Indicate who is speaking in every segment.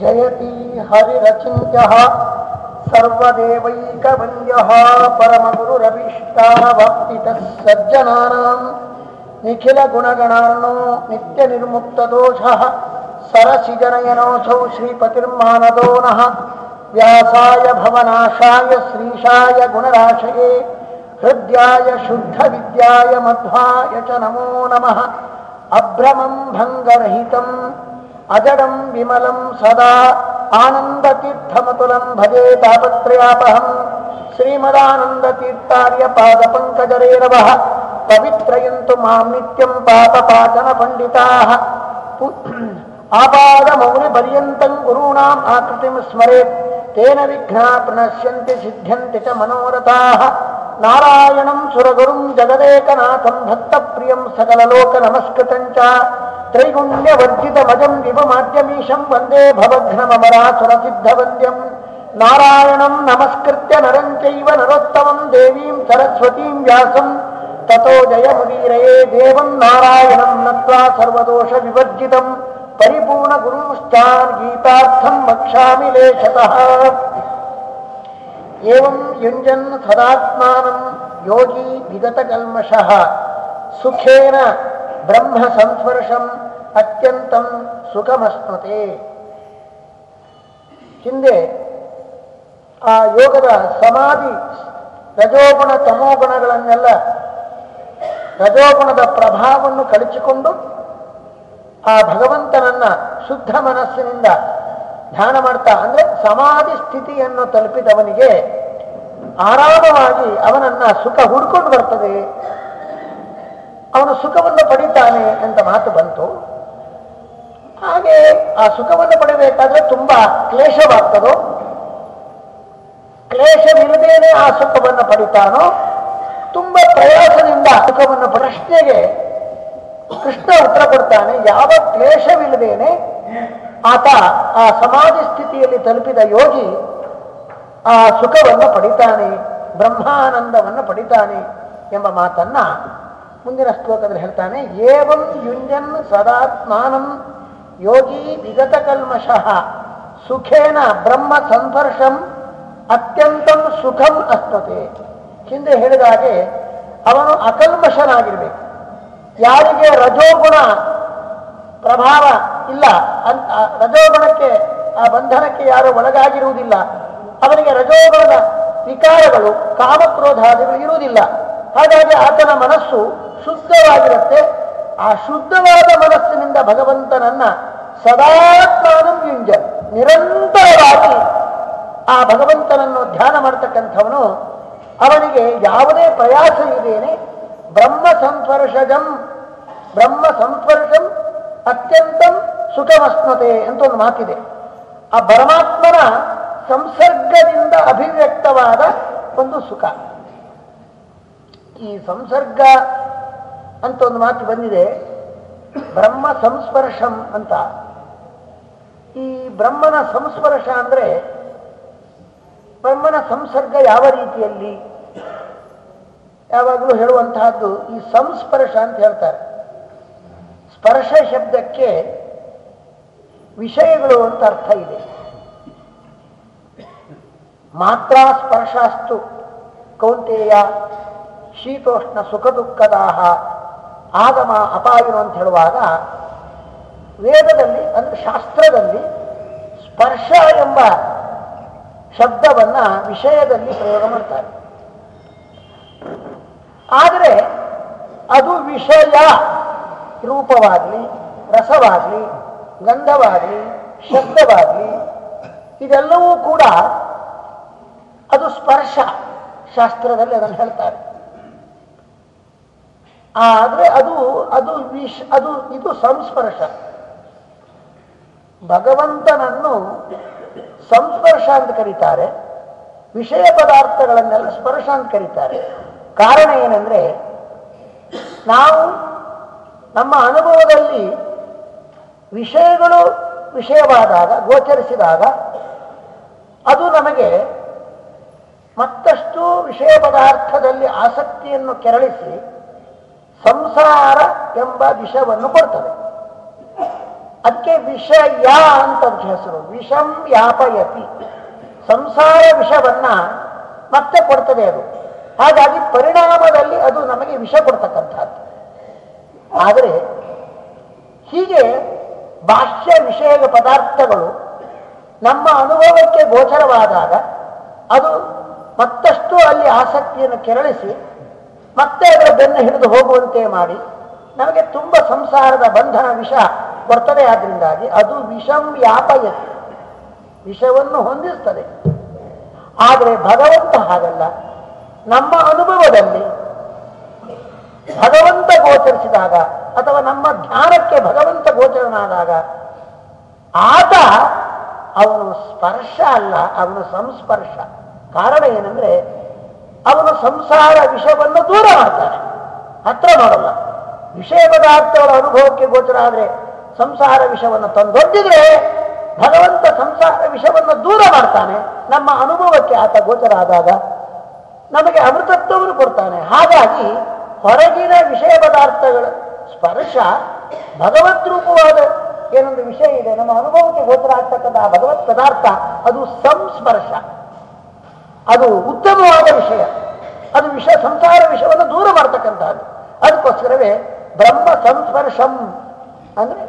Speaker 1: जयति हरिरचिन्त्यः सर्वदेवैकवन्द्यः परमगुरुरभीष्टावप्तितः सज्जनानाम् निखिलगुणगणार्णो नित्यनिर्मुक्तदोषः सरसिजनयनोऽसौ श्रीपतिर्मानदो नः व्यासाय भवनाशाय श्रीशाय गुणराशये हृद्याय शुद्धविद्याय मध्वाय च नमो नमः अभ्रमं ಅಜಡಂ ವಿಮಲಂ ಸದಾ ಆನಂದತೀರ್ಥಮತುಲಂ ಭಜೆ ತಾಪತ್ರಯಾಪಹಂ ಶ್ರೀಮದಾನಂದತೀರ್ಥಾರ್ಯ ಪಾದ ಪಂಕಜರೇರವ ಪವಿತ್ರಯಂತು ಮಾಂ ನಿತ್ಯಂ ಪಾಪ ಪಾಚನ ಪಂಡಿತಾ ಆಪಾದ ಮೌನಿ ಪರ್ಯಂತಂ ಗುರುಣಾಂ ಆಕೃತಿಂ ಸ್ಮರೇತ್ ತೇನ ವಿಘ್ನಾ ಪ್ರಣಶ್ಯಂತಿ ಸಿದ್ಧ್ಯಂತಿ ಚ ಮನೋರಥಾ నారాయణం సురగురుం జగదేకనాథం భక్తప్రియం సకలలోక నమస్కృతంచ త్రైగుణ్యవర్జితమజం వివమాద్యమీశం వందే భవఘ్నమరాసురసిద్ధవంద్యం నారాయణం నమస్కృత్య నరం చైవ నరోత్తమం దేవీం సరస్వతీం వ్యాసం తతో జయముదీరయే దేవం నారాయణం నత్వా సర్వదోష వివర్జితం పరిపూర్ణ గురుంశ్చాన్ గీతార్థం వక్ష్యామి లేఖత ಏವಂ ಯುಂಜನ್ ಸದಾತ್ಮಾನಂ ಯೋಗಿ ವಿಗತಕಲ್ಮಷಃ ಸುಖೇನ ಬ್ರಹ್ಮ ಸಂಸ್ಪರ್ಶಂ ಅತ್ಯಂತಂ ಸುಖಮಸ್ಮತೆ ಹಿಂದೆ ಆ ಯೋಗದ ಸಮಾಧಿ ರಜೋಗುಣ ತಮೋಗುಣಗಳನ್ನೆಲ್ಲ ರಜೋಗುಣದ ಪ್ರಭಾವವನ್ನು ಕಳಚಿಕೊಂಡು ಆ ಭಗವಂತನನ್ನ ಶುದ್ಧ ಮನಸ್ಸಿನಿಂದ ಧ್ಯಾನ ಮಾಡ್ತಾ, ಅಂದ್ರೆ ಸಮಾಧಿ ಸ್ಥಿತಿಯನ್ನು ತಲುಪಿದವನಿಗೆ ಆರಾಮವಾಗಿ ಅವನನ್ನ ಸುಖ ಹುಡ್ಕೊಂಡು ಬರ್ತದೆ. ಅವನು ಸುಖವನ್ನು ಪಡಿತಾನೆ ಅಂತ ಮಾತು ಬಂತು. ಹಾಗೆ ಆ ಸುಖವನ್ನು ಪಡಿಬೇಕಾದ್ರೆ ತುಂಬಾ ಕ್ಲೇಶವಾಗ್ತದೋ? ಕ್ಲೇಶವಿಲ್ಲದೇನೆ ಆ ಸುಖವನ್ನು ಪಡಿತಾನೋ? ತುಂಬಾ ಪ್ರಯಾಸದಿಂದ ಸುಖವನ್ನು ಪ್ರಶ್ನೆಗೆ ಕೃಷ್ಣ ಉತ್ತರ ಕೊಡ್ತಾನೆ, ಯಾವ ಕ್ಲೇಶವಿಲ್ಲದೇನೆ ಆತ ಆ ಸಮಾಧಿ ಸ್ಥಿತಿಯಲ್ಲಿ ತಲುಪಿದ ಯೋಗಿ ಆ ಸುಖವನ್ನು ಪಡಿತಾನೆ, ಬ್ರಹ್ಮಾನಂದವನ್ನು ಪಡಿತಾನೆ ಎಂಬ ಮಾತನ್ನ ಮುಂದಿನ ಶ್ಲೋಕದಲ್ಲಿ ಹೇಳ್ತಾನೆ, ಏವಂ ಯುಂಜನ್ ಸದಾತ್ಮಾನಂ ಯೋಗಿ ವಿಗತ ಕಲ್ಮಶಃ ಸುಖೇನ ಬ್ರಹ್ಮ ಸಂಪರ್ಷಂ ಅತ್ಯಂತಂ ಸುಖಂ ಅಸ್ತತೆ ಹಿಂದೆ ಹೇಳಿದ ಹಾಗೆ ಅವನು ಅಕಲ್ಮಶನಾಗಿರ್ಬೇಕು ಯಾರಿಗೆ ರಜೋಗುಣ ಪ್ರಭಾವ ಇಲ್ಲ. ರಜೋಗುಣಕ್ಕೆ, ಆ ಬಂಧನಕ್ಕೆ ಯಾರು ಒಳಗಾಗಿರುವುದಿಲ್ಲ. ಅವನಿಗೆ ರಜೋಗುಣದ ವಿಕಾರಗಳು, ಕಾಮಕ್ರೋಧಾದಿಗಳು ಇರುವುದಿಲ್ಲ. ಹಾಗಾಗಿ ಆತನ ಮನಸ್ಸು ಶುದ್ಧವಾಗಿರುತ್ತೆ. ಆ ಶುದ್ಧವಾದ ಮನಸ್ಸಿನಿಂದ ಭಗವಂತನನ್ನ ಸದಾತ್ಮಾನಂ ಯುಂಜ ನಿರಂತರವಾಗಿ ಆ ಭಗವಂತನನ್ನು ಧ್ಯಾನ ಮಾಡ್ತಕ್ಕಂಥವನು ಅವನಿಗೆ ಯಾವುದೇ ಪ್ರಯಾಸ ಇದೇನೆ. ಬ್ರಹ್ಮ ಸಂಸ್ಪರ್ಶಜಂ. ಬ್ರಹ್ಮ ಸಂಸ್ಪರ್ಶಂ ಅತ್ಯಂತಂ ಸುಖಮಸ್ಮತೆ ಅಂತ ಒಂದು ಮಾತಿದೆ. ಆ ಪರಮಾತ್ಮನ ಸಂಸರ್ಗದಿಂದ ಅಭಿವ್ಯಕ್ತವಾದ ಒಂದು ಸುಖ. ಈ ಸಂಸರ್ಗ ಅಂತ ಒಂದು ಮಾತು ಬಂದಿದೆ. ಬ್ರಹ್ಮ ಸಂಸ್ಪರ್ಶಂ ಅಂತ. ಈ ಬ್ರಹ್ಮನ ಸಂಸ್ಪರ್ಶ ಅಂದ್ರೆ ಬ್ರಹ್ಮನ ಸಂಸರ್ಗ ಯಾವ ರೀತಿಯಲ್ಲಿ? ಯಾವಾಗಲೂ ಹೇಳುವಂತಹದ್ದು ಈ ಸಂಸ್ಪರ್ಶ ಅಂತ ಹೇಳ್ತಾರೆ. ಸ್ಪರ್ಶ ಶಬ್ದಕ್ಕೆ ವಿಷಯಗಳು ಅಂತ ಅರ್ಥ ಇದೆ. ಮಾತ್ರ ಸ್ಪರ್ಶಾಸ್ತು ಕೌಂತೆಯ ಶೀತೋಷ್ಣ ಸುಖ ದುಃಖದಾಹ ಆಗಮ ಅಪಾಯನು ಅಂತ ಹೇಳುವಾಗ ವೇದದಲ್ಲಿ ಅಂದ್ರೆ ಶಾಸ್ತ್ರದಲ್ಲಿ ಸ್ಪರ್ಶ ಎಂಬ ಶಬ್ದವನ್ನ ವಿಷಯದಲ್ಲಿ ಪ್ರಯೋಗ ಮಾಡ್ತಾರೆ. ಆದರೆ ಅದು ವಿಷಯ ರೂಪವಾಗಲಿ, ರಸವಾಗಲಿ, ಗಂಧವಾಗಲಿ, ಶಬ್ದವಾಗಲಿ, ಇದೆಲ್ಲವೂ ಕೂಡ ಅದು ಸ್ಪರ್ಶ. ಶಾಸ್ತ್ರದಲ್ಲಿ ಅದನ್ನು ಹೇಳ್ತಾರೆ. ಆದರೆ ಅದು ಅದು ವಿಷ ಅದು, ಇದು ಸಂಸ್ಪರ್ಶ. ಭಗವಂತನನ್ನು ಸಂಸ್ಪರ್ಶ ಅಂತ ಕರೀತಾರೆ, ವಿಷಯ ಪದಾರ್ಥಗಳನ್ನೆಲ್ಲ ಸ್ಪರ್ಶ ಅಂತ ಕರೀತಾರೆ. ಕಾರಣ ಏನಂದ್ರೆ, ನಾವು ನಮ್ಮ ಅನುಭವದಲ್ಲಿ ವಿಷಯಗಳು ವಿಷಯವಾದಾಗ, ಗೋಚರಿಸಿದಾಗ ಅದು ನಮಗೆ ಮತ್ತಷ್ಟು ವಿಷಯ ಪದಾರ್ಥದಲ್ಲಿ ಆಸಕ್ತಿಯನ್ನು ಕೆರಳಿಸಿ ಸಂಸಾರ ಎಂಬ ವಿಷವನ್ನು ಕೊಡ್ತದೆ. ಅದಕ್ಕೆ ವಿಷಯ ಅಂತ ಹೆಸರು. ವಿಷಂ ವ್ಯಾಪಯತಿ ಸಂಸಾರ ವಿಷವನ್ನ ಮತ್ತೆ ಕೊಡ್ತದೆ ಅದು. ಹಾಗಾಗಿ ಪರಿಣಾಮದಲ್ಲಿ ಅದು ನಮಗೆ ವಿಷ ಕೊಡ್ತಕ್ಕಂಥದ್ದು. ಆದರೆ ಹೀಗೆ ಬಾಹ್ಯ ವಿಷಯದ ಪದಾರ್ಥಗಳು ನಮ್ಮ ಅನುಭವಕ್ಕೆ ಗೋಚರವಾದಾಗ ಅದು ಮತ್ತಷ್ಟು ಅಲ್ಲಿ ಆಸಕ್ತಿಯನ್ನು ಕೆರಳಿಸಿ ಮತ್ತೆ ಅದರ ಬೆನ್ನು ಹಿಡಿದು ಹೋಗುವಂತೆ ಮಾಡಿ ನಮಗೆ ತುಂಬ ಸಂಸಾರದ ಬಂಧನ ವಿಷ ಬರ್ತದೆ. ಆದ್ರಿಂದಾಗಿ ಅದು ವಿಷಂ ವ್ಯಾಪಯ ವಿಷವನ್ನು ಹೊಂದಿಸ್ತದೆ. ಆದರೆ ಭಗವಂತ ಹಾಗಲ್ಲ. ನಮ್ಮ ಅನುಭವದಲ್ಲಿ ಭಗವಂತ ಗೋಚರಿಸಿದಾಗ ಅಥವಾ ನಮ್ಮ ಜ್ಞಾನಕ್ಕೆ ಭಗವಂತ ಗೋಚರನಾದಾಗ, ಆತ ಅವನು ಸ್ಪರ್ಶ ಅಲ್ಲ, ಅವನು ಸಂಸ್ಪರ್ಶ. ಕಾರಣ ಏನಂದ್ರೆ, ಅವನು ಸಂಸಾರ ವಿಷವನ್ನು ದೂರ ಮಾಡ್ತಾನೆ. ಹತ್ರ ಮಾಡಲ್ಲ. ವಿಷಯ ಪದಾರ್ಥಗಳ ಅನುಭವಕ್ಕೆ ಗೋಚರ ಆದರೆ ಸಂಸಾರ ವಿಷವನ್ನು ತಂದೊಡ್ಡಿದ್ರೆ ಭಗವಂತ ಸಂಸಾರ ವಿಷವನ್ನು ದೂರ ಮಾಡ್ತಾನೆ. ನಮ್ಮ ಅನುಭವಕ್ಕೆ ಆತ ಗೋಚರ ಆದಾಗ ನಮಗೆ ಅಮೃತತ್ವವನ್ನು ಕೊಡ್ತಾನೆ. ಹಾಗಾಗಿ ಹೊರಗಿನ ವಿಷಯ ಪದಾರ್ಥಗಳು. ಸ್ಪರ್ಶ ಭಗವದ್ ರೂಪವಾದ ಏನೊಂದು ವಿಷಯ ಇದೆ. ನಮ್ಮ ಅನುಭವಕ್ಕೆ ಗೋಚರ ಆಗ್ತಕ್ಕಂಥ ಭಗವತ್ ಪದಾರ್ಥ, ಅದು ಸಂಸ್ಪರ್ಶ. ಅದು ಉತ್ತಮವಾದ ವಿಷಯ. ಅದು ವಿಷ, ಸಂಸಾರ ವಿಷಯವನ್ನು ದೂರ ಮಾಡ್ತಕ್ಕಂಥದ್ದು ಅದಕ್ಕೋಸ್ಕರವೇ ಬ್ರಹ್ಮ ಸಂಸ್ಪರ್ಶಂ ಅಂದ್ರೆ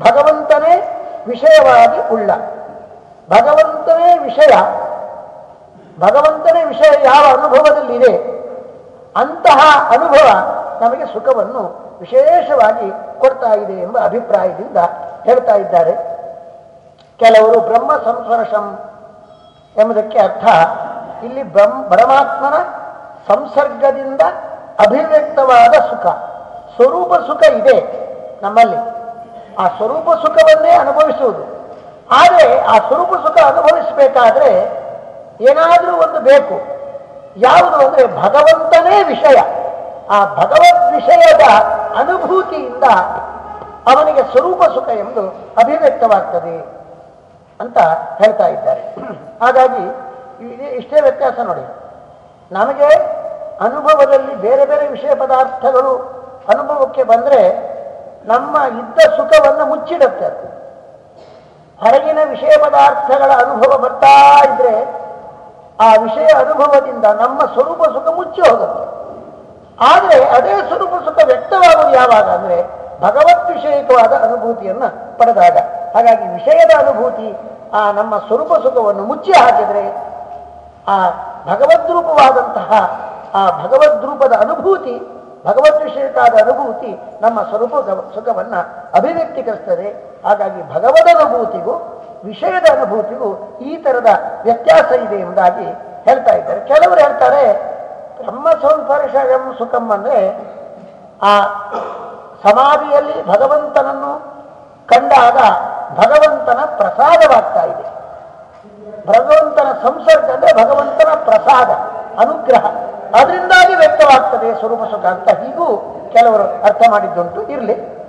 Speaker 1: ಭಗವಂತನೇ ವಿಷಯವಾಗಿ ಉಳ್ಳ. ಭಗವಂತನೇ ವಿಷಯ. ಭಗವಂತನೇ ವಿಷಯ ಯಾವ ಅನುಭವದಲ್ಲಿದೆ? ಅಂತಹ ಅನುಭವ ನಮಗೆ ಸುಖವನ್ನು ವಿಶೇಷವಾಗಿ ಕೊಡ್ತಾ ಇದೆ ಎಂಬ ಅಭಿಪ್ರಾಯದಿಂದ ಹೇಳ್ತಾ ಇದ್ದಾರೆ. ಕೆಲವರು ಬ್ರಹ್ಮ ಸಂಸರ್ಷಂ ಎಂಬುದಕ್ಕೆ ಅರ್ಥ, ಇಲ್ಲಿ ಪರಮಾತ್ಮನ ಸಂಸರ್ಗದಿಂದ ಅಭಿವ್ಯಕ್ತವಾದ ಸುಖ, ಸ್ವರೂಪ ಸುಖ ಇದೆ ನಮ್ಮಲ್ಲಿ. ಆ ಸ್ವರೂಪ ಸುಖವನ್ನೇ ಅನುಭವಿಸುವುದು. ಆದರೆ ಆ ಸ್ವರೂಪ ಸುಖ ಅನುಭವಿಸಬೇಕಾದ್ರೆ ಏನಾದರೂ ಒಂದು ಬೇಕು. ಯಾವುದು ಅಂದರೆ ಭಗವಂತನೇ ವಿಷಯ. ಆ ಭಗವದ್ ವಿಷಯದ ಅನುಭೂತಿಯಿಂದ ಅವನಿಗೆ ಸ್ವರೂಪ ಸುಖ ಎಂದು ಅಭಿವ್ಯಕ್ತವಾಗ್ತದೆ ಅಂತ ಹೇಳ್ತಾ ಇದ್ದಾರೆ. ಹಾಗಾಗಿ ಇಷ್ಟೇ ವ್ಯತ್ಯಾಸ ನೋಡಿ. ನಮಗೆ ಅನುಭವದಲ್ಲಿ ಬೇರೆ ಬೇರೆ ವಿಷಯ ಪದಾರ್ಥಗಳು ಅನುಭವಕ್ಕೆ ಬಂದರೆ ನಮ್ಮ ಇದ್ದ ಸುಖವನ್ನು ಮುಚ್ಚಿಡುತ್ತೆ ಹೊರಗಿನ ವಿಷಯ ಪದಾರ್ಥಗಳ ಅನುಭವ ಬರ್ತಾ ಇದ್ರೆ ಆ ವಿಷಯ ಅನುಭವದಿಂದ ನಮ್ಮ ಸ್ವರೂಪ ಸುಖ ಮುಚ್ಚಿ ಹೋಗುತ್ತೆ. ಆದರೆ ಅದೇ ಸ್ವರೂಪ ಸುಖ ವ್ಯಕ್ತವಾಗುವುದು ಯಾವಾಗ ಅಂದರೆ ಭಗವತ್ ವಿಷಯಕವಾದ ಅನುಭೂತಿಯನ್ನ ಪಡೆದಾಗ. ಹಾಗಾಗಿ ವಿಷಯದ ಅನುಭೂತಿ ಆ ನಮ್ಮ ಸ್ವರೂಪ ಸುಖವನ್ನು ಮುಚ್ಚಿ ಹಾಕಿದರೆ ಆ ಭಗವದ್ರೂಪವಾದಂತಹ ಆ ಭಗವದ್ರೂಪದ ಅನುಭೂತಿ, ಭಗವದ್ ವಿಷಯಕಾದ ಅನುಭೂತಿ ನಮ್ಮ ಸ್ವರೂಪ ಸುಖವನ್ನ ಅಭಿವ್ಯಕ್ತೀಕರಿಸ್ತದೆ. ಹಾಗಾಗಿ ಭಗವದ್ ಅನುಭೂತಿಗೂ ವಿಷಯದ ಅನುಭೂತಿಗೂ ಈ ತರದ ವ್ಯತ್ಯಾಸ ಇದೆ ಎಂಬುದಾಗಿ ಹೇಳ್ತಾ ಇದ್ದಾರೆ. ಕೆಲವರು ಹೇಳ್ತಾರೆ, ಬ್ರಹ್ಮ ಸಂಸ್ಪರ್ಶಂ ಸುಖಂ ಅಂದ್ರೆ ಆ ಸಮಾಧಿಯಲ್ಲಿ ಭಗವಂತನನ್ನು ಕಂಡಾಗ ಭಗವಂತನ ಪ್ರಸಾದವಾಗ್ತಾ ಇದೆ. ಭಗವಂತನ ಸಂಸರ್ಗ ಅಂದ್ರೆ ಭಗವಂತನ ಪ್ರಸಾದ, ಅನುಗ್ರಹ. ಅದರಿಂದಾಗಿ ವ್ಯಕ್ತವಾಗ್ತದೆ ಸ್ವರೂಪ ಸುಖ ಅಂತ. ಹೀಗೂ ಕೆಲವರು ಅರ್ಥ ಮಾಡಿದ್ದುಂಟು. ಇರಲಿ.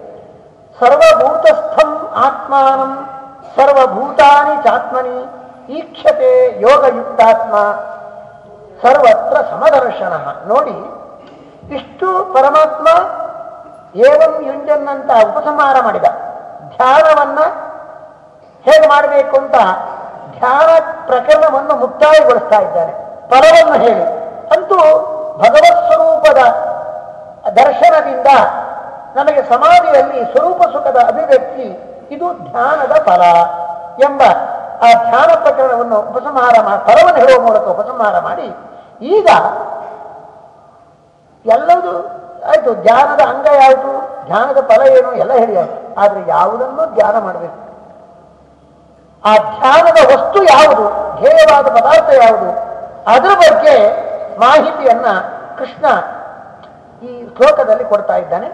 Speaker 1: ಸರ್ವಭೂತಸ್ಥಂ ಆತ್ಮಾನಂ ಸರ್ವಭೂತಾನಿ ಚಾತ್ಮನಿ ಈಕ್ಷತೆ ಯೋಗಯುಕ್ತಾತ್ಮ. ಸರ್ವತ್ರ ಸಮದರ್ಶನ. ನೋಡಿ, ಇಷ್ಟು ಪರಮಾತ್ಮ ಏವಂ ಯುಂಜನ್ನಂತ ಉಪಸಂಹಾರ ಮಾಡಿದ. ಧ್ಯಾನವನ್ನ ಹೇಗೆ ಮಾಡಬೇಕು ಅಂತ ಧ್ಯಾನ ಪ್ರಕರಣವನ್ನು ಮುಕ್ತಾಯಗೊಳಿಸ್ತಾ ಇದ್ದಾರೆ ಫಲವನ್ನು ಹೇಳಿ. ಅಂತೂ ಭಗವತ್ ಸ್ವರೂಪದ ದರ್ಶನದಿಂದ ನಮಗೆ ಸಮಾಧಿಯಲ್ಲಿ ಸ್ವರೂಪ ಸುಖದ ಅಭಿವ್ಯಕ್ತಿ ಇದು ಧ್ಯಾನದ ಫಲ ಎಂಬ ಆ ಧ್ಯಾನ ಪ್ರಕರಣವನ್ನು ಉಪಸಂಹಾರ ಮಾಡಿ ಫಲವನ್ನು ಹೇಳುವ ಮೂಲಕ ಉಪಸಂಹಾರ ಮಾಡಿ, ಈಗ ಎಲ್ಲವೂ ಆಯ್ತು, ಧ್ಯಾನದ ಅಂಗ ಯಾವುದು, ಧ್ಯಾನದ ಫಲ ಏನು, ಎಲ್ಲ ಹೇಳಿ ಆಯ್ತು ಆದರೆ ಯಾವುದನ್ನು ಧ್ಯಾನ ಮಾಡಬೇಕು? ಆ ಧ್ಯಾನದ ವಸ್ತು ಯಾವುದು, ಧ್ಯೇಯವಾದ ಪದಾರ್ಥ ಯಾವುದು, ಅದರ ಬಗ್ಗೆ ಮಾಹಿತಿಯನ್ನ ಕೃಷ್ಣ ಈ ಶ್ಲೋಕದಲ್ಲಿ ಕೊಡ್ತಾ ಇದ್ದಾನೆ.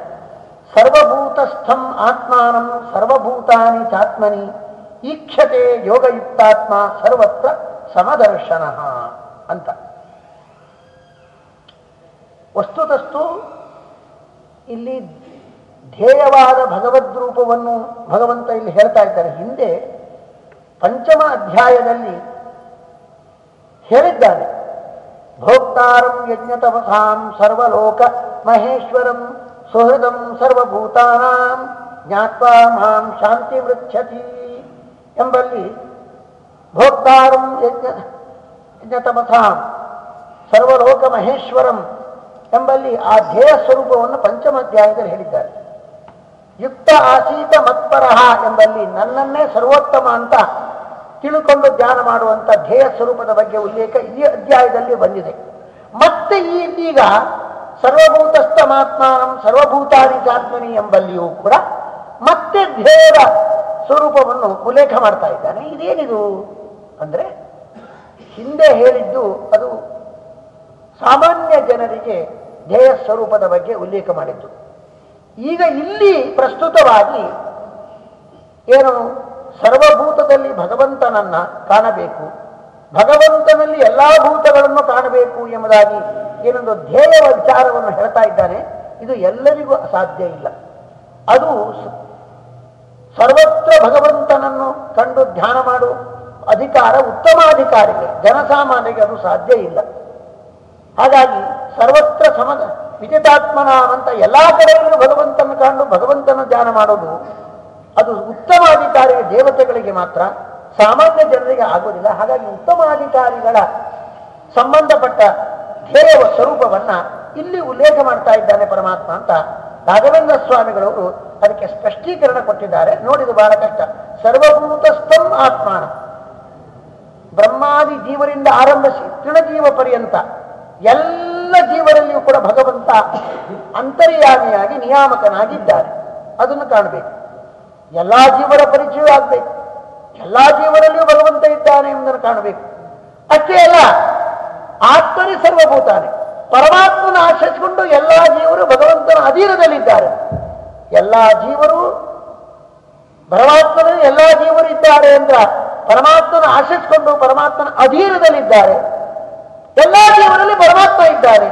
Speaker 1: ಸರ್ವಭೂತಸ್ಥಂ ಆತ್ಮಾನಂ ಸರ್ವಭೂತಾನಿ ಚಾತ್ಮನಿ ಈಕ್ಷತೆ ಯೋಗಯುಕ್ತಾತ್ಮ ಸರ್ವತ್ರ ಸಮದರ್ಶನ ಅಂತ. ವಸ್ತುತಸ್ತು ಇಲ್ಲಿ ಧ್ಯೇಯವಾದ ಭಗವದ್ರೂಪವನ್ನು ಭಗವಂತ ಇಲ್ಲಿ ಹೇಳ್ತಾ ಇದ್ದಾರೆ. ಹಿಂದೆ ಪಂಚಮ ಅಧ್ಯಾಯದಲ್ಲಿ ಹೇಳಿದ್ದಾರೆ. ಭೋಕ್ತಾರಂ ಯಜ್ಞತಪಸಾಂ ಸರ್ವಲೋಕ ಮಹೇಶ್ವರಂ ಸುಹೃದಂ ಸರ್ವಭೂತಾನಾಂ ಜ್ಞಾತ್ವಾ ಮಾಂ ಶಾಂತಿ ವೃಕ್ಷತಿ ಎಂಬಲ್ಲಿ ಭೋಕ್ತಾರಂ ಯಜ್ಞ ಯಜ್ಞತಮಥಾಂ ಸರ್ವಲೋಕ ಮಹೇಶ್ವರಂ ಎಂಬಲ್ಲಿ ಆ ಧ್ಯೇಯ ಸ್ವರೂಪವನ್ನು ಪಂಚಮ ಅಧ್ಯಾಯದಲ್ಲಿ ಹೇಳಿದ್ದಾರೆ. ಯುಕ್ತ ಆಸೀತ ಮತ್ಪರಹ ಎಂಬಲ್ಲಿ ನನ್ನನ್ನೇ ಸರ್ವೋತ್ತಮ ಅಂತ ತಿಳುಕೊಂಡು ಧ್ಯಾನ ಮಾಡುವಂಥ ಧ್ಯೇಯ ಸ್ವರೂಪದ ಬಗ್ಗೆ ಉಲ್ಲೇಖ ಈ ಅಧ್ಯಾಯದಲ್ಲಿ ಬಂದಿದೆ. ಮತ್ತೆ ಈಗ ಸರ್ವಭೂತಸ್ಥಮಾತ್ಮಾನಂ ಸರ್ವಭೂತಾನಿ ಚಾತ್ಮನಿ ಎಂಬಲ್ಲಿಯೂ ಕೂಡ ಮತ್ತೆ ಧ್ಯೇಯದ ಸ್ವರೂಪವನ್ನು ಉಲ್ಲೇಖ ಮಾಡ್ತಾ ಇದ್ದಾನೆ. ಇದೇನಿದು ಅಂದರೆ ಹಿಂದೆ ಹೇಳಿದ್ದು ಅದು ಸಾಮಾನ್ಯ ಜನರಿಗೆ ಧ್ಯೇಯ ಸ್ವರೂಪದ ಬಗ್ಗೆ ಉಲ್ಲೇಖ ಮಾಡಿದ್ದು. ಈಗ ಇಲ್ಲಿ ಪ್ರಸ್ತುತವಾಗಿ ಏನು ಸರ್ವಭೂತದಲ್ಲಿ ಭಗವಂತನನ್ನ ಕಾಣಬೇಕು. ಭಗವಂತನಲ್ಲಿ ಎಲ್ಲಾ ಭೂತಗಳನ್ನು ಕಾಣಬೇಕು ಎಂಬುದಾಗಿ ಏನೊಂದು ಧ್ಯೇಯ ವಿಚಾರವನ್ನು ಹೇಳ್ತಾ ಇದ್ದಾನೆ, ಇದು ಎಲ್ಲರಿಗೂ ಸಾಧ್ಯ ಇಲ್ಲ. ಅದು ಸರ್ವತ್ರ ಭಗವಂತನನ್ನು ಕಂಡು ಧ್ಯಾನ ಮಾಡು ಅಧಿಕಾರ, ಉತ್ತಮಾಧಿಕಾರಿಗೆ, ಜನಸಾಮಾನ್ಯರಿಗೆ ಅದು ಸಾಧ್ಯ ಇಲ್ಲ. ಹಾಗಾಗಿ ಸರ್ವತ್ರ ಸಮ ವಿಜಿತಾತ್ಮನ ಅಂತ ಎಲ್ಲಾ ಕಡೆಯಲ್ಲೂ ಭಗವಂತನ ಕಂಡು ಭಗವಂತನ ಧ್ಯಾನ ಮಾಡೋದು, ಅದು ಉತ್ತಮಾಧಿಕಾರಿಗೆ, ದೇವತೆಗಳಿಗೆ ಮಾತ್ರ, ಸಾಮಾನ್ಯ ಜನರಿಗೆ ಆಗೋದಿಲ್ಲ. ಹಾಗಾಗಿ ಉತ್ತಮಾಧಿಕಾರಿಗಳ ಸಂಬಂಧಪಟ್ಟ ಧ್ಯೇಯ ಸ್ವರೂಪವನ್ನ ಇಲ್ಲಿ ಉಲ್ಲೇಖ ಮಾಡ್ತಾ ಇದ್ದಾನೆ ಪರಮಾತ್ಮ ಅಂತ ರಾಘವೇಂದ್ರ ಸ್ವಾಮಿಗಳವರು ಅದಕ್ಕೆ ಸ್ಪಷ್ಟೀಕರಣ ಕೊಟ್ಟಿದ್ದಾರೆ. ನೋಡಿದು ಬಹಳ ಕಷ್ಟ. ಸರ್ವಭೂತಸ್ಥಂ ಆತ್ಮಾನ. ಬ್ರಹ್ಮಾದಿ ಜೀವರಿಂದ ಆರಂಭಿಸಿ ತೃಣಜೀವ ಪರ್ಯಂತ ಎಲ್ಲ ಜೀವರಲ್ಲಿಯೂ ಕೂಡ ಭಗವಂತ ಅಂತರ್ಯಾಮಿಯಾಗಿ ನಿಯಾಮಕನಾಗಿದ್ದಾರೆ. ಅದನ್ನು ಕಾಣಬೇಕು. ಎಲ್ಲಾ ಜೀವರ ಪರಿಚಯ ಆಗಬೇಕು. ಎಲ್ಲಾ ಜೀವರಲ್ಲಿಯೂ ಭಗವಂತ ಇದ್ದಾನೆ ಎಂಬುದನ್ನು ಕಾಣಬೇಕು. ಅಷ್ಟೇ ಅಲ್ಲ ಆತ್ಮನೇ ಸರ್ವಭೂತಾನೆ. ಪರಮಾತ್ಮನ ಆಶ್ರಯಿಸಿಕೊಂಡು ಎಲ್ಲಾ ಜೀವರು ಭಗವಂತನ ಅಧೀನದಲ್ಲಿದ್ದಾರೆ. ಎಲ್ಲಾ ಜೀವರು ಪರಮಾತ್ಮನ ಎಲ್ಲಾ ಜೀವರು ಇದ್ದಾರೆ ಅಂದ್ರ ಪರಮಾತ್ಮನ ಆಶ್ರಯಿಸಿಕೊಂಡು ಪರಮಾತ್ಮನ ಅಧೀನದಲ್ಲಿದ್ದಾರೆ. ಎಲ್ಲ ಜೀವರಲ್ಲಿ ಪರಮಾತ್ಮ ಇದ್ದಾರೆ.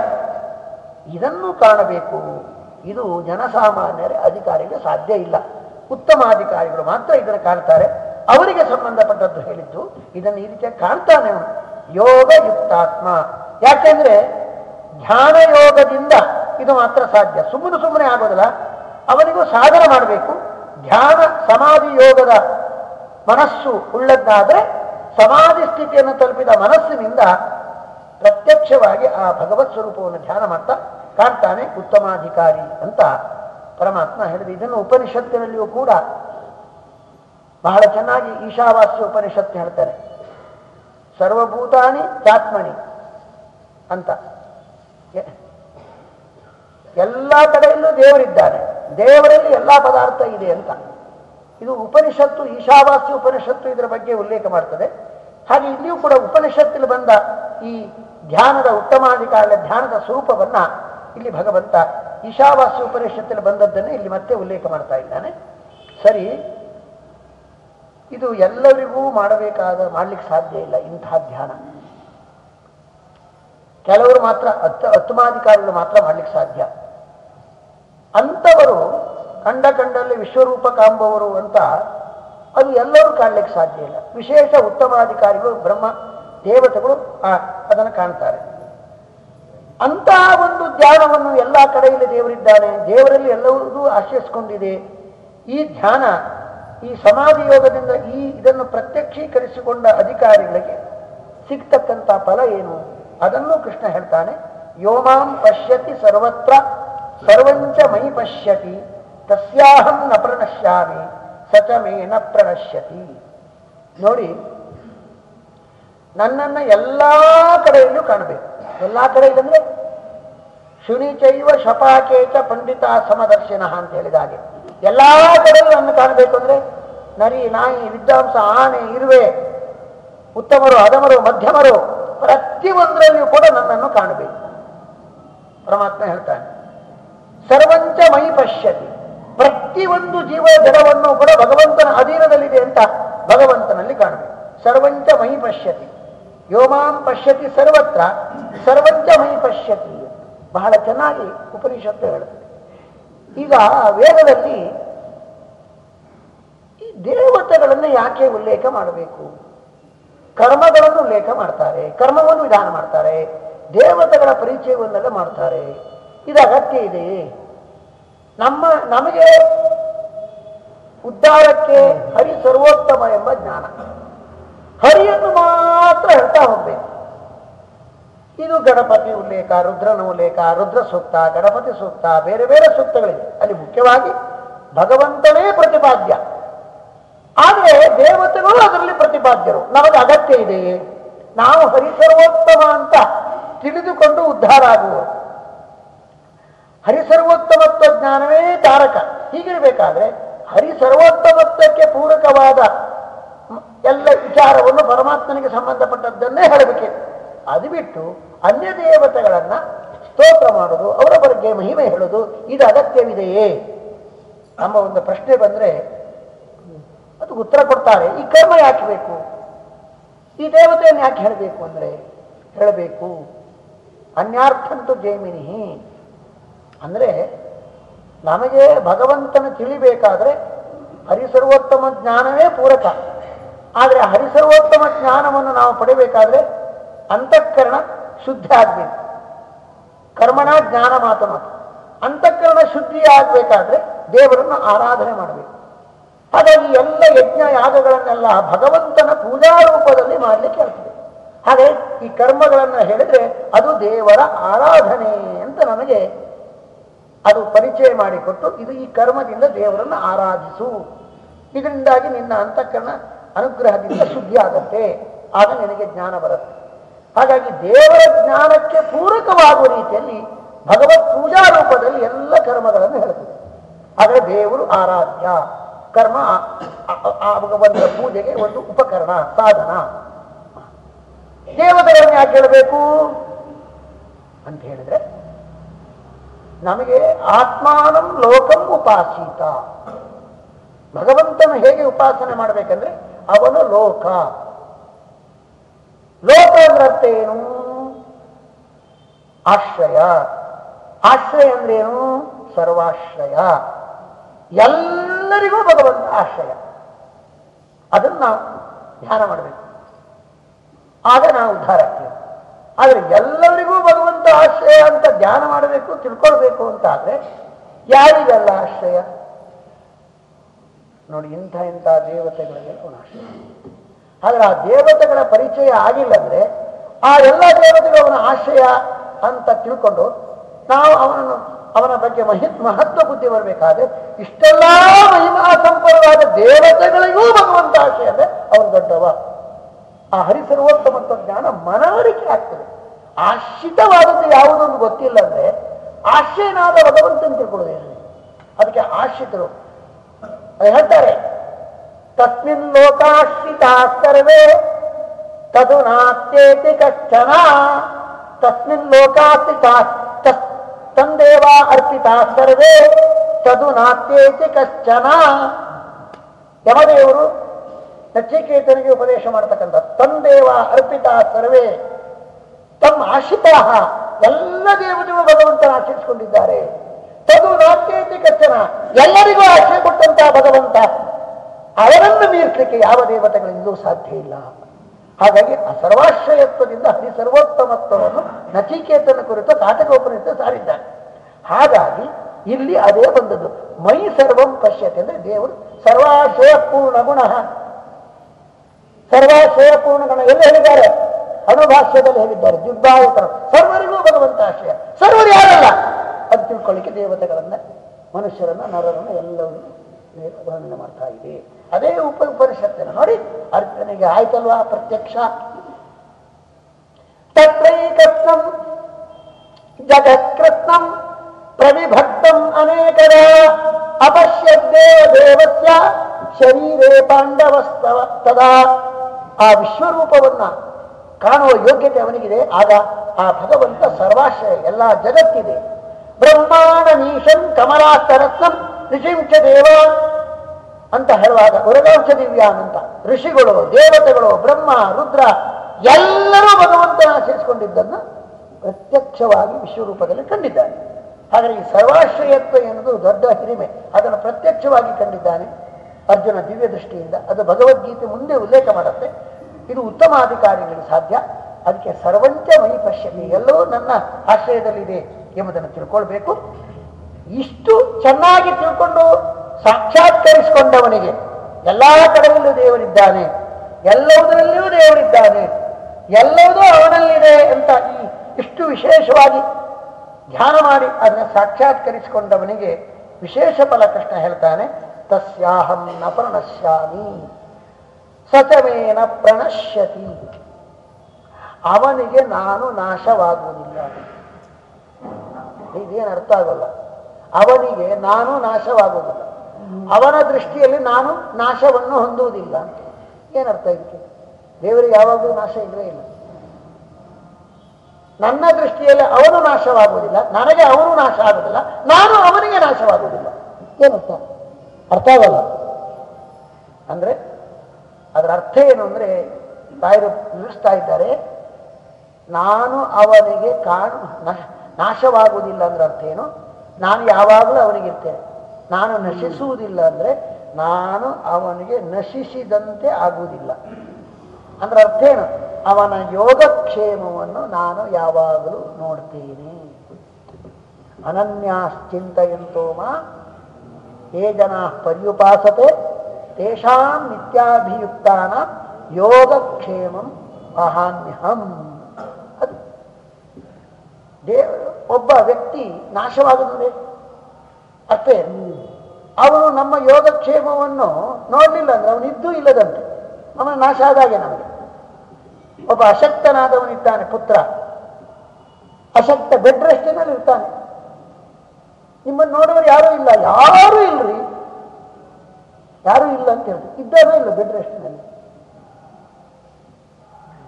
Speaker 1: ಇದನ್ನು ಕಾಣಬೇಕು. ಇದು ಜನಸಾಮಾನ್ಯರ ಅಧಿಕಾರಿಗೆ ಸಾಧ್ಯ ಇಲ್ಲ. ಉತ್ತಮ ಅಧಿಕಾರಿಗಳು ಮಾತ್ರ ಇದನ್ನು ಕಾಣ್ತಾರೆ. ಅವರಿಗೆ ಸಂಬಂಧಪಟ್ಟದ್ದು ಹೇಳಿದ್ದು ಇದನ್ನು ಈ ರೀತಿಯಾಗಿ ಕಾಣ್ತಾನೆ ಅವನು ಯೋಗ ಯುಕ್ತಾತ್ಮ ಯಾಕೆಂದ್ರೆ ಧ್ಯಾನ ಯೋಗದಿಂದ ಇದು ಮಾತ್ರ ಸಾಧ್ಯ. ಸುಮ್ಮನೆ ಸುಮ್ಮನೆ ಆಗೋದಿಲ್ಲ. ಅವನಿಗೂ ಸಾಧನೆ ಮಾಡಬೇಕು. ಧ್ಯಾನ ಸಮಾಧಿ ಯೋಗದ ಮನಸ್ಸು ಉಳ್ಳದ್ದಾದ್ರೆ ಸಮಾಧಿ ಸ್ಥಿತಿಯನ್ನು ತಲುಪಿದ ಮನಸ್ಸಿನಿಂದ ಪ್ರತ್ಯಕ್ಷವಾಗಿ ಆ ಭಗವತ್ ಸ್ವರೂಪವನ್ನು ಧ್ಯಾನ ಮಾಡ್ತಾ ಕಾಣ್ತಾನೆ ಉತ್ತಮಾಧಿಕಾರಿ ಅಂತ ಪರಮಾತ್ಮ ಹೇಳಿದೆ. ಇದನ್ನು ಉಪನಿಷತ್ತಿನಲ್ಲಿಯೂ ಕೂಡ ಬಹಳ ಚೆನ್ನಾಗಿ ಈಶಾವಾಸ್ಯ ಉಪನಿಷತ್ತು ಹೇಳ್ತಾರೆ. ಸರ್ವಭೂತಾನಿ ಚಾತ್ಮನಿ ಅಂತ. ಎಲ್ಲ ಕಡೆಯಲ್ಲೂ ದೇವರಿದ್ದಾನೆ ದೇವರಲ್ಲಿ ಎಲ್ಲ ಪದಾರ್ಥ ಇದೆ ಅಂತ. ಇದು ಉಪನಿಷತ್ತು, ಈಶಾವಾಸ್ಯ ಉಪನಿಷತ್ತು ಇದರ ಬಗ್ಗೆ ಉಲ್ಲೇಖ ಮಾಡ್ತದೆ. ಹಾಗೆ ಇಲ್ಲಿಯೂ ಕೂಡ ಉಪನಿಷತ್ತಲ್ಲಿ ಬಂದ ಈ ಧ್ಯಾನದ ಉತ್ತಮಾಧಿಕಾರದ ಧ್ಯಾನದ ಸ್ವರೂಪವನ್ನ ಇಲ್ಲಿ ಭಗವಂತ ಈಶಾವಾಸ್ಯ ಉಪನಿಷತ್ತಲ್ಲಿ ಬಂದದ್ದನ್ನು ಇಲ್ಲಿ ಮತ್ತೆ ಉಲ್ಲೇಖ ಮಾಡ್ತಾ ಇದ್ದಾನೆ. ಸರಿ ಇದು ಎಲ್ಲರಿಗೂ ಮಾಡಬೇಕಾದ, ಮಾಡಲಿಕ್ಕೆ ಸಾಧ್ಯ ಇಲ್ಲ ಇಂಥ ಧ್ಯಾನ. ಕೆಲವರು ಮಾತ್ರ ಅತ್ತ ಅತ್ತಮಾಧಿಕಾರಿಗಳು ಮಾತ್ರ ಮಾಡಲಿಕ್ಕೆ ಸಾಧ್ಯ. ಅಂಥವರು ಕಂಡ ಕಂಡಲ್ಲಿ ವಿಶ್ವರೂಪ ಕಾಂಬವರು ಅಂತ ಅದು ಎಲ್ಲರೂ ಕಾಣಲಿಕ್ಕೆ ಸಾಧ್ಯ ಇಲ್ಲ. ವಿಶೇಷ ಉತ್ತಮಾಧಿಕಾರಿಗಳು, ಬ್ರಹ್ಮ, ದೇವತೆಗಳು ಅದನ್ನು ಕಾಣ್ತಾರೆ. ಅಂತಹ ಒಂದು ಧ್ಯಾನವನ್ನು ಎಲ್ಲ ಕಡೆಯಲ್ಲಿ ದೇವರಿದ್ದಾನೆ. ದೇವರಲ್ಲಿ ಎಲ್ಲವೂ ಆಶ್ರಯಿಸಿಕೊಂಡಿದೆ ಈ ಧ್ಯಾನ ಈ ಸಮಾಧಿ ಯೋಗದಿಂದ ಈ ಇದನ್ನು ಪ್ರತ್ಯಕ್ಷೀಕರಿಸಿಕೊಂಡ ಅಧಿಕಾರಿಗಳಿಗೆ ಸಿಗ್ತಕ್ಕಂಥ ಫಲ ಏನು? ಅದನ್ನು ಕೃಷ್ಣ ಹೇಳ್ತಾನೆ, ಯೋಮಾಂ ಪಶ್ಯತಿ ಸರ್ವತ್ರ, ಸರ್ವಂಚ ಮೈ ಪಶ್ಯತಿ, ತಸ್ಯಾಹಂ ನ ಪ್ರಣಶ್ಯಾಮಿ ಸಚ ಮೇ ನ ಪ್ರಣಶ್ಯತಿ. ನೋಡಿ, ನನ್ನನ್ನು ಎಲ್ಲಾ ಕಡೆಯಲ್ಲೂ ಕಾಣಬೇಕು. ಎಲ್ಲಾ ಕಡೆ ಇದಂದ್ರೆ ಶುನಿಚೈವ ಶಪಾಕೇಚ ಪಂಡಿತ ಸಮದರ್ಶಿನ ಅಂತ ಹೇಳಿದ ಹಾಗೆ. ಎಲ್ಲಾ ಕಡೆಯಲ್ಲೂ ನನ್ನ ಕಾಣಬೇಕು ಅಂದ್ರೆ ನರಿ, ನಾಯಿ, ವಿದ್ವಾಂಸ, ಆನೆ, ಇರುವೆ, ಉತ್ತಮರು, ಅಧಮರು, ಮಧ್ಯಮರು, ಪ್ರತಿಯೊಂದರಲ್ಲಿಯೂ ಕೂಡ ನನ್ನನ್ನು ಕಾಣಬೇಕು. ಪರಮಾತ್ಮ ಹೇಳ್ತಾನೆ, ಸರ್ವಂಚ ಮೈ ಪಶ್ಯತಿ, ಪ್ರತಿಯೊಂದು ಜೀವ ಜಡವನ್ನು ಕೂಡ ಭಗವಂತನ ಅಧೀನದಲ್ಲಿದೆ ಅಂತ ಭಗವಂತನಲ್ಲಿ ಕಾಣಬೇಕು. ಸರ್ವಂಚ ಮೈ ಪಶ್ಯತಿ, ಯೋಮಾಂ ಪಶ್ಯತಿ ಸರ್ವತ್ರ, ಸರ್ವಂಚ ಮೈ ಪಶ್ಯತಿ ಬಹಳ ಚೆನ್ನಾಗಿ ಉಪನಿಷತ್ತು ಹೇಳುತ್ತದೆ ಈಗ ವೇದದಲ್ಲಿ ಈ ದೇವತೆಗಳನ್ನು ಯಾಕೆ ಉಲ್ಲೇಖ ಮಾಡಬೇಕು? ಕರ್ಮಗಳನ್ನು ಉಲ್ಲೇಖ ಮಾಡ್ತಾರೆ, ಕರ್ಮವನ್ನು ವಿಧಾನ ಮಾಡ್ತಾರೆ, ದೇವತೆಗಳ ಪರಿಚಯವನ್ನೆಲ್ಲ ಮಾಡ್ತಾರೆ. ಇದು ಅಗತ್ಯ ಇದೆ. ನಮ್ಮ, ನಮಗೆ ಉದ್ಧಾರಕ್ಕೆ ಹರಿ ಸರ್ವೋತ್ತಮ ಎಂಬ ಜ್ಞಾನ. ಹರಿಯನ್ನು ಮಾತ್ರ ಹೇಳ್ತಾ ಹೋಗ್ಬೇಕು. ಇದು ಗಣಪತಿ ಉಲ್ಲೇಖ, ರುದ್ರನ ಉಲ್ಲೇಖ, ರುದ್ರ ಸೂಕ್ತ, ಗಣಪತಿ ಸೂಕ್ತ, ಬೇರೆ ಬೇರೆ ಸೂಕ್ತಗಳಿವೆ. ಅಲ್ಲಿ ಮುಖ್ಯವಾಗಿ ಭಗವಂತನೇ ಪ್ರತಿಪಾದ್ಯ. ಆದರೆ ದೇವತೆಗಳು ಅದರಲ್ಲಿ ಪ್ರತಿಪಾದ್ಯರು. ನಮಗೆ ಅಗತ್ಯ ಇದೆಯೇ ನಾವು ಹರಿಸರ್ವೋತ್ತಮ ಅಂತ ತಿಳಿದುಕೊಂಡು ಉದ್ಧಾರ ಆಗುವರು. ಹರಿಸರ್ವೋತ್ತಮತ್ವ ಜ್ಞಾನವೇ ತಾರಕ ಹೀಗಿರಬೇಕಾದ್ರೆ ಹರಿಸರ್ವೋತ್ತಮತ್ವಕ್ಕೆ ಪೂರಕವಾದ ಎಲ್ಲ ವಿಚಾರವನ್ನು ಪರಮಾತ್ಮನಿಗೆ ಸಂಬಂಧಪಟ್ಟದ್ದನ್ನೇ ಹೇಳಬೇಕೆ. ಅದು ಬಿಟ್ಟು ಅನ್ಯ ದೇವತೆಗಳನ್ನು ಸ್ತೋತ್ರ ಮಾಡೋದು, ಅವರ ಬಗ್ಗೆ ಮಹಿಮೆ ಹೇಳೋದು, ಇದು ಅಗತ್ಯವಿದೆಯೇ? ನಮ್ಮ ಒಂದು ಪ್ರಶ್ನೆ ಬಂದ್ರೆ, ಅದು ಉತ್ತರ ಕೊಡ್ತಾರೆ, ಈ ಕರ್ಮ ಯಾಕೆ ಬೇಕು? ಈ ದೇವತೆಯನ್ನು ಯಾಕೆ ಹೇಳಬೇಕು ಅಂದ್ರೆ, ಹೇಳಬೇಕು, ಅನ್ಯಾರ್ಥಂತು ಜೈಮಿನಿ. ಅಂದ್ರೆ, ನಮಗೆ ಭಗವಂತನ ತಿಳಿಬೇಕಾದ್ರೆ ಹರಿಸರ್ವೋತ್ತಮ ಜ್ಞಾನವೇ ಪೂರಕ. ಆದರೆ ಹರಿಸರ್ವೋತ್ತಮ ಜ್ಞಾನವನ್ನು ನಾವು ಪಡಿಬೇಕಾದ್ರೆ ಅಂತಃಕರಣ ಶುದ್ಧ ಆಗ್ಬೇಕು. ಕರ್ಮಣ ಜ್ಞಾನ ಮಾತು ಮಾತು ಅಂತಃಕರಣ ಶುದ್ಧಿ ಆಗ್ಬೇಕಾದ್ರೆ ದೇವರನ್ನು ಆರಾಧನೆ ಮಾಡಬೇಕು. ಹಾಗಾಗಿ ಎಲ್ಲ ಯಜ್ಞ ಯಾಗಗಳನ್ನೆಲ್ಲ ಭಗವಂತನ ಪೂಜಾ ರೂಪದಲ್ಲಿ ಮಾಡಲಿಕ್ಕೆ ಆಗ್ತದೆ. ಹಾಗೆ ಈ ಕರ್ಮಗಳನ್ನು ಹೇಳಿದ್ರೆ ಅದು ದೇವರ ಆರಾಧನೆ ಅಂತ ನಮಗೆ ಅದು ಪರಿಚಯ ಮಾಡಿಕೊಟ್ಟು ಇದು ಈ ಕರ್ಮದಿಂದ ದೇವರನ್ನು ಆರಾಧಿಸು. ಇದರಿಂದಾಗಿ ನಿನ್ನ ಅಂತಃಕರಣ ಅನುಗ್ರಹದಿಂದ ಶುದ್ಧಿ ಆಗತ್ತೆ. ಆಗ ನಿನಗೆ ಜ್ಞಾನ ಬರುತ್ತೆ. ಹಾಗಾಗಿ ದೇವರ ಜ್ಞಾನಕ್ಕೆ ಪೂರಕವಾಗುವ ರೀತಿಯಲ್ಲಿ ಭಗವತ್ ಪೂಜಾ ರೂಪದಲ್ಲಿ ಎಲ್ಲ ಕರ್ಮಗಳನ್ನು ಹೇಳ್ತದೆ. ಆದರೆ ದೇವರು ಆರಾಧ್ಯ, ಕರ್ಮ ಭಗವಂತನ ಪೂಜೆಗೆ ಒಂದು ಉಪಕರಣ, ಸಾಧನ. ದೇವತೆಗಳನ್ನು ಯಾಕೆ ಹೇಳಬೇಕು? ಅಂತ ಹೇಳಿದ್ರೆ, ನಮಗೆ ಆತ್ಮಾನಂ ಲೋಕಂ ಉಪಾಸೀತ. ಭಗವಂತನ ಹೇಗೆ ಉಪಾಸನೆ ಮಾಡಬೇಕಂದ್ರೆ, ಅವನು ಲೋಕ. ಲೋಕ ಅಂದ್ರೆ ಆಶ್ರಯ. ಆಶ್ರಯ ಅಂದ್ರೇನು? ಸರ್ವಾಶ್ರಯ. ಎಲ್ಲರಿಗೂ ಭಗವಂತ ಆಶ್ರಯ. ಅದನ್ನ ಧ್ಯಾನ ಮಾಡಬೇಕು. ಆಗ ನಾವು ಉದ್ಧಾರ ಆಗ್ತೀವಿ. ಆದರೆ ಎಲ್ಲರಿಗೂ ಭಗವಂತ ಆಶ್ರಯ ಅಂತ ಧ್ಯಾನ ಮಾಡಬೇಕು, ತಿಳ್ಕೊಳ್ಬೇಕು ಅಂತ ಆದರೆ ಯಾರಿಗೆಲ್ಲ ಆಶ್ರಯ? ನೋಡಿ ಇಂಥ ಇಂಥ ದೇವತೆಗಳಿಗೆ ಅವನ ಆಶ್ರಯ. ಆದರೆ ಆ ದೇವತೆಗಳ ಪರಿಚಯ ಆಗಿಲ್ಲ ಅಂದ್ರೆ ಆ ಎಲ್ಲ ದೇವತೆಗಳು ಅವನ ಆಶಯ ಅಂತ ತಿಳ್ಕೊಂಡು ನಾವು ಅವನನ್ನು ಅವನ ಬಗ್ಗೆ ಮಹಿತ್ ಮಹತ್ವ ಬುದ್ಧಿ ಬರಬೇಕಾದ್ರೆ ಇಷ್ಟೆಲ್ಲ ಮಹಿಮಾ ಸಂಪನ್ನವಾದ ದೇವತೆಗಳಿಗೂ ಭಗವಂತ ಆಶಯ ಅಂದ್ರೆ ಅವನು ದೊಡ್ಡವ ಆ ಹರಿಸರ್ವೋತ್ತಮತ್ವ ಜ್ಞಾನ ಮನವರಿಕೆ ಆಗ್ತದೆ. ಆಶ್ರಿತವಾದದ್ದು ಯಾವುದೊಂದು ಗೊತ್ತಿಲ್ಲ ಅಂದ್ರೆ ಆಶ್ರಯನಾದ ಭಗವಂತನ ತಿಳ್ಕೊಳ್ಳೋದೇನು ಅದಕ್ಕೆ ಆಶ್ರಿತರು. ಹೇಳ್ತಾರೆ ತಸ್ಮಿನ್ ಲೋಕಾಶ್ರಿತಾ ಸರ್ವೇ ತದು ನಾಸ್ಯೇತಿ ಕಷ್ಟನ ತಸ್ಮಿನ್ ಲೋಕಾಶ್ರಿತಾ ತಂದೇವ ಅರ್ಪಿತಾ ಸರ್ವೇ ತದು ನಾಸ್ತೇತಿ ಕಶ್ಚನ ಯಮದೇವರು ನಚಿಕೇತನಿಗೆ ಉಪದೇಶ ಮಾಡತಕ್ಕಂಥ ತಂದೇವ ಅರ್ಪಿತ ಸರ್ವೇ, ತಮ್ಮ ಆಶ್ರಿತ ಎಲ್ಲ ದೇವತೆಗಳು ಭಗವಂತನ ಆಶ್ರಯಿಸಿಕೊಂಡಿದ್ದಾರೆ ತದು ನಾಸ್ತೇತಿ ಕಚ್ಚನ ಎಲ್ಲರಿಗೂ ಆಶ್ರಯ ಕೊಟ್ಟಂತಹ ಭಗವಂತ ಅವರನ್ನು ಮೀರಿಸಲಿಕ್ಕೆ ಯಾವ ದೇವತೆಗಳಿಂದಲೂ ಸಾಧ್ಯ ಇಲ್ಲ. ಹಾಗಾಗಿ ಸರ್ವಾಶ್ರಯತ್ವದಿಂದ ಹರಿ ಸರ್ವೋತ್ತಮತ್ವವನ್ನು ನಚಿಕೇತನ ಕುರಿತು ಕಾಟಕೋಪನಿಂದ ಸಾರಿದ್ದಾರೆ. ಹಾಗಾಗಿ ಇಲ್ಲಿ ಅದೇ ಬಂದದ್ದು. ಮೈ ಸರ್ವಂ ಪಶ್ಯತೆ ಅಂದ್ರೆ ದೇವರು ಸರ್ವಾಶ್ರಯ ಪೂರ್ಣ ಗುಣ. ಸರ್ವಾಶ್ರಯ ಪೂರ್ಣ ಗುಣ. ಎಲ್ಲಿ ಹೇಳಿದ್ದಾರೆ? ಅನುಭಾಷ್ಯದಲ್ಲಿ ಹೇಳಿದ್ದಾರೆ. ದುರ್ಭಾವಿತರು ಸರ್ವರಿಗೂ ಬರುವಂತಹ ಆಶ್ರಯ. ಸರ್ವರು ಯಾರಲ್ಲ? ಅದು ತಿಳ್ಕೊಳ್ಳಿಕ್ಕೆ ದೇವತೆಗಳನ್ನ, ಮನುಷ್ಯರನ್ನ, ನರರನ್ನು ಎಲ್ಲವನ್ನೂ ವರ್ಣನೆ ಮಾಡ್ತಾ ಇದೆ. ಅದೇ ಉಪ ಉಪನಿಷತ್ತಿನ ನೋಡಿ, ಅರ್ಜುನಿಗೆ ಆಯ್ತಲ್ವಾ ಪ್ರತ್ಯಕ್ಷ? ತತ್ರೈಕತ್ನಂ ಜಗತ್ಕೃತ್ನಂ ಪ್ರವಿಭಕ್ತಂ ಅನೇಕರ ಅಪಶ್ಯದ್ದೇವ ದೇವಸ್ಯ, ಶರೀರೇ ಪಾಂಡವಸ್ತವ ತದಾ. ಆ ವಿಶ್ವರೂಪವನ್ನ ಕಾಣುವ ಯೋಗ್ಯತೆ ಅವನಿಗಿದೆ. ಆಗ ಆ ಭಗವಂತ ಸರ್ವಾಶ್ರಯ, ಎಲ್ಲ ಜಗತ್ತಿದೆ. ಬ್ರಹ್ಮಾಂಡ ನೀಶಂ ಕಮಲಾಸ್ತರತ್ನಂ ಋಷಿಂಚ ದೇವ. ಅಂತ ಹೇಳುವಾಗ ಉರಗಾಂಶ ದಿವ್ಯಾನ್ ಅಂತ ಋಷಿಗಳು, ದೇವತೆಗಳು, ಬ್ರಹ್ಮ, ರುದ್ರ, ಎಲ್ಲರೂ ಭಗವಂತನ ಆಚರಿಸಿಕೊಂಡಿದ್ದನ್ನು ಪ್ರತ್ಯಕ್ಷವಾಗಿ ವಿಶ್ವರೂಪದಲ್ಲಿ ಕಂಡಿದ್ದಾನೆ. ಆದರೆ ಈ ಸರ್ವಾಶ್ರಯತ್ವ ಎನ್ನುವುದು ದೊಡ್ಡ ಹಿರಿಮೆ. ಅದನ್ನು ಪ್ರತ್ಯಕ್ಷವಾಗಿ ಕಂಡಿದ್ದಾನೆ ಅರ್ಜುನ ದಿವ್ಯ ದೃಷ್ಟಿಯಿಂದ. ಅದು ಭಗವದ್ಗೀತೆ ಮುಂದೆ ಉಲ್ಲೇಖ ಮಾಡುತ್ತೆ. ಇದು ಉತ್ತಮ ಅಧಿಕಾರಿಗಳು ಸಾಧ್ಯ. ಅದಕ್ಕೆ ಸರ್ವಂಚ ಮೈ ಪಶ್ಯತಿ. ಎಲ್ಲವೂ ನನ್ನ ಆಶ್ರಯದಲ್ಲಿದೆ ಎಂಬುದನ್ನು ತಿಳ್ಕೊಳ್ಬೇಕು. ಇಷ್ಟು ಚೆನ್ನಾಗಿ ತಿಳ್ಕೊಂಡು ಸಾಕ್ಷಾತ್ಕರಿಸಿಕೊಂಡವನಿಗೆ ಎಲ್ಲಾ ಕಡೆಯಲ್ಲೂ ದೇವರಿದ್ದಾನೆ, ಎಲ್ಲವುದರಲ್ಲಿಯೂ ದೇವರಿದ್ದಾನೆ, ಎಲ್ಲವುದೂ ಅವನಲ್ಲಿದೆ ಅಂತ ಈ ಇಷ್ಟು ವಿಶೇಷವಾಗಿ ಧ್ಯಾನ ಮಾಡಿ ಅದನ್ನು ಸಾಕ್ಷಾತ್ಕರಿಸಿಕೊಂಡವನಿಗೆ ವಿಶೇಷ ಫಲ ಕೃಷ್ಣ ಹೇಳ್ತಾನೆ, ತಸ್ಯಾಹಂ ನ ಪ್ರಣಶ್ಯಾಮಿ, ಸಚಮೇನ ಪ್ರಣಶ್ಯತಿ. ಅವನಿಗೆ ನಾನು ನಾಶವಾಗುವುದಿಲ್ಲ. ಇದೇನು ಅರ್ಥ ಆಗೋಲ್ಲ. ಅವನಿಗೆ ನಾನು ನಾಶವಾಗುವುದಿಲ್ಲ. ಅವನ ದೃಷ್ಟಿಯಲ್ಲಿ ನಾನು ನಾಶವನ್ನು ಹೊಂದುವುದಿಲ್ಲ ಅಂತ. ಏನರ್ಥ ಇದಕ್ಕೆ ದೇವರಿಗೆ ಯಾವಾಗಲೂ ನಾಶ ಇದ್ರೆ ಇಲ್ಲ. ನನ್ನ ದೃಷ್ಟಿಯಲ್ಲಿ ಅವನು ನಾಶವಾಗುವುದಿಲ್ಲ, ನನಗೆ ಅವನು ನಾಶ ಆಗುವುದಿಲ್ಲ, ನಾನು ಅವನಿಗೆ ನಾಶವಾಗುವುದಿಲ್ಲ. ಏನರ್ಥ? ಅರ್ಥ ಆಗಲ್ಲ. ಅಂದ್ರೆ ಅದರ ಅರ್ಥ ಏನು ಅಂದ್ರೆ, ಬಾಯರು ವಿವರಿಸ್ತಾ ಇದ್ದಾರೆ, ನಾನು ಅವನಿಗೆ ಕಾಣು ನಾಶವಾಗುವುದಿಲ್ಲ ಅಂದ್ರೆ ಅರ್ಥ ಏನು? ನಾನು ಯಾವಾಗಲೂ ಅವನಿಗಿರ್ತೇನೆ. ನಾನು ನಶಿಸುವುದಿಲ್ಲ ಅಂದ್ರೆ ನಾನು ಅವನಿಗೆ ನಶಿಸಿದಂತೆ ಆಗುವುದಿಲ್ಲ. ಅಂದ್ರೆ ಅರ್ಥ ಏನು? ಅವನ ಯೋಗಕ್ಷೇಮವನ್ನು ನಾನು ಯಾವಾಗಲೂ ನೋಡ್ತೇನೆ. ಮಾ ಯೇ ಜನ ಪರ್ಯುಪಾಸತೆ, ತೇಷಾಂ ನಿತ್ಯಾಭಿಯುಕ್ತಾನ, ಯೋಗಕ್ಷೇಮಂ ಅಹಾನ್ಯಹಂ. ಅದು ದೇವ ಒಬ್ಬ ವ್ಯಕ್ತಿ ನಾಶವಾಗುತ್ತದೆ ಏನು? ಅವನು ನಮ್ಮ ಯೋಗಕ್ಷೇಮವನ್ನು ನೋಡಲಿಲ್ಲ ಅಂದ್ರೆ ಅವನಿದ್ದೂ ಇಲ್ಲದಂತೆ. ಅವನ ನಾಶ ಆದಾಗೆ ನಮಗೆ. ಒಬ್ಬ ಅಶಕ್ತನಾದವನಿದ್ದಾನೆ ಪುತ್ರ. ಅಶಕ್ತ ಬೆಡ್ ರೆಸ್ಟಿನಲ್ಲಿ ಇರ್ತಾನೆ. ನಿಮ್ಮನ್ನು ನೋಡುವರು ಯಾರೂ ಇಲ್ಲ. ಯಾರೂ ಇಲ್ರಿ. ಯಾರೂ ಇಲ್ಲ ಅಂತ ಹೇಳಿ. ಇದ್ದಾರೋ ಇಲ್ಲ ಬೆಡ್ ರೆಸ್ಟಿನಲ್ಲಿ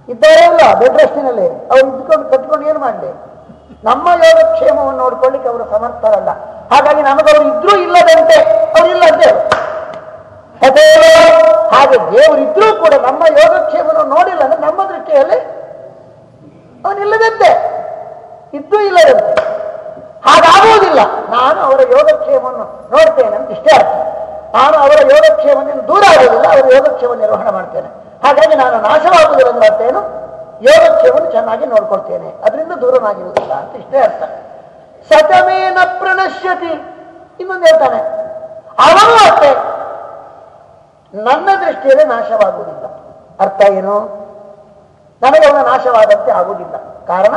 Speaker 1: ಇದ್ದಾರೋ ಇಲ್ಲ ಬೆಡ್ ರೆಸ್ಟಿನಲ್ಲಿ ಅವ್ರು ಇದ್ಕೊಂಡು ಕಟ್ಕೊಂಡು ಏನು ಮಾಡಲಿ? ನಮ್ಮ ಯೋಗಕ್ಷೇಮವನ್ನು ನೋಡ್ಕೊಳ್ಳಿಕ್ಕೆ ಅವರು ಸಮರ್ಥರಲ್ಲ. ಹಾಗಾಗಿ ನಮಗವರು ಇದ್ರೂ ಇಲ್ಲದಂತೆ ಅವರಿಲ್ಲ ಅಂತ ಹೇಳು. ತಥೈವ ಹಾಗೆ ದೇವರಿದ್ರೂ ಕೂಡ ನಮ್ಮ ಯೋಗಕ್ಷೇಮವನ್ನು ನೋಡಿಲ್ಲ ಅಂದ್ರೆ ನಮ್ಮ ದೃಷ್ಟಿಯಲ್ಲಿ ಅವನಿಲ್ಲದಂತೆ ಇದ್ದೂ ಇಲ್ಲದಂತೆ. ಹಾಗಾಗುವುದಿಲ್ಲ. ನಾನು ಅವರ ಯೋಗಕ್ಷೇಮವನ್ನು ನೋಡ್ತೇನೆ ಅಂತ ಇಷ್ಟೇ ಅರ್ಥ. ನಾನು ಅವರ ಯೋಗಕ್ಷೇಮದಿಂದ ದೂರ ಆಗುವುದಿಲ್ಲ, ಅವರ ಯೋಗಕ್ಷೇಮ ನಿರ್ವಹಣೆ ಮಾಡ್ತೇನೆ. ಹಾಗಾಗಿ ನಾನು ನಾಶವಾಗುವುದಿಲ್ಲ ಅಂದ್ರೆ ಅರ್ಥ ಏನು ಯೋಗಕ್ಷೇಮವನ್ನು ಚೆನ್ನಾಗಿ ನೋಡ್ಕೊಳ್ತೇನೆ. ಅದರಿಂದ ದೂರನಾಗಿರುವುದಿಲ್ಲ ಅಂತ ಇಷ್ಟೇ ಅರ್ಥ. ಸತಮೇನ ಪ್ರಣಶ್ಯತಿ. ಇನ್ನೊಂದು ಹೇಳ್ತಾನೆ ಅವನು ಅಷ್ಟೇ. ನನ್ನ ದೃಷ್ಟಿಯಲ್ಲಿ ನಾಶವಾಗುವುದಿಲ್ಲ. ಅರ್ಥ ಏನು? ನನಗೆ ಅವನ ನಾಶವಾದಂತೆ ಆಗುವುದಿಲ್ಲ. ಕಾರಣ,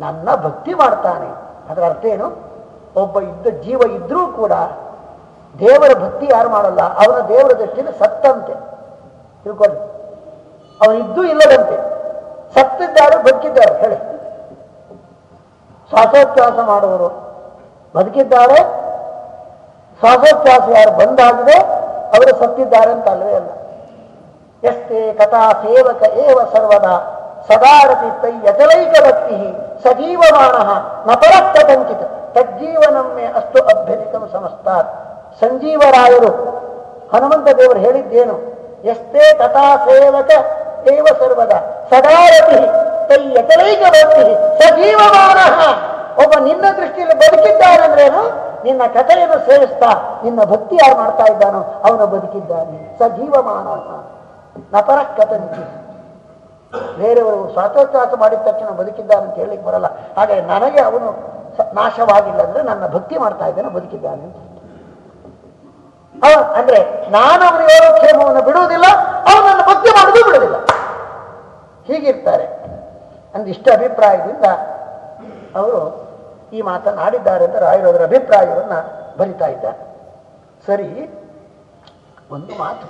Speaker 1: ನನ್ನ ಭಕ್ತಿ ಮಾಡ್ತಾನೆ. ಅದರ ಅರ್ಥ ಏನು? ಒಬ್ಬ ಇದ್ದ ಜೀವ ಇದ್ರೂ ಕೂಡ ದೇವರ ಭಕ್ತಿ ಯಾರು ಮಾಡಲ್ಲ. ಅವನ ದೇವರ ದೃಷ್ಟಿಯಲ್ಲಿ ಸತ್ತಂತೆ. ತಿಳ್ಕೊಳ್ಳಿ. ಅವನಿದ್ದೂ ಇಲ್ಲದಂತೆ. ಸತ್ತಿದ್ದಾರೆ, ಬದುಕಿದ್ದಾರೆ, ಹೇಳಿ. ಶ್ವಾಸೋಚ್ಛ್ವಾಸ ಮಾಡುವರು. ಬದುಕಿದ್ದಾರೆ, ಶ್ವಾಸೋಚ್ಛ್ವಾಸ ಯಾರು ಬಂದಾಗಿದೆ, ಅವರು ಸತ್ತಿದ್ದಾರೆ ಅಂತ ಅಲ್ವೇ ಅಲ್ಲ. ಎಷ್ಟೇ ಕಥಾ ಸೇವಕ ಏವ ಸರ್ವದಾ, ಸದಾರತಿ ತೈ ಯಜಲೈಕ ಭಕ್ತಿ ಸಜೀವಮಾನ ನ ಪರಕ್ಕಂಚಿತ ತಜ್ಜೀವನಮ್ಮೆ ಅಷ್ಟು ಅಭ್ಯಧಿಕಂ ಸಮಸ್ತಾತ್ ಸಂಜೀವರಾಯರು, ಹನುಮಂತ ದೇವರು ಹೇಳಿದ್ದೇನು, ಎಷ್ಟೇ ಕಥಾ ಸೇವಕ ಏವ ಸರ್ವದ ಸದಾರತಿ ತೈ ಯಜಲೈಕ ಭಕ್ತಿ, ಸಜೀವಮಾನ. ಒಬ್ಬ ನಿನ್ನ ದೃಷ್ಟಿಯಲ್ಲಿ ಬದುಕಿದ್ದಾರಂದ್ರೇನು ನಿನ್ನ ಕಥೆಯನ್ನು ಸೇವಿಸ್ತಾ ನಿನ್ನ ಭಕ್ತಿ ಯಾರು ಮಾಡ್ತಾ ಇದ್ದಾನೋ ಅವನು ಬದುಕಿದ್ದಾನೆ. ಸಜೀವಮಾನ ನಪರ ಕಥಂಚಿ ಬೇರೆಯವರು ಸ್ವಾತಂತ್ರ್ಯಾಸ ಮಾಡಿದ ತಕ್ಷಣ ಬದುಕಿದ್ದಾನೆ ಅಂತ ಹೇಳಲಿಕ್ಕೆ ಬರಲ್ಲ. ಹಾಗೆ ನನಗೆ ಅವನು ನಾಶವಾಗಿಲ್ಲ ಅಂದ್ರೆ ನನ್ನ ಭಕ್ತಿ ಮಾಡ್ತಾ ಇದ್ದಾನೆ, ಬದುಕಿದ್ದಾನೆ ಅಂದ್ರೆ ನಾನು ಅವನ ಯೋಗಕ್ಷೇಮವನ್ನು ಬಿಡುವುದಿಲ್ಲ, ಅವನನ್ನು ನನ್ನ ಭಕ್ತಿ ಮಾಡುವುದು ಬಿಡುವುದಿಲ್ಲ. ಹೀಗಿರ್ತಾರೆ. ಅಂದಿಷ್ಟ ಅಭಿಪ್ರಾಯದಿಂದ ಅವರು ಈ ಮಾತನ್ನು ಆಡಿದ್ದಾರೆ ಅಂತ ರಾಯರವರ ಅಭಿಪ್ರಾಯವನ್ನು ಬರಿತಾ ಇದ್ದಾರೆ. ಸರಿ, ಒಂದು ಮಾತು.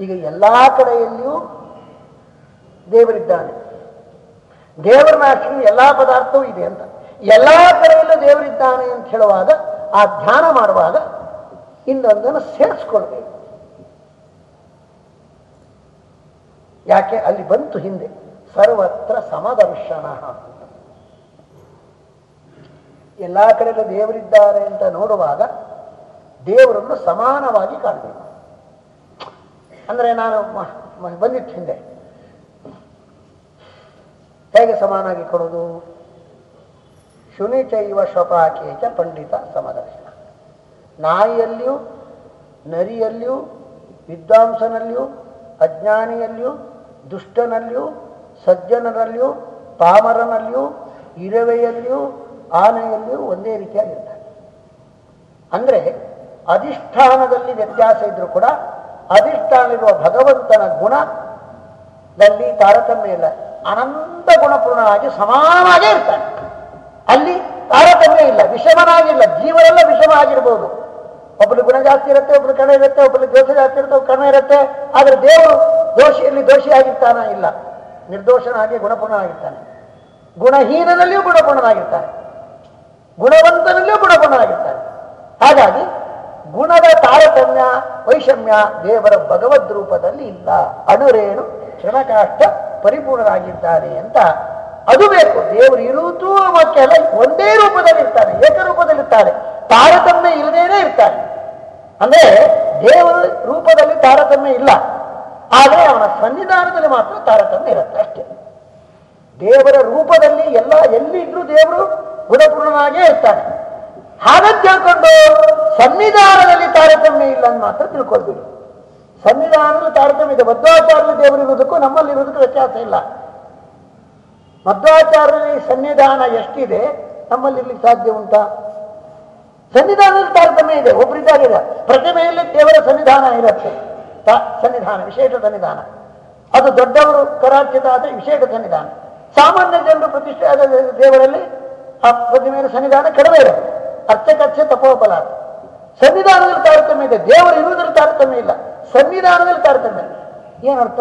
Speaker 1: ಈಗ ಎಲ್ಲಾ ಕಡೆಯಲ್ಲಿಯೂ ದೇವರಿದ್ದಾನೆ. ದೇವರ ಆಚರಣೆ ಎಲ್ಲಾ ಪದಾರ್ಥವೂ ಇದೆ ಅಂತ. ಎಲ್ಲಾ ಕಡೆಯಲ್ಲೂ ದೇವರಿದ್ದಾನೆ ಅಂತ ಹೇಳುವಾಗ, ಆ ಧ್ಯಾನ ಮಾಡುವಾಗ ಇನ್ನೊಂದನ್ನು ಸೇರಿಸ್ಕೊಳ್ಬೇಕು. ಯಾಕೆ? ಅಲ್ಲಿ ಬಂತು ಹಿಂದೆ. ಸರ್ವತ್ರ ಸಮದರ್ಶನ. ಎಲ್ಲ ಕಡೆಯಲ್ಲೂ ದೇವರಿದ್ದಾರೆ ಅಂತ ನೋಡುವಾಗ ದೇವರನ್ನು ಸಮಾನವಾಗಿ ಕಾಣಬೇಕು. ಅಂದ್ರೆ ನಾನು ಬಂದಿತ್ತು ಹಿಂದೆ. ಹೇಗೆ ಸಮಾನಾಗಿ ಕೊಡೋದು ಶುನಿಚೈವ ಶ್ವಪಾಕೇಚ ಪಂಡಿತ ಸಮದರ್ಶನ. ನಾಯಿಯಲ್ಲಿಯೂ, ನರಿಯಲ್ಲಿಯೂ, ವಿದ್ವಾಂಸನಲ್ಲಿಯೂ, ಅಜ್ಞಾನಿಯಲ್ಲಿಯೂ ದುಷ್ಟನಲ್ಲಿಯೂ, ಸಜ್ಜನರಲ್ಲಿಯೂ, ಪಾಮರನಲ್ಲಿಯೂ, ಇರವೆಯಲ್ಲಿಯೂ, ಆನೆಯಲ್ಲಿಯೂ ಒಂದೇ ರೀತಿಯಾಗಿರ್ತಾರೆ. ಅಂದ್ರೆ ಅಧಿಷ್ಠಾನದಲ್ಲಿ ವ್ಯತ್ಯಾಸ ಇದ್ರೂ ಕೂಡ ಅಧಿಷ್ಠಾನವಿರುವ ಭಗವಂತನ ಗುಣದಲ್ಲಿ ತಾರತಮ್ಯ ಇಲ್ಲ. ಅನಂತ ಗುಣಪೂರ್ಣವಾಗಿ ಸಮಾನವಾಗೇ ಇರ್ತಾನೆ ಅಲ್ಲಿ ತಾರತಮ್ಯ ಇಲ್ಲ. ವಿಷಮನಾಗಿಲ್ಲ. ಜೀವರೆಲ್ಲ ವಿಷಮ ಆಗಿರ್ಬೋದು ಒಬ್ಬರು ಗುಣ ಜಾಸ್ತಿ ಇರುತ್ತೆ ಒಬ್ರು ಕಣ ಇರುತ್ತೆ ಒಬ್ಬರು ದೋಷ ಜಾಸ್ತಿ ಇರುತ್ತೆ ಕಣ ಇರುತ್ತೆ. ಆದರೆ ದೇವರು ದೋಷಿಯಲ್ಲಿ ದೋಷಿಯಾಗಿರ್ತಾನ ಇಲ್ಲ. ನಿರ್ದೋಷನಾಗಿ ಗುಣಪೂರ್ಣನಾಗಿರ್ತಾನೆ ಗುಣಹೀನನಲ್ಲಿಯೂ ಗುಣಪೂರ್ಣನಾಗಿರ್ತಾನೆ ಗುಣವಂತನಲ್ಲಿಯೂ ಗುಣಪೂರ್ಣನಾಗಿರ್ತಾನೆ ಹಾಗಾಗಿ ಗುಣದ ತಾರತಮ್ಯ, ವೈಷಮ್ಯ ದೇವರ ಭಗವದ್ ರೂಪದಲ್ಲಿ ಇಲ್ಲ. ಅಣುರೇಣು ಕ್ಷಣಕಾಷ್ಟ ಪರಿಪೂರ್ಣರಾಗಿದ್ದಾನೆ ಅಂತ ಅದು ಬೇಕು. ದೇವರು ಇರುವುದು ಮತ್ತೆಲ್ಲ ಒಂದೇ ರೂಪದಲ್ಲಿ ಇರ್ತಾನೆ ತಾರತಮ್ಯ ಇಲ್ಲದೇನೆ ಇರ್ತಾನೆ. ಅಂದ್ರೆ ದೇವರ ರೂಪದಲ್ಲಿ ತಾರತಮ್ಯ ಇಲ್ಲ. ಆದರೆ ಅವನ ಸನ್ನಿಧಾನದಲ್ಲಿ ಮಾತ್ರ ತಾರತಮ್ಯ ಇರುತ್ತೆ ಅಷ್ಟೇ. ದೇವರ ರೂಪದಲ್ಲಿ ಎಲ್ಲ ಎಲ್ಲಿದ್ರೂ ದೇವರು ಗುಣಪೂರ್ಣನಾಗೇ ಇರ್ತಾನೆ. ಹಾಗಂತ ತಿಳ್ಕೊಂಡು ಸನ್ನಿಧಾನದಲ್ಲಿ ತಾರತಮ್ಯ ಇಲ್ಲ ಅಂತ ಮಾತ್ರ ತಿಳ್ಕೊಳ್ಬೇಡಿ. ಸನ್ನಿಧಾನದಲ್ಲಿ ತಾರತಮ್ಯ ಇದೆ. ಮಧ್ವಾಚಾರ್ಯ ದೇವರಿರುವುದಕ್ಕೂ ನಮ್ಮಲ್ಲಿರುವುದಕ್ಕೂ ವ್ಯತ್ಯಾಸ ಇಲ್ಲ. ಮಧ್ವಾಚಾರ್ಯ ಸನ್ನಿಧಾನ ಎಷ್ಟಿದೆ, ನಮ್ಮಲ್ಲಿ ಸಾಧ್ಯ ಉಂಟಾ? ಸನ್ನಿಧಾನದಲ್ಲಿ ತಾರತಮ್ಯ ಇದೆ ಒಬ್ಬರಿದ್ದಾಗಿದೆ ಪ್ರತಿಮೆಯಲ್ಲಿ ದೇವರ ಸನ್ನಿಧಾನ ಇರುತ್ತೆ. ಸನ್ನಿಧಾನ, ವಿಶೇಷ ಸನ್ನಿಧಾನ. ಅದು ದೊಡ್ಡವರು ಕರಾಚಿತ ಆದರೆ ವಿಶೇಷ ಸನ್ನಿಧಾನ. ಸಾಮಾನ್ಯ ಜನರು ಪ್ರತಿಷ್ಠೆ ಆದ ದೇವರಲ್ಲಿ ಆ ಪ್ರತಿಮೆಯ ಸನ್ನಿಧಾನ ಕಡಿಮೆ ಇರುತ್ತೆ ಅರ್ಚಕರ್ಚೆ ತಪೋಬಲ. ಸನ್ನಿಧಾನದಲ್ಲಿ ತಾರತಮ್ಯ ಇದೆ. ದೇವರು ಇರುವುದರಲ್ಲಿ ತಾರತಮ್ಯ ಇಲ್ಲ. ಸನ್ನಿಧಾನದಲ್ಲಿ ತಾರತಮ್ಯ. ಏನರ್ಥ?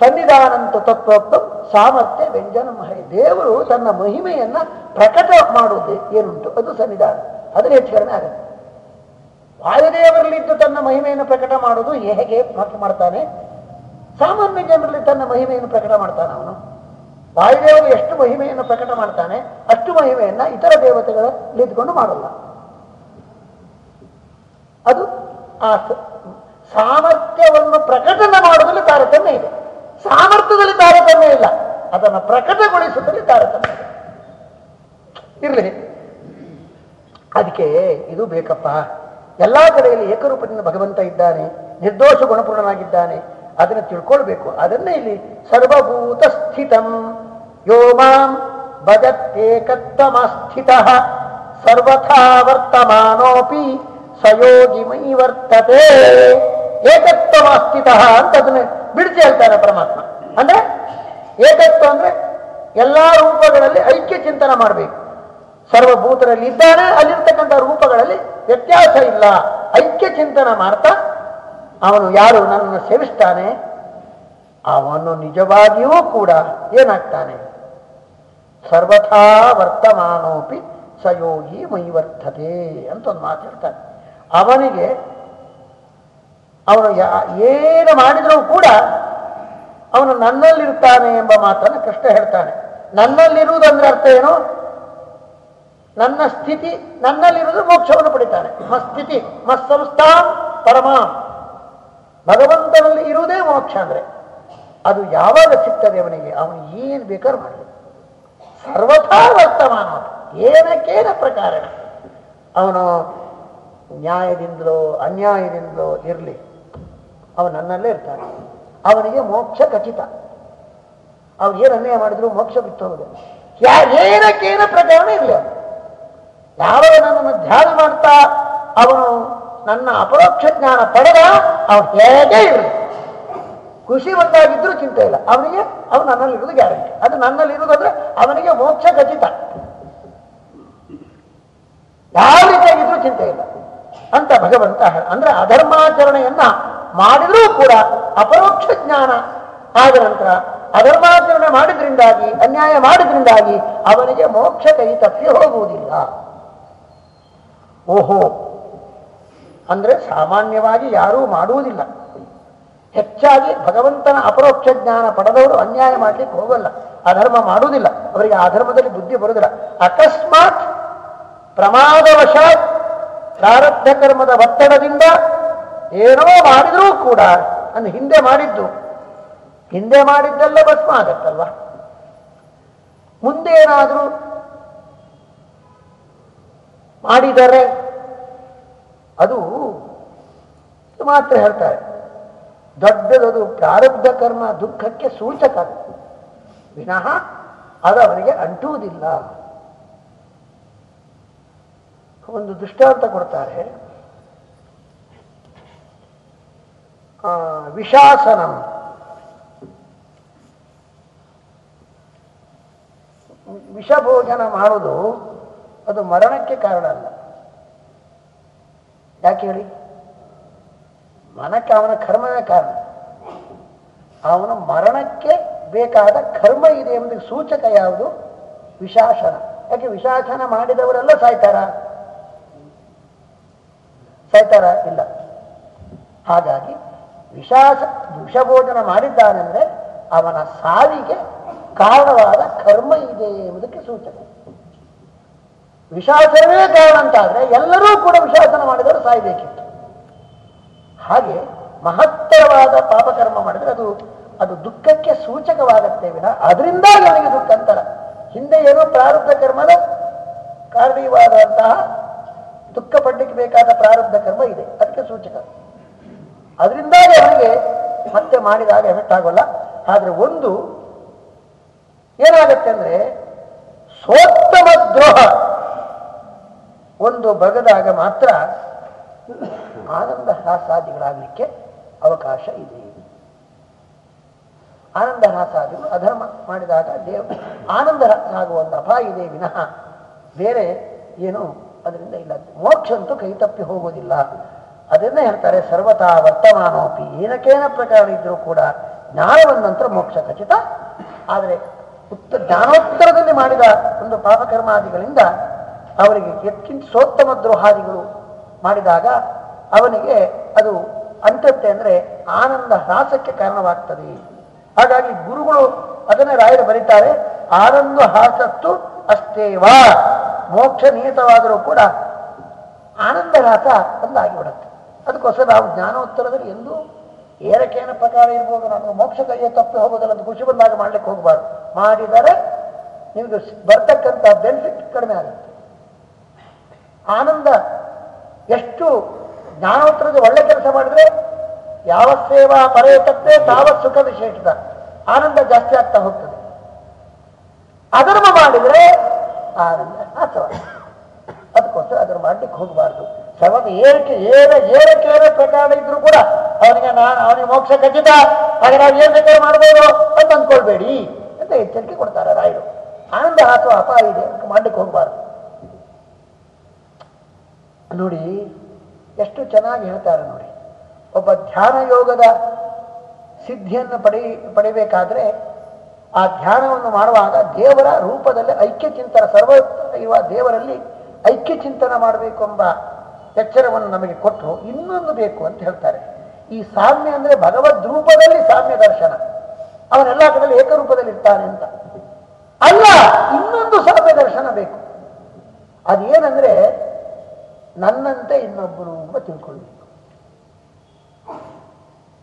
Speaker 1: ಸನ್ನಿಧಾನಂತ ತತ್ವತ್ವ ಸಾಮರ್ಥ್ಯ ವ್ಯಂಜನ ಮಹಿ. ದೇವರು ತನ್ನ ಮಹಿಮೆಯನ್ನ ಪ್ರಕಟ ಮಾಡುವುದು. ಏನುಂಟು? ಅದು ಸನ್ನಿಧಾನ. ಅದರ ಕಡಿಮೆ ಆಗುತ್ತೆ. ವಾಯುದೇವರಲ್ಲಿದ್ದು ತನ್ನ ಮಹಿಮೆಯನ್ನು ಪ್ರಕಟ ಮಾಡುವುದು ಹೇಗೆ ಮಾಡ್ತಾನೆ? ಸಾಮಾನ್ಯ ಜನರಲ್ಲಿ ತನ್ನ ಮಹಿಮೆಯನ್ನು ಪ್ರಕಟ ಮಾಡ್ತಾನೆ ಅವನು. ವಾಯುದೇವರು ಎಷ್ಟು ಮಹಿಮೆಯನ್ನು ಪ್ರಕಟ ಮಾಡ್ತಾನೆ? ಅಷ್ಟು ಮಹಿಮೆಯನ್ನ ಇತರ ದೇವತೆಗಳಲ್ಲಿದ್ದುಕೊಂಡು ಮಾಡಲ್ಲ. ಅದು ಆ ಸಾಮರ್ಥ್ಯವನ್ನು ಪ್ರಕಟನ ಮಾಡುವುದರಲ್ಲಿ ತಾರತಮ್ಯ ಇದೆ. ಸಾಮರ್ಥ್ಯದಲ್ಲಿ ತಾರತಮ್ಯ ಇಲ್ಲ. ಅದನ್ನು ಪ್ರಕಟಗೊಳಿಸುವುದರಲ್ಲಿ ತಾರತಮ್ಯ ಇರಲಿ. ಅದಕ್ಕೆ ಇದು ಬೇಕಪ್ಪ. ಎಲ್ಲಾ ಕಡೆಯಲ್ಲಿ ಏಕರೂಪದಿಂದ ಭಗವಂತ ಇದ್ದಾನೆ, ನಿರ್ದೋಷ ಗುಣಪೂರ್ಣನಾಗಿದ್ದಾನೆ. ಅದನ್ನು ತಿಳ್ಕೊಳ್ಬೇಕು. ಅದನ್ನೇ ಇಲ್ಲಿ ಸರ್ವಭೂತ ಸ್ಥಿತಂ ಯೋ ಮಾಂ ಸರ್ವಥಾ ವರ್ತಮಾನೋಪಿ ಸಯೋಗಿಮೈ ವರ್ತತೆ ಏಕತ್ವಮಸ್ಥಿತ ಅಂತ ಅದನ್ನ ಬಿಡಿಸಿ ಹೇಳ್ತಾನೆ ಪರಮಾತ್ಮ. ಅಂದ್ರೆ ಏಕತ್ವ ಅಂದ್ರೆ ಎಲ್ಲಾ ರೂಪಗಳಲ್ಲಿ ಐಕ್ಯ ಚಿಂತನ ಮಾಡಬೇಕು. ಸರ್ವಭೂತರಲ್ಲಿ ಇದ್ದಾನೆ, ಅಲ್ಲಿರ್ತಕ್ಕಂಥ ರೂಪಗಳಲ್ಲಿ ವ್ಯತ್ಯಾಸ ಇಲ್ಲ. ಐಕ್ಯ ಚಿಂತನ ಮಾಡ್ತಾ ಅವನು ಯಾರು ನನ್ನನ್ನು ಸೇವಿಸ್ತಾನೆ? ಅವನು ನಿಜವಾಗಿಯೂ ಕೂಡ ಏನಾಗ್ತಾನೆ? ಸರ್ವಥಾ ವರ್ತಮಾನೋಪಿ ಸಯೋಗಿ ಮೈ ವರ್ತತೆ ಅಂತ ಒಂದು ಮಾತು ಹೇಳ್ತಾನೆ. ಅವನಿಗೆ ಅವನು ಏನು ಮಾಡಿದರೂ ಕೂಡ ಅವನು ನನ್ನಲ್ಲಿರುತ್ತಾನೆ ಎಂಬ ಮಾತನ್ನು ಕೃಷ್ಣ ಹೇಳ್ತಾನೆ. ನನ್ನಲ್ಲಿರುವುದಂದ್ರೆ ಅರ್ಥ ಏನು? ನನ್ನ ಸ್ಥಿತಿ, ನನ್ನಲ್ಲಿರುವುದು ಮೋಕ್ಷವನ್ನು ಪಡಿತಾನೆ. ಮಸ್ಥಿತಿ ಸಂಸ್ಥಾ, ಪರಮ. ಭಗವಂತನಲ್ಲಿ ಇರುವುದೇ ಮೋಕ್ಷ ಅಂದ್ರೆ. ಅದು ಯಾವಾಗ ಸಿಗ್ತದೆ ಅವನಿಗೆ? ಅವನು ಏನು ಬೇಕಾದ್ರೂ ಮಾಡಲಿ ಸರ್ವಥಾ ವರ್ತಮಾನ. ಏನಕ್ಕೇನ ಪ್ರಕಾರ ಅವನು ನ್ಯಾಯದಿಂದಲೋ, ಅನ್ಯಾಯದಿಂದಲೋ ಇರಲಿ. ಅವನು ನನ್ನಲ್ಲೇ ಇರ್ತಾನೆ. ಅವನಿಗೆ ಮೋಕ್ಷ ಖಚಿತ. ಅವ್ರು ಏನು ಅನ್ಯಾಯ ಮಾಡಿದ್ರು ಮೋಕ್ಷ ಬಿಟ್ಟು ಹೋಗುದು. ಏನಕ್ಕೇನ ಪ್ರಕರಣ ಅವನು. ಯಾವಾಗ ನನ್ನನ್ನು ಧ್ಯಾನ ಮಾಡ್ತಾ ಅವನು ನನ್ನ ಅಪರೋಕ್ಷ ಜ್ಞಾನ ಪಡೆದ, ಅವನು ಹೇಗೆ ಇರಲಿ? ಖುಷಿ ಒಂದಾಗಿದ್ರೂ ಚಿಂತೆ ಇಲ್ಲ. ಅವನಿಗೆ, ಅವನು ನನ್ನಲ್ಲಿರುವುದು ಗ್ಯಾರಂಟಿ ಅದು ನನ್ನಲ್ಲಿರುವುದಂದ್ರೆ ಅವನಿಗೆ ಮೋಕ್ಷ ಖಚಿತ. ಯಾವ ರೀತಿಯಾಗಿದ್ರೂ ಚಿಂತೆ ಇಲ್ಲ. ಅಂತ ಭಗವಂತ ಅಂದ್ರೆ ಅಧರ್ಮಾಚರಣೆಯನ್ನ ಮಾಡಿದ್ರೂ ಕೂಡ ಅಪರೋಕ್ಷ ಜ್ಞಾನ ಆದ ನಂತರ ಅಧರ್ಮಾಚರಣೆ ಮಾಡಿದ್ರಿಂದಾಗಿ, ಅನ್ಯಾಯ ಮಾಡಿದ್ರಿಂದಾಗಿ ಅವನಿಗೆ ಮೋಕ್ಷ ಕೈ ತಪ್ಪಿ ಹೋಗುವುದಿಲ್ಲ. ಓಹೋ! ಅಂದ್ರೆ ಸಾಮಾನ್ಯವಾಗಿ ಯಾರೂ ಮಾಡುವುದಿಲ್ಲ. ಹೆಚ್ಚಾಗಿ ಭಗವಂತನ ಅಪರೋಕ್ಷ ಜ್ಞಾನ ಪಡೆದವರು ಅನ್ಯಾಯ ಮಾಡ್ಲಿಕ್ಕೆ ಹೋಗಲ್ಲ. ಅಧರ್ಮ ಮಾಡುವುದಿಲ್ಲ. ಅವರಿಗೆ ಆ ಧರ್ಮದಲ್ಲಿ ಬುದ್ಧಿ ಬರುವುದಿಲ್ಲ. ಅಕಸ್ಮಾತ್ ಪ್ರಮಾದವಶಾತ್ ಪ್ರಾರಬ್ಧ ಕರ್ಮದ ಒತ್ತಡದಿಂದ ಏನೋ ಮಾಡಿದ್ರೂ ಕೂಡ ಅನ್ನು ಹಿಂದೆ ಮಾಡಿದ್ದು. ಹಿಂದೆ ಮಾಡಿದ್ದೆಲ್ಲ ಭಸ್ಮ ಆಗತ್ತಲ್ವ? ಮುಂದೆ ಏನಾದರೂ ಮಾಡಿದರೆ ಅದು ಮಾತ್ರ ಹೇಳ್ತಾರೆ. ದೊಡ್ಡದದು ಪ್ರಾರಬ್ಧ ಕರ್ಮ ದುಃಖಕ್ಕೆ ಸೂಚಕ. ವಿನಃ ಅದು ಅವರಿಗೆ ಅಂಟುವುದಿಲ್ಲ. ಒಂದು ದೃಷ್ಟಾಂತ ಕೊಡ್ತಾರೆ. ವಿಶಾಸನಂ. ವಿಷಭೋಜನ ಮಾಡುವುದು ಅದು ಮರಣಕ್ಕೆ ಕಾರಣ ಅಲ್ಲ. ಯಾಕೆ ಹೇಳಿ? ಮನಕ್ಕೆ ಅವನ ಕರ್ಮವೇ ಕಾರಣ. ಅವನ ಮರಣಕ್ಕೆ ಬೇಕಾದ ಕರ್ಮ ಇದೆ ಎಂಬುದಕ್ಕೆ ಸೂಚಕ ಯಾವುದು? ವಿಶಾಸನ. ಯಾಕೆ ವಿಶಾಸನ ಮಾಡಿದವರೆಲ್ಲ ಸಾಯ್ತಾರ? ಸಾಯ್ತಾರ ಇಲ್ಲ. ಹಾಗಾಗಿ ವಿಷಾಸ, ವಿಷಭೋಜನ ಮಾಡಿದ್ದಾನೆಂದ್ರೆ ಅವನ ಸಾವಿಗೆ ಕಾರಣವಾದ ಕರ್ಮ ಇದೆ ಎಂಬುದಕ್ಕೆ ಸೂಚನೆ. ವಿಷಾಸನವೇ ಕಾರಣ ಅಂತಾದ್ರೆ ಎಲ್ಲರೂ ಕೂಡ ವಿಷಾಸನ ಮಾಡಿದರೆ ಸಾಯ್ಬೇಕಿತ್ತು. ಹಾಗೆ ಮಹತ್ತರವಾದ ಪಾಪಕರ್ಮ ಮಾಡಿದ್ರೆ ಅದು ಅದು ದುಃಖಕ್ಕೆ ಸೂಚಕವಾಗತ್ತೆ ವಿನ. ಅದರಿಂದ ನನಗೆ ದುಃಖ ಅಂತಾರ. ಹಿಂದೆ ಏನೋ ಪ್ರಾರಬ್ಧ ಕರ್ಮದ ಕಾರಣೀಯವಾದಂತಹ ದುಃಖ ಪಡ್ಲಿಕ್ಕೆ ಬೇಕಾದ ಪ್ರಾರಬ್ಧ ಕರ್ಮ ಇದೆ. ಅದಕ್ಕೆ ಸೂಚಕ. ಅದರಿಂದಾಗಿ ಅವರಿಗೆ ಮತ್ತೆ ಮಾಡಿದಾಗ ಎಫೆಕ್ಟ್ ಆಗೋಲ್ಲ. ಆದ್ರೆ ಒಂದು ಏನಾಗತ್ತೆ ಅಂದ್ರೆ ಸೋತ್ತಮ ದ್ರೋಹ. ಒಂದು ಬಗದಾಗ ಮಾತ್ರ ಆನಂದ ಹಾಸಾದಿಗಳಾಗಲಿಕ್ಕೆ ಅವಕಾಶ ಇದೆ. ಆನಂದ ಹಾಸಾದಿಗಳು ಅಧರ್ಮ ಮಾಡಿದಾಗ ದೇವ ಆನಂದ ಆಗುವ ಒಂದು ಇದೆ ವಿನಃ. ಬೇರೆ ಏನು ಅದರಿಂದ ಇಲ್ಲ. ಮೋಕ್ಷ ಅಂತೂ ಕೈ ತಪ್ಪಿ ಹೋಗುವುದಿಲ್ಲ ಅದನ್ನೇ ಹೇಳ್ತಾರೆ, ಸರ್ವತಾ ವರ್ತಮಾನೋಪಿ. ಏನಕೇನ ಪ್ರಕಾರ ಇದ್ರೂ ಕೂಡ ಜ್ಞಾನವನ್ನಂತರ ಮೋಕ್ಷ ಖಚಿತ. ಆದರೆ ಉತ್ತ ಜ್ಞಾನೋತ್ತರದಲ್ಲಿ ಮಾಡಿದ ಒಂದು ಪಾಪಕರ್ಮಾದಿಗಳಿಂದ ಅವರಿಗೆ ಎತ್ಕಿಂತ ಸೋತ್ತಮ ದ್ರೋಹಾದಿಗಳು ಮಾಡಿದಾಗ ಅವನಿಗೆ ಅದು ಅಂತ್ಯತ್ತೆ ಅಂದ್ರೆ ಆನಂದ ಹಾಸಕ್ಕೆ ಕಾರಣವಾಗ್ತದೆ. ಹಾಗಾಗಿ ಗುರುಗಳು ಅದನ್ನೇ ರಾಯರು ಬರೀತಾರೆ, ಆನಂದ ಹಾಸತ್ತು ಅಷ್ಟೇವಾ ಮೋಕ್ಷ ನಿಹಿತವಾದರೂ ಕೂಡ ಆನಂದ ಒಂದಾಗಿಬಿಡುತ್ತೆ. ಅದಕ್ಕೋಸ್ಕರ ನಾವು ಜ್ಞಾನೋತ್ತರದಲ್ಲಿ ಎಂದೂ ಏರಕೇನ ಪ್ರಕಾರ ಇರ್ಬೋದು. ನಮಗೆ ಮೋಕ್ಷ ಕೈಯ ತಪ್ಪಿ ಹೋಗೋದಲ್ಲ ಅಂತ ಖುಷಿ ಬಂದಾಗ ಮಾಡ್ಲಿಕ್ಕೆ ಹೋಗಬಾರ್ದು. ಮಾಡಿದರೆ ನಿಮಗೆ ಬರ್ತಕ್ಕಂಥ ಬೆನಿಫಿಟ್ ಕಡಿಮೆ ಆಗುತ್ತೆ. ಆನಂದ ಎಷ್ಟು ಜ್ಞಾನೋತ್ತರದ ಒಳ್ಳೆ ಕೆಲಸ ಮಾಡಿದ್ರೆ ಯಾವ ಸೇವಾ ಪರೇತಕ್ಕೆ ತಾವ ಸುಖ ವಿಶೇಷದ ಆನಂದ ಜಾಸ್ತಿ ಆಗ್ತಾ ಹೋಗ್ತದೆ. ಅಧರ್ಮ ಮಾಡಿದ್ರೆ ಅಥವಾ ಅದಕ್ಕೋಸ್ಕರ ಅದನ್ನು ಮಾಡ್ಲಿಕ್ಕೆ ಹೋಗಬಾರ್ದು. ಸರ್ವದ ಏರಿಕೆ, ಏರ ಏರಕೇರ ಪ್ರಕಾರ ಇದ್ರು ಕೂಡ ಅವನಿಗೆ ನಾನು ಅವನಿಗೆ ಮೋಕ್ಷ ಖಚಿತ. ಹಾಗೆ ನಾವು ಏನ್ ಬೇಕಾದ್ರೆ ಮಾಡ್ಬೋದು ಅಂತ ಅಂದ್ಕೊಳ್ಬೇಡಿ ಅಂತ ಎಚ್ಚರಿಕೆ ಕೊಡ್ತಾರೆ ರಾಯರು. ಆನಂದ ಅಥವಾ ಅಪಾಯ ಇದೆ ಮಾಡ್ಲಿಕ್ಕೆ ಹೋಗಬಾರ್ದು. ನೋಡಿ, ಎಷ್ಟು ಚೆನ್ನಾಗಿ ಹೇಳ್ತಾರೆ ನೋಡಿ. ಒಬ್ಬ ಧ್ಯಾನ ಯೋಗದ ಸಿದ್ಧಿಯನ್ನು ಪಡಿ ಪಡಿಬೇಕಾದ್ರೆ ಆ ಧ್ಯಾನವನ್ನು ಮಾಡುವಾಗ ದೇವರ ರೂಪದಲ್ಲಿ ಐಕ್ಯ ಚಿಂತನ ಸರ್ವ ಇರುವ ದೇವರಲ್ಲಿ ಐಕ್ಯ ಚಿಂತನ ಮಾಡಬೇಕು ಎಂಬ ಎಚ್ಚರವನ್ನು ನಮಗೆ ಕೊಟ್ಟು ಇನ್ನೊಂದು ಬೇಕು ಅಂತ ಹೇಳ್ತಾರೆ. ಈ ಸಾಮ್ಯ ಅಂದ್ರೆ ಭಗವದ್ ರೂಪದಲ್ಲಿ ಸಾಮ್ಯ ದರ್ಶನ. ಅವನೆಲ್ಲ ಕಡೆಯಲ್ಲಿ ಏಕರೂಪದಲ್ಲಿ ಇರ್ತಾನೆ ಅಂತ. ಅಲ್ಲ, ಇನ್ನೊಂದು ಸಾಮ್ಯ ದರ್ಶನ ಬೇಕು. ಅದೇನಂದ್ರೆ ನನ್ನಂತೆ ಇನ್ನೊಬ್ಬರು ಅಂತ ತಿಳ್ಕೊಳ್ಬೇಕು.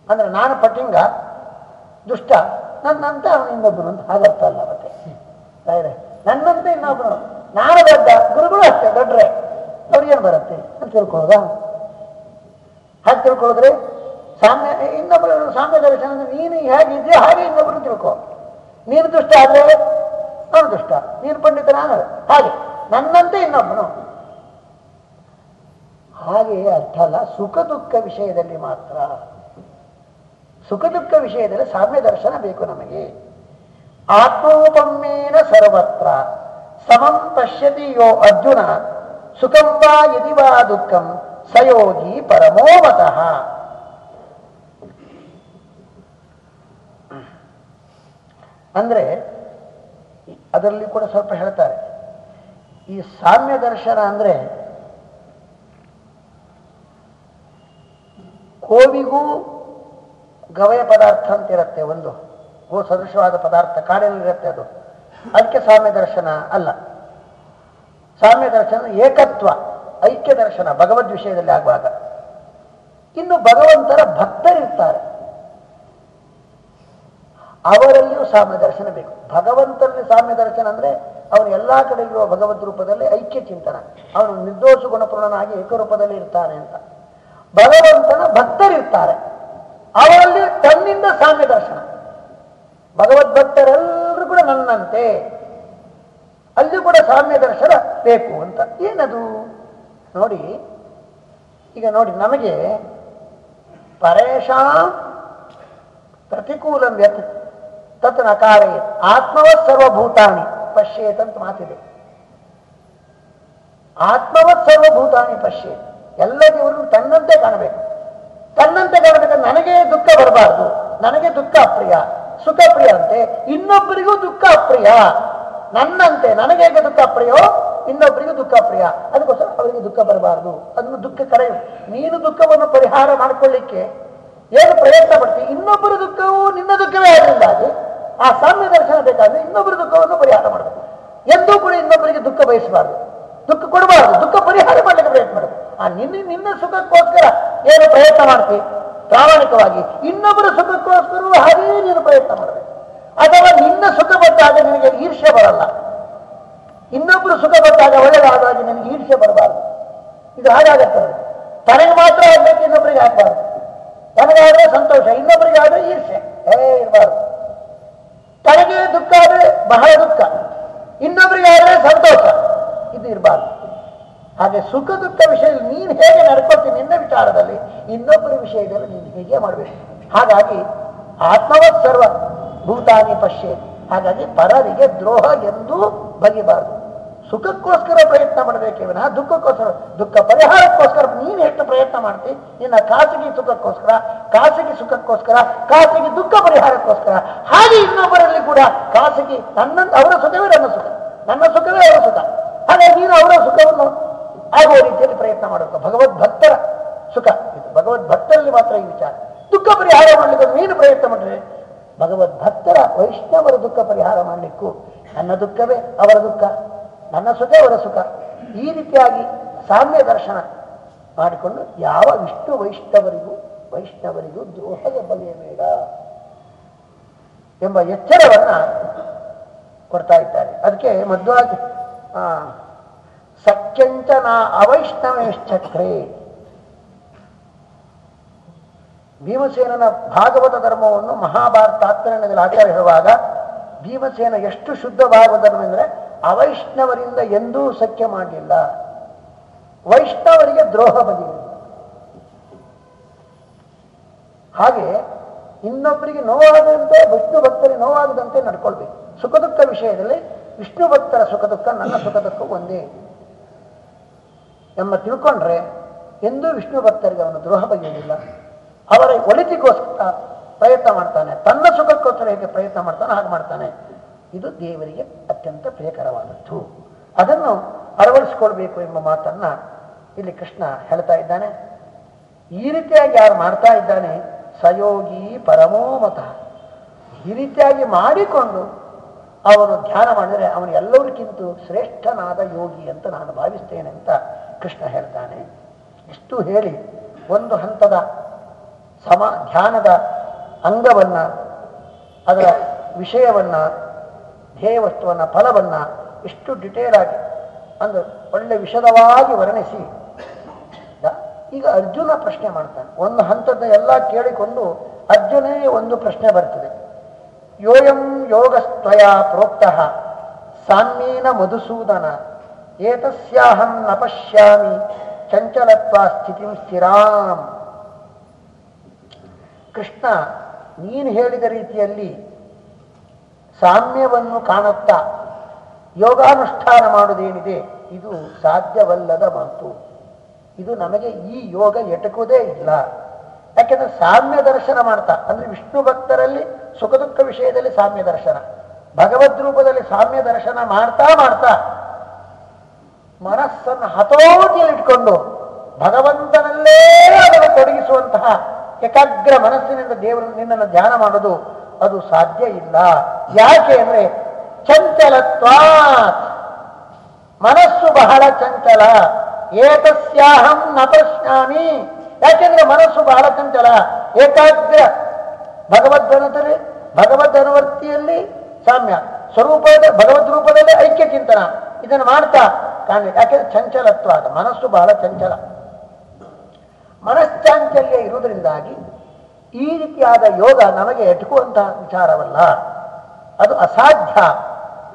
Speaker 1: ಅಂದ್ರೆ ನಾನು ಪಟ್ಟಿಂಗ ದುಷ್ಟ ನನ್ನಂತೆ ಅವನು ಇನ್ನೊಬ್ಬರು ಅಂತ ಹಾಗರ್ಥ ಅಲ್ಲ ಮತ್ತೆ ನನ್ನಂತೆ ಇನ್ನೊಬ್ಬರು ನಾನು ದೊಡ್ಡ, ಗುರುಗಳು ಅಷ್ಟೇ, ದೊಡ್ಡ್ರೆ. ಅವ್ರಿಗೇನು ಬರುತ್ತೆ ಅಂತ ತಿಳ್ಕೊಳ್ಳೋದಾ? ಹಾಗೆ ತಿಳ್ಕೊಳ್ಳೋದ್ರೆ ಸಾಮ್ಯ ಇನ್ನೊಬ್ಬರು ಸಾಮ್ಯ ದರ್ಶನ ನೀನು ಹೇಗಿದ್ಯೋ ಹಾಗೆ ಇನ್ನೊಬ್ಬರು ತಿಳ್ಕೊ. ನೀನು ದುಷ್ಟ ಆದರೆ ಅವನು ದುಷ್ಟ. ನೀನು ಪಂಡಿತ ನಾನು ಹಾಗೆ, ನನ್ನಂತೆ ಇನ್ನೊಬ್ಬನು ಹಾಗೆಯೇ ಅರ್ಥ ಅಲ್ಲ, ಸುಖ ದುಃಖ ವಿಷಯದಲ್ಲಿ ಮಾತ್ರ ಸುಖ ದುಃಖ ವಿಷಯದಲ್ಲಿ ಸಾಮ್ಯ ದರ್ಶನ ಬೇಕು ನಮಗೆ. ಆತ್ಮೋಪಮ್ಮೇನ ಸರ್ವತ್ರ. ಸಮಂ ಪಶ್ಯತಿ ಯೋ ಅರ್ಜುನ. ಸುಖಂ ವಾ ಯದಿ ವಾ ದುಃಖಂ. ಸಯೋಗಿ ಪರಮೋವತಃ ಅಂದ್ರೆ, ಅದರಲ್ಲಿ ಕೂಡ ಸ್ವಲ್ಪ ಹೇಳ್ತಾರೆ. ಈ ಸಾಮ್ಯ ದರ್ಶನ ಅಂದ್ರೆ, ಕೋವಿಗೂ ಗವಯ ಪದಾರ್ಥ ಅಂತ ಇರುತ್ತೆ ಒಂದು. ಗೋ ಸದೃಶವಾದ ಪದಾರ್ಥ ಕಾಡಿನಲ್ಲಿರುತ್ತೆ ಅದು. ಅದಕ್ಕೆ ಸಾಮ್ಯ ದರ್ಶನ ಅಲ್ಲ. ಸಾಮ್ಯ ದರ್ಶನ ಏಕತ್ವ, ಐಕ್ಯ ದರ್ಶನ ಭಗವದ್ ವಿಷಯದಲ್ಲಿ ಆಗುವಾಗ. ಇನ್ನು ಭಗವಂತರ ಭಕ್ತರಿರ್ತಾರೆ. ಅವರಲ್ಲಿಯೂ ಸಾಮ್ಯ ದರ್ಶನ ಬೇಕು. ಭಗವಂತನಲ್ಲಿ ಸಾಮ್ಯ ದರ್ಶನ ಅಂದ್ರೆ ಅವನು ಎಲ್ಲಾ ಕಡೆ ಇರುವ ಭಗವದ್ ರೂಪದಲ್ಲಿ ಐಕ್ಯ ಚಿಂತನ. ಅವನು ನಿರ್ದೋಷ ಗುಣಪೂರ್ಣನಾಗಿ ಏಕರೂಪದಲ್ಲಿ ಇರ್ತಾನೆ ಅಂತ. ಭಗವಂತನ ಭಕ್ತರಿರ್ತಾರೆ. ಅವರಲ್ಲಿ ತನ್ನಿಂದ ಸಾಮ್ಯ ದರ್ಶನ. ಭಗವದ್ಭಕ್ತರೆಲ್ಲರೂ ಕೂಡ ನನ್ನಂತೆ. ಅಲ್ಲಿ ಕೂಡ ಸಾಮ್ಯ ದರ್ಶನ ಬೇಕು ಅಂತ. ಏನದು? ನೋಡಿ, ಈಗ ನೋಡಿ, ನಮಗೆ ಪರೇಶಾಂ ಪ್ರತಿಕೂಲಂ ವ್ಯತ್ ತತ್ ನಕಾರೇ. ಆತ್ಮವತ್ ಸರ್ವಭೂತಾನಿ. ಪಶ್ಯೇತ್ ಅಂತ ಮಾತಿದೆ. ಆತ್ಮವತ್ ಸರ್ವಭೂತಾನಿ ಪಶ್ಯೇತ್. ಎಲ್ಲ ದೇವರನ್ನು ತನ್ನಂತೆ ಕಾಣಬೇಕು. ತನ್ನಂತೆ ಬರಬೇಕು ನನಗೆ ದುಃಖ ಬರಬಾರ್ದು. ನನಗೆ ದುಃಖ ಅಪ್ರಿಯ ಸುಖ ಪ್ರಿಯ ಅಂತೆ. ಇನ್ನೊಬ್ಬರಿಗೂ ದುಃಖ ಅಪ್ರಿಯ ನನ್ನಂತೆ ನನಗೆ ಹೇಗೆ ದುಃಖ ಪ್ರಿಯೋ? ಇನ್ನೊಬ್ಬರಿಗೂ ದುಃಖ ಪ್ರಿಯ. ಅದಕ್ಕೋಸ್ಕರ ಅವರಿಗೆ ದುಃಖ ಬರಬಾರ್ದು. ಅದನ್ನು ದುಃಖ ಕರೆ. ನೀನು ದುಃಖವನ್ನು ಪರಿಹಾರ ಮಾಡಿಕೊಳ್ಳಿಕ್ಕೆ ಏನು ಪ್ರಯತ್ನ ಪಡ್ತೀವಿ ಇನ್ನೊಬ್ಬರ ದುಃಖವು ನಿನ್ನ ದುಃಖವೇ ಆಗಲಿಲ್ಲ ಆ ಸಾಮ್ಯ ದರ್ಶನ ಬೇಕಾದ್ರೆ ಇನ್ನೊಬ್ಬರ ದುಃಖವನ್ನು ಪರಿಹಾರ ಮಾಡಬೇಕು. ಎಂದೂ ಕೂಡ ಇನ್ನೊಬ್ಬರಿಗೆ ದುಃಖ ಬಯಸಬಾರ್ದು. ದುಃಖ ಕೊಡಬಾರ್ದು. ದುಃಖ ಪರಿಹಾರ ಮಾಡಲಿಕ್ಕೆ ಪ್ರಯತ್ನ ಮಾಡಬೇಕು. ಆ ನಿನ್ನ ನಿನ್ನ ಸುಖಕ್ಕೋಸ್ಕರ ಏನು ಪ್ರಯತ್ನ ಮಾಡ್ತಿ? ಪ್ರಾಮಾಣಿಕವಾಗಿ ಇನ್ನೊಬ್ಬರ ಸುಖಕ್ಕೋಸ್ಕರ ಹಾಗೇ ನೀನು ಪ್ರಯತ್ನ ಮಾಡಬೇಕು. ಅಥವಾ ನಿನ್ನ ಸುಖ ಬಂದಾಗ ನಿನಗೆ ಈರ್ಷ್ಯ ಬರಲ್ಲ. ಇನ್ನೊಬ್ಬರು ಸುಖ ಬಂದಾಗ ಒಳ್ಳೆಯದಾದಾಗ ನಿನಗೆ ಈರ್ಷ್ಯ ಬರಬಾರದು. ಇದು ಹಾಗಾಗತ್ತದೆ. ತನಗೆ ಮಾತ್ರ ಆಗಬೇಕು ಇನ್ನೊಬ್ಬರಿಗೆ ಆಗಬಾರ್ದು. ತನಗಾದ್ರೆ ಸಂತೋಷ ಇನ್ನೊಬ್ಬರಿಗೆ ಆದರೆ ಈರ್ಷೆ ಏ, ಇರಬಾರ್ದು. ತನಗೆ ದುಃಖ ಆದರೆ ಬಹಳ ದುಃಖ. ಇನ್ನೊಬ್ಬರಿಗೆ ಆದರೆ ಸಂತೋಷ. ಇದು ಇರಬಾರ್ದು. ಹಾಗೆ ಸುಖ ದುಃಖ ವಿಷಯದಲ್ಲಿ ನೀನು ಹೇಗೆ ನಡ್ಕೊಳ್ತೀನಿ ನಿನ್ನ ವಿಚಾರದಲ್ಲಿ ಇನ್ನೊಬ್ಬರ ವಿಷಯದಲ್ಲಿ ನೀನು ಹೇಗೆ ಮಾಡಬೇಕು. ಹಾಗಾಗಿ ಆತ್ಮವತ್ ಸರ್ವ ಭೂತಾನಿ ಪಶ್ಯೆ ಹಾಗಾಗಿ ಪರರಿಗೆ ದ್ರೋಹ ಎಂದೂ ಬಗೆಬಾರದು. ಸುಖಕ್ಕೋಸ್ಕರ ಪ್ರಯತ್ನ ಮಾಡಬೇಕೇ ವಿನಃ ದುಃಖಕ್ಕೋಸ್ಕರ, ದುಃಖ ಪರಿಹಾರಕ್ಕೋಸ್ಕರ ನೀನು ಎಷ್ಟು ಪ್ರಯತ್ನ ಮಾಡ್ತಿ, ನಿನ್ನ ಖಾಸಗಿ ಸುಖಕ್ಕೋಸ್ಕರ ಖಾಸಗಿ ಸುಖಕ್ಕೋಸ್ಕರ, ಖಾಸಗಿ ದುಃಖ ಪರಿಹಾರಕ್ಕೋಸ್ಕರ, ಹಾಗೆ ಇನ್ನೊಬ್ಬರಲ್ಲಿ ಕೂಡ ಖಾಸಗಿ ನನ್ನ ಅವರ ಸುಖವೇ ನನ್ನ ಸುಖ. ನನ್ನ ಸುಖವೇ ಅವರ ಸುಖ. ಹಾಗೆ ನೀನು ಅವರ ಸುಖವನ್ನು ಆಗುವ ರೀತಿಯಲ್ಲಿ ಪ್ರಯತ್ನ ಮಾಡಬೇಕು ಭಗವದ್ ಭಕ್ತರ ಸುಖ ಇದು. ಭಗವದ್ ಭಕ್ತರಲ್ಲಿ ಮಾತ್ರ ಈ ವಿಚಾರ. ದುಃಖ ಪರಿಹಾರ ಮಾಡಲಿಕ್ಕೆ ನೀನು ಪ್ರಯತ್ನ ಮಾಡಿದ್ರೆ ಭಗವದ್ ಭಕ್ತರ ವೈಷ್ಣವರ ದುಃಖ ಪರಿಹಾರ ಮಾಡಲಿಕ್ಕೂ ನನ್ನ ದುಃಖವೇ ಅವರ ದುಃಖ ನನ್ನ ಸುಖ ಅವರ ಸುಖ. ಈ ರೀತಿಯಾಗಿ ಸಾಮ್ಯ ದರ್ಶನ ಮಾಡಿಕೊಂಡು ಯಾವ ವಿಷ್ಣು ವೈಷ್ಣವರಿಗೂ ವೈಷ್ಣವರಿಗೂ ದ್ರೋಹದ ಬಗೆಯಬೇಡ ಎಂಬ ಎಚ್ಚರವನ್ನ ಕೊಡ್ತಾ ಇದ್ದಾರೆ. ಅದಕ್ಕೆ ಮಧ್ವಾಗಿ ಆ, ಸಖ್ಯಂಚ ನಾ ಅವೈಷ್ಣವೇಶ್ಚಕ್ರೇ. ಭೀಮಸೇನನ ಭಾಗವತ ಧರ್ಮವನ್ನು ಮಹಾಭಾರತ ತಾತ್ಪರ್ಯದಲ್ಲಿ ಆಚಾರ್ಯ ಹೇಳುವಾಗ ಭೀಮಸೇನ ಎಷ್ಟು ಶುದ್ಧ ಭಾಗವತ ಧರ್ಮ ಅಂದರೆ ಅವೈಷ್ಣವರಿಂದ ಎಂದೂ ಸಖ್ಯ ಮಾಡಲಿಲ್ಲ ವೈಷ್ಣವರಿಗೆ ದ್ರೋಹ ಬಗೆಯಿಲ್ಲ ಹಾಗೆ ಇನ್ನೊಬ್ಬರಿಗೆ ನೋವಾಗದಂತೆ, ವಿಷ್ಣು ಭಕ್ತರಿಗೆ ನೋವಾಗದಂತೆ ನಡ್ಕೊಳ್ಬೇಕು. ಸುಖ ದುಃಖ ವಿಷಯದಲ್ಲಿ ವಿಷ್ಣು ಭಕ್ತರ ಸುಖ ದುಃಖ ನನ್ನ ಸುಖ ದುಃಖ ಒಂದೇ. ಎಂಬ ತಿಳ್ಕೊಂಡ್ರೆ ಎಂದೂ ವಿಷ್ಣು ಭಕ್ತರಿಗೆ ಅವನು ದ್ರೋಹ ಬಗೆಯುವುದಿಲ್ಲ ಅವರ ಒಳಿತಿಗೋಸ್ಕರ ಪ್ರಯತ್ನ ಮಾಡ್ತಾನೆ. ತನ್ನ ಸುಖಕ್ಕೋಸ್ಕರ ಹೇಗೆ ಪ್ರಯತ್ನ ಮಾಡ್ತಾನೆ ಹಾಗೆ ಮಾಡ್ತಾನೆ. ಇದು ದೇವರಿಗೆ ಅತ್ಯಂತ ಪ್ರಿಯಕರವಾದದ್ದು. ಅದನ್ನು ಅಳವಡಿಸಿಕೊಳ್ಬೇಕು ಎಂಬ ಮಾತನ್ನ ಇಲ್ಲಿ ಕೃಷ್ಣ ಹೇಳ್ತಾ ಇದ್ದಾನೆ. ಈ ರೀತಿಯಾಗಿ ಯಾರು ಮಾಡ್ತಾ ಇದ್ದಾನೆ? ಸಯೋಗಿ ಪರಮೋಮತ ಈ ರೀತಿಯಾಗಿ ಮಾಡಿಕೊಂಡು ಅವನು ಧ್ಯಾನ ಮಾಡಿದರೆ ಅವನು ಎಲ್ಲರಿಗಿಂತ ಶ್ರೇಷ್ಠನಾದ ಯೋಗಿ ಅಂತ ನಾನು ಭಾವಿಸ್ತೇನೆ ಅಂತ ಕೃಷ್ಣ ಹೇಳ್ತಾನೆ. ಇಷ್ಟು ಹೇಳಿ ಒಂದು ಹಂತದ ಸಮ ಧ್ಯಾನದ ಅಂಗವನ್ನ, ಅದರ ವಿಷಯವನ್ನ ಧ್ಯೇಯ ಫಲವನ್ನು ಫಲವನ್ನ ಇಷ್ಟು ಡಿಟೇಲ್ ಆಗಿ ಅಂದರೆ ಒಳ್ಳೆ ವಿಷದವಾಗಿ ವರ್ಣಿಸಿ. ಈಗ ಅರ್ಜುನ ಪ್ರಶ್ನೆ ಮಾಡ್ತಾನೆ. ಒಂದು ಹಂತದ ಎಲ್ಲ ಕೇಳಿಕೊಂಡು ಅರ್ಜುನೇ ಒಂದು ಪ್ರಶ್ನೆ ಬರ್ತದೆ. ಯೋಯಂ ಯೋಗಸ್ತ್ವಯ ಪ್ರೋಕ್ತಃ ಸಾಮ್ಯೇನ ಮಧುಸೂದನ ಏತಸ್ಯಾಹಂ ನ ಪಶ್ಯಾಮಿ ಚಂಚಲತ್ವ ಸ್ಥಿತಿ ಸ್ಥಿರಾಂ ಕೃಷ್ಣ ನೀನು ಹೇಳಿದ ರೀತಿಯಲ್ಲಿ ಸಾಮ್ಯವನ್ನು ಕಾಣುತ್ತಾ ಯೋಗಾನುಷ್ಠಾನ ಮಾಡುವುದೇನಿದೆ, ಇದು ಸಾಧ್ಯವಲ್ಲದ ಮಾತು. ಇದು ನಮಗೆ ಈ ಯೋಗ ಎಟಕುವುದೇ ಇಲ್ಲ. ಯಾಕೆಂದ್ರೆ ಸಾಮ್ಯ ದರ್ಶನ ಮಾಡ್ತಾ, ಅಂದ್ರೆ ವಿಷ್ಣು ಭಕ್ತರಲ್ಲಿ ಸುಖ ದುಃಖ ವಿಷಯದಲ್ಲಿ ಸಾಮ್ಯ ದರ್ಶನ, ಭಗವದ್ ರೂಪದಲ್ಲಿ ಸಾಮ್ಯ ದರ್ಶನ ಮಾಡ್ತಾ ಮಾಡ್ತಾ ಮನಸ್ಸನ್ನು ಹತೋಟಿಯಲ್ಲಿ ಇಟ್ಕೊಂಡು ಭಗವಂತನಲ್ಲೇ ಅದನ್ನು ತೊಡಗಿಸುವಂತಹ ಏಕಾಗ್ರ ಮನಸ್ಸಿನಿಂದ ದೇವರು ನಿನ್ನನ್ನು ಧ್ಯಾನ ಮಾಡೋದು ಅದು ಸಾಧ್ಯ ಇಲ್ಲ. ಯಾಕೆ ಅಂದ್ರೆ ಚಂಚಲತ್ವ ಮನಸ್ಸು ಬಹಳ ಚಂಚಲ. ಏತಸ್ಯಾಹಂ ನ ಪ್ರಶ್ನಾಮಿ ಯಾಕೆಂದ್ರೆ ಮನಸ್ಸು ಬಹಳ ಚಂಚಲ. ಏಕಾಗ್ರ. ಭಗವದ್ಧನದಲ್ಲಿ ಭಗವದ್ ಅನುವರ್ತಿಯಲ್ಲಿ ಸಾಮ್ಯ. ಸ್ವರೂಪದ ಭಗವದ್ ರೂಪದಲ್ಲಿ ಐಕ್ಯ ಚಿಂತನ ಇದನ್ನು ಮಾಡ್ತಾ ಕಾಣ ಯಾಕೆಂದ್ರೆ ಚಂಚಲತ್ವ ಅದು ಮನಸ್ಸು ಬಹಳ ಚಂಚಲ. ಮನಶ್ಚಾಂಚಲ್ಯ ಇರುವುದರಿಂದಾಗಿ ಈ ರೀತಿಯಾದ ಯೋಗ ನಮಗೆ ಎಟುಕುವಂತಹ ವಿಚಾರವಲ್ಲ. ಅದು ಅಸಾಧ್ಯ.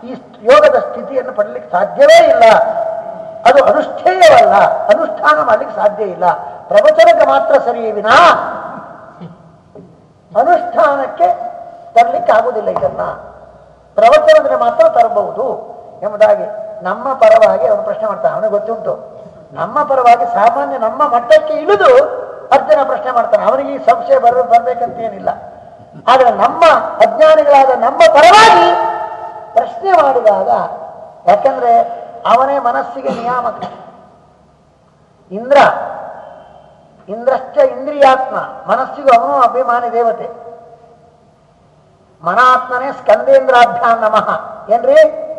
Speaker 1: ಈ ಯೋಗದ ಸ್ಥಿತಿಯನ್ನು ಪಡಲಿಕ್ಕೆ ಸಾಧ್ಯವೇ ಇಲ್ಲ. ಅದು ಅನುಷ್ಠೇಯವಲ್ಲ. ಅನುಷ್ಠಾನ ಮಾಡಲಿಕ್ಕೆ ಸಾಧ್ಯ ಇಲ್ಲ. ಪ್ರವಚನಕ್ಕೆ ಮಾತ್ರ ಸರಿ ವಿನಾ. ಅನುಷ್ಠಾನಕ್ಕೆ ತರಲಿಕ್ಕೆ ಆಗುವುದಿಲ್ಲ ಇದನ್ನ. ಪ್ರವಚನದಲ್ಲಿ ಮಾತ್ರ ತರಬಹುದು ಎಂಬುದಾಗಿ ನಮ್ಮ ಪರವಾಗಿ ಅವನು ಪ್ರಶ್ನೆ ಮಾಡ್ತಾನೆ. ಅವನಿಗೆ ಗೊತ್ತುಂಟು. ನಮ್ಮ ಪರವಾಗಿ ಸಾಮಾನ್ಯ ನಮ್ಮ ಮಟ್ಟಕ್ಕೆ ಇಳಿದು ಅರ್ಜುನ ಪ್ರಶ್ನೆ ಮಾಡ್ತಾನೆ. ಅವನಿಗೆ ಈ ಸಂಶಯ ಬರ ಬರ್ಬೇಕಂತ ಏನಿಲ್ಲ ಆದ್ರೆ ನಮ್ಮ ಅಜ್ಞಾನಿಗಳಾದ ನಮ್ಮ ಪರವಾಗಿ ಪ್ರಶ್ನೆ ಮಾಡಿದಾಗ ಯಾಕಂದ್ರೆ ಅವನೇ ಮನಸ್ಸಿಗೆ ನಿಯಾಮಕ. ಇಂದ್ರ, ಇಂದ್ರಶ್ಚ ಇಂದ್ರಿಯಾತ್ಮ, ಮನಸ್ಸಿಗೂ ಅವನು ಅಭಿಮಾನಿ ದೇವತೆ. ಮನಾತ್ಮನೇ ಸ್ಕಂದೇಂದ್ರಾಭ್ಯಾಂ ನಮಃ. ಏನ್ರಿ?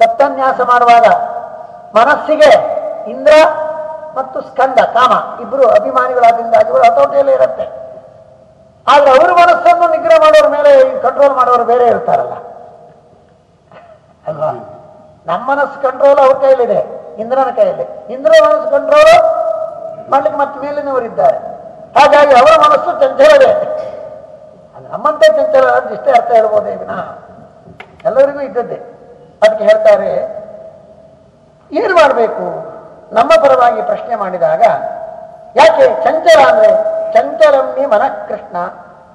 Speaker 1: ತತ್ವನ್ಯಾಸ ಮಾಡುವಾಗ ಮನಸ್ಸಿಗೆ ಇಂದ್ರ ಮತ್ತು ಸ್ಕಂದ, ಕಾಮ ಇಬ್ರು ಅಭಿಮಾನಿಗಳಾದ್ರಿಂದ ಇವರು ಹತೋಟಿಯಲ್ಲೇ ಇರುತ್ತೆ. ಆದ್ರೆ ಅವರು ಮನಸ್ಸನ್ನು ನಿಗ್ರಹ ಮಾಡೋರ ಮೇಲೆ ಕಂಟ್ರೋಲ್ ಮಾಡೋರು ಬೇರೆ ಇರ್ತಾರಲ್ಲ. ಅಲ್ವಾ? ನಮ್ಮ ಮನಸ್ಸು ಕಂಟ್ರೋಲ್ ಅವ್ರ ಕೈಯಲ್ಲಿದೆ, ಇಂದ್ರನ ಕೈಯಲ್ಲಿ. ಇಂದ್ರ ಮನಸ್ಸು ಕಂಟ್ರೋಲ್ ಮಾಡ್ಲಿಕ್ಕೆ ಮತ್ತೆ ಮೇಲಿನವರಿದ್ದಾರೆ. ಹಾಗಾಗಿ ಅವರ ಮನಸ್ಸು ಚಂಚಲವೇ. ನಮ್ಮಂತೆ ಚಂಚಲ ಅಂತ ಇಷ್ಟೇ ಅರ್ಥ ಹೇಳ್ಬೋದೇ ವಿನಃ. ಎಲ್ಲರಿಗೂ ಇದ್ದದ್ದೇ. ಅದಕ್ಕೆ ಹೇಳ್ತಾರೆ, ಏನು ಮಾಡಬೇಕು? ನಮ್ಮ ಪರವಾಗಿ ಪ್ರಶ್ನೆ ಮಾಡಿದಾಗ, ಯಾಕೆ ಚಂಚಲ ಅಂದ್ರೆ ಚಂಚಲಮ್ಮಿ ಮನಃಕೃಷ್ಣ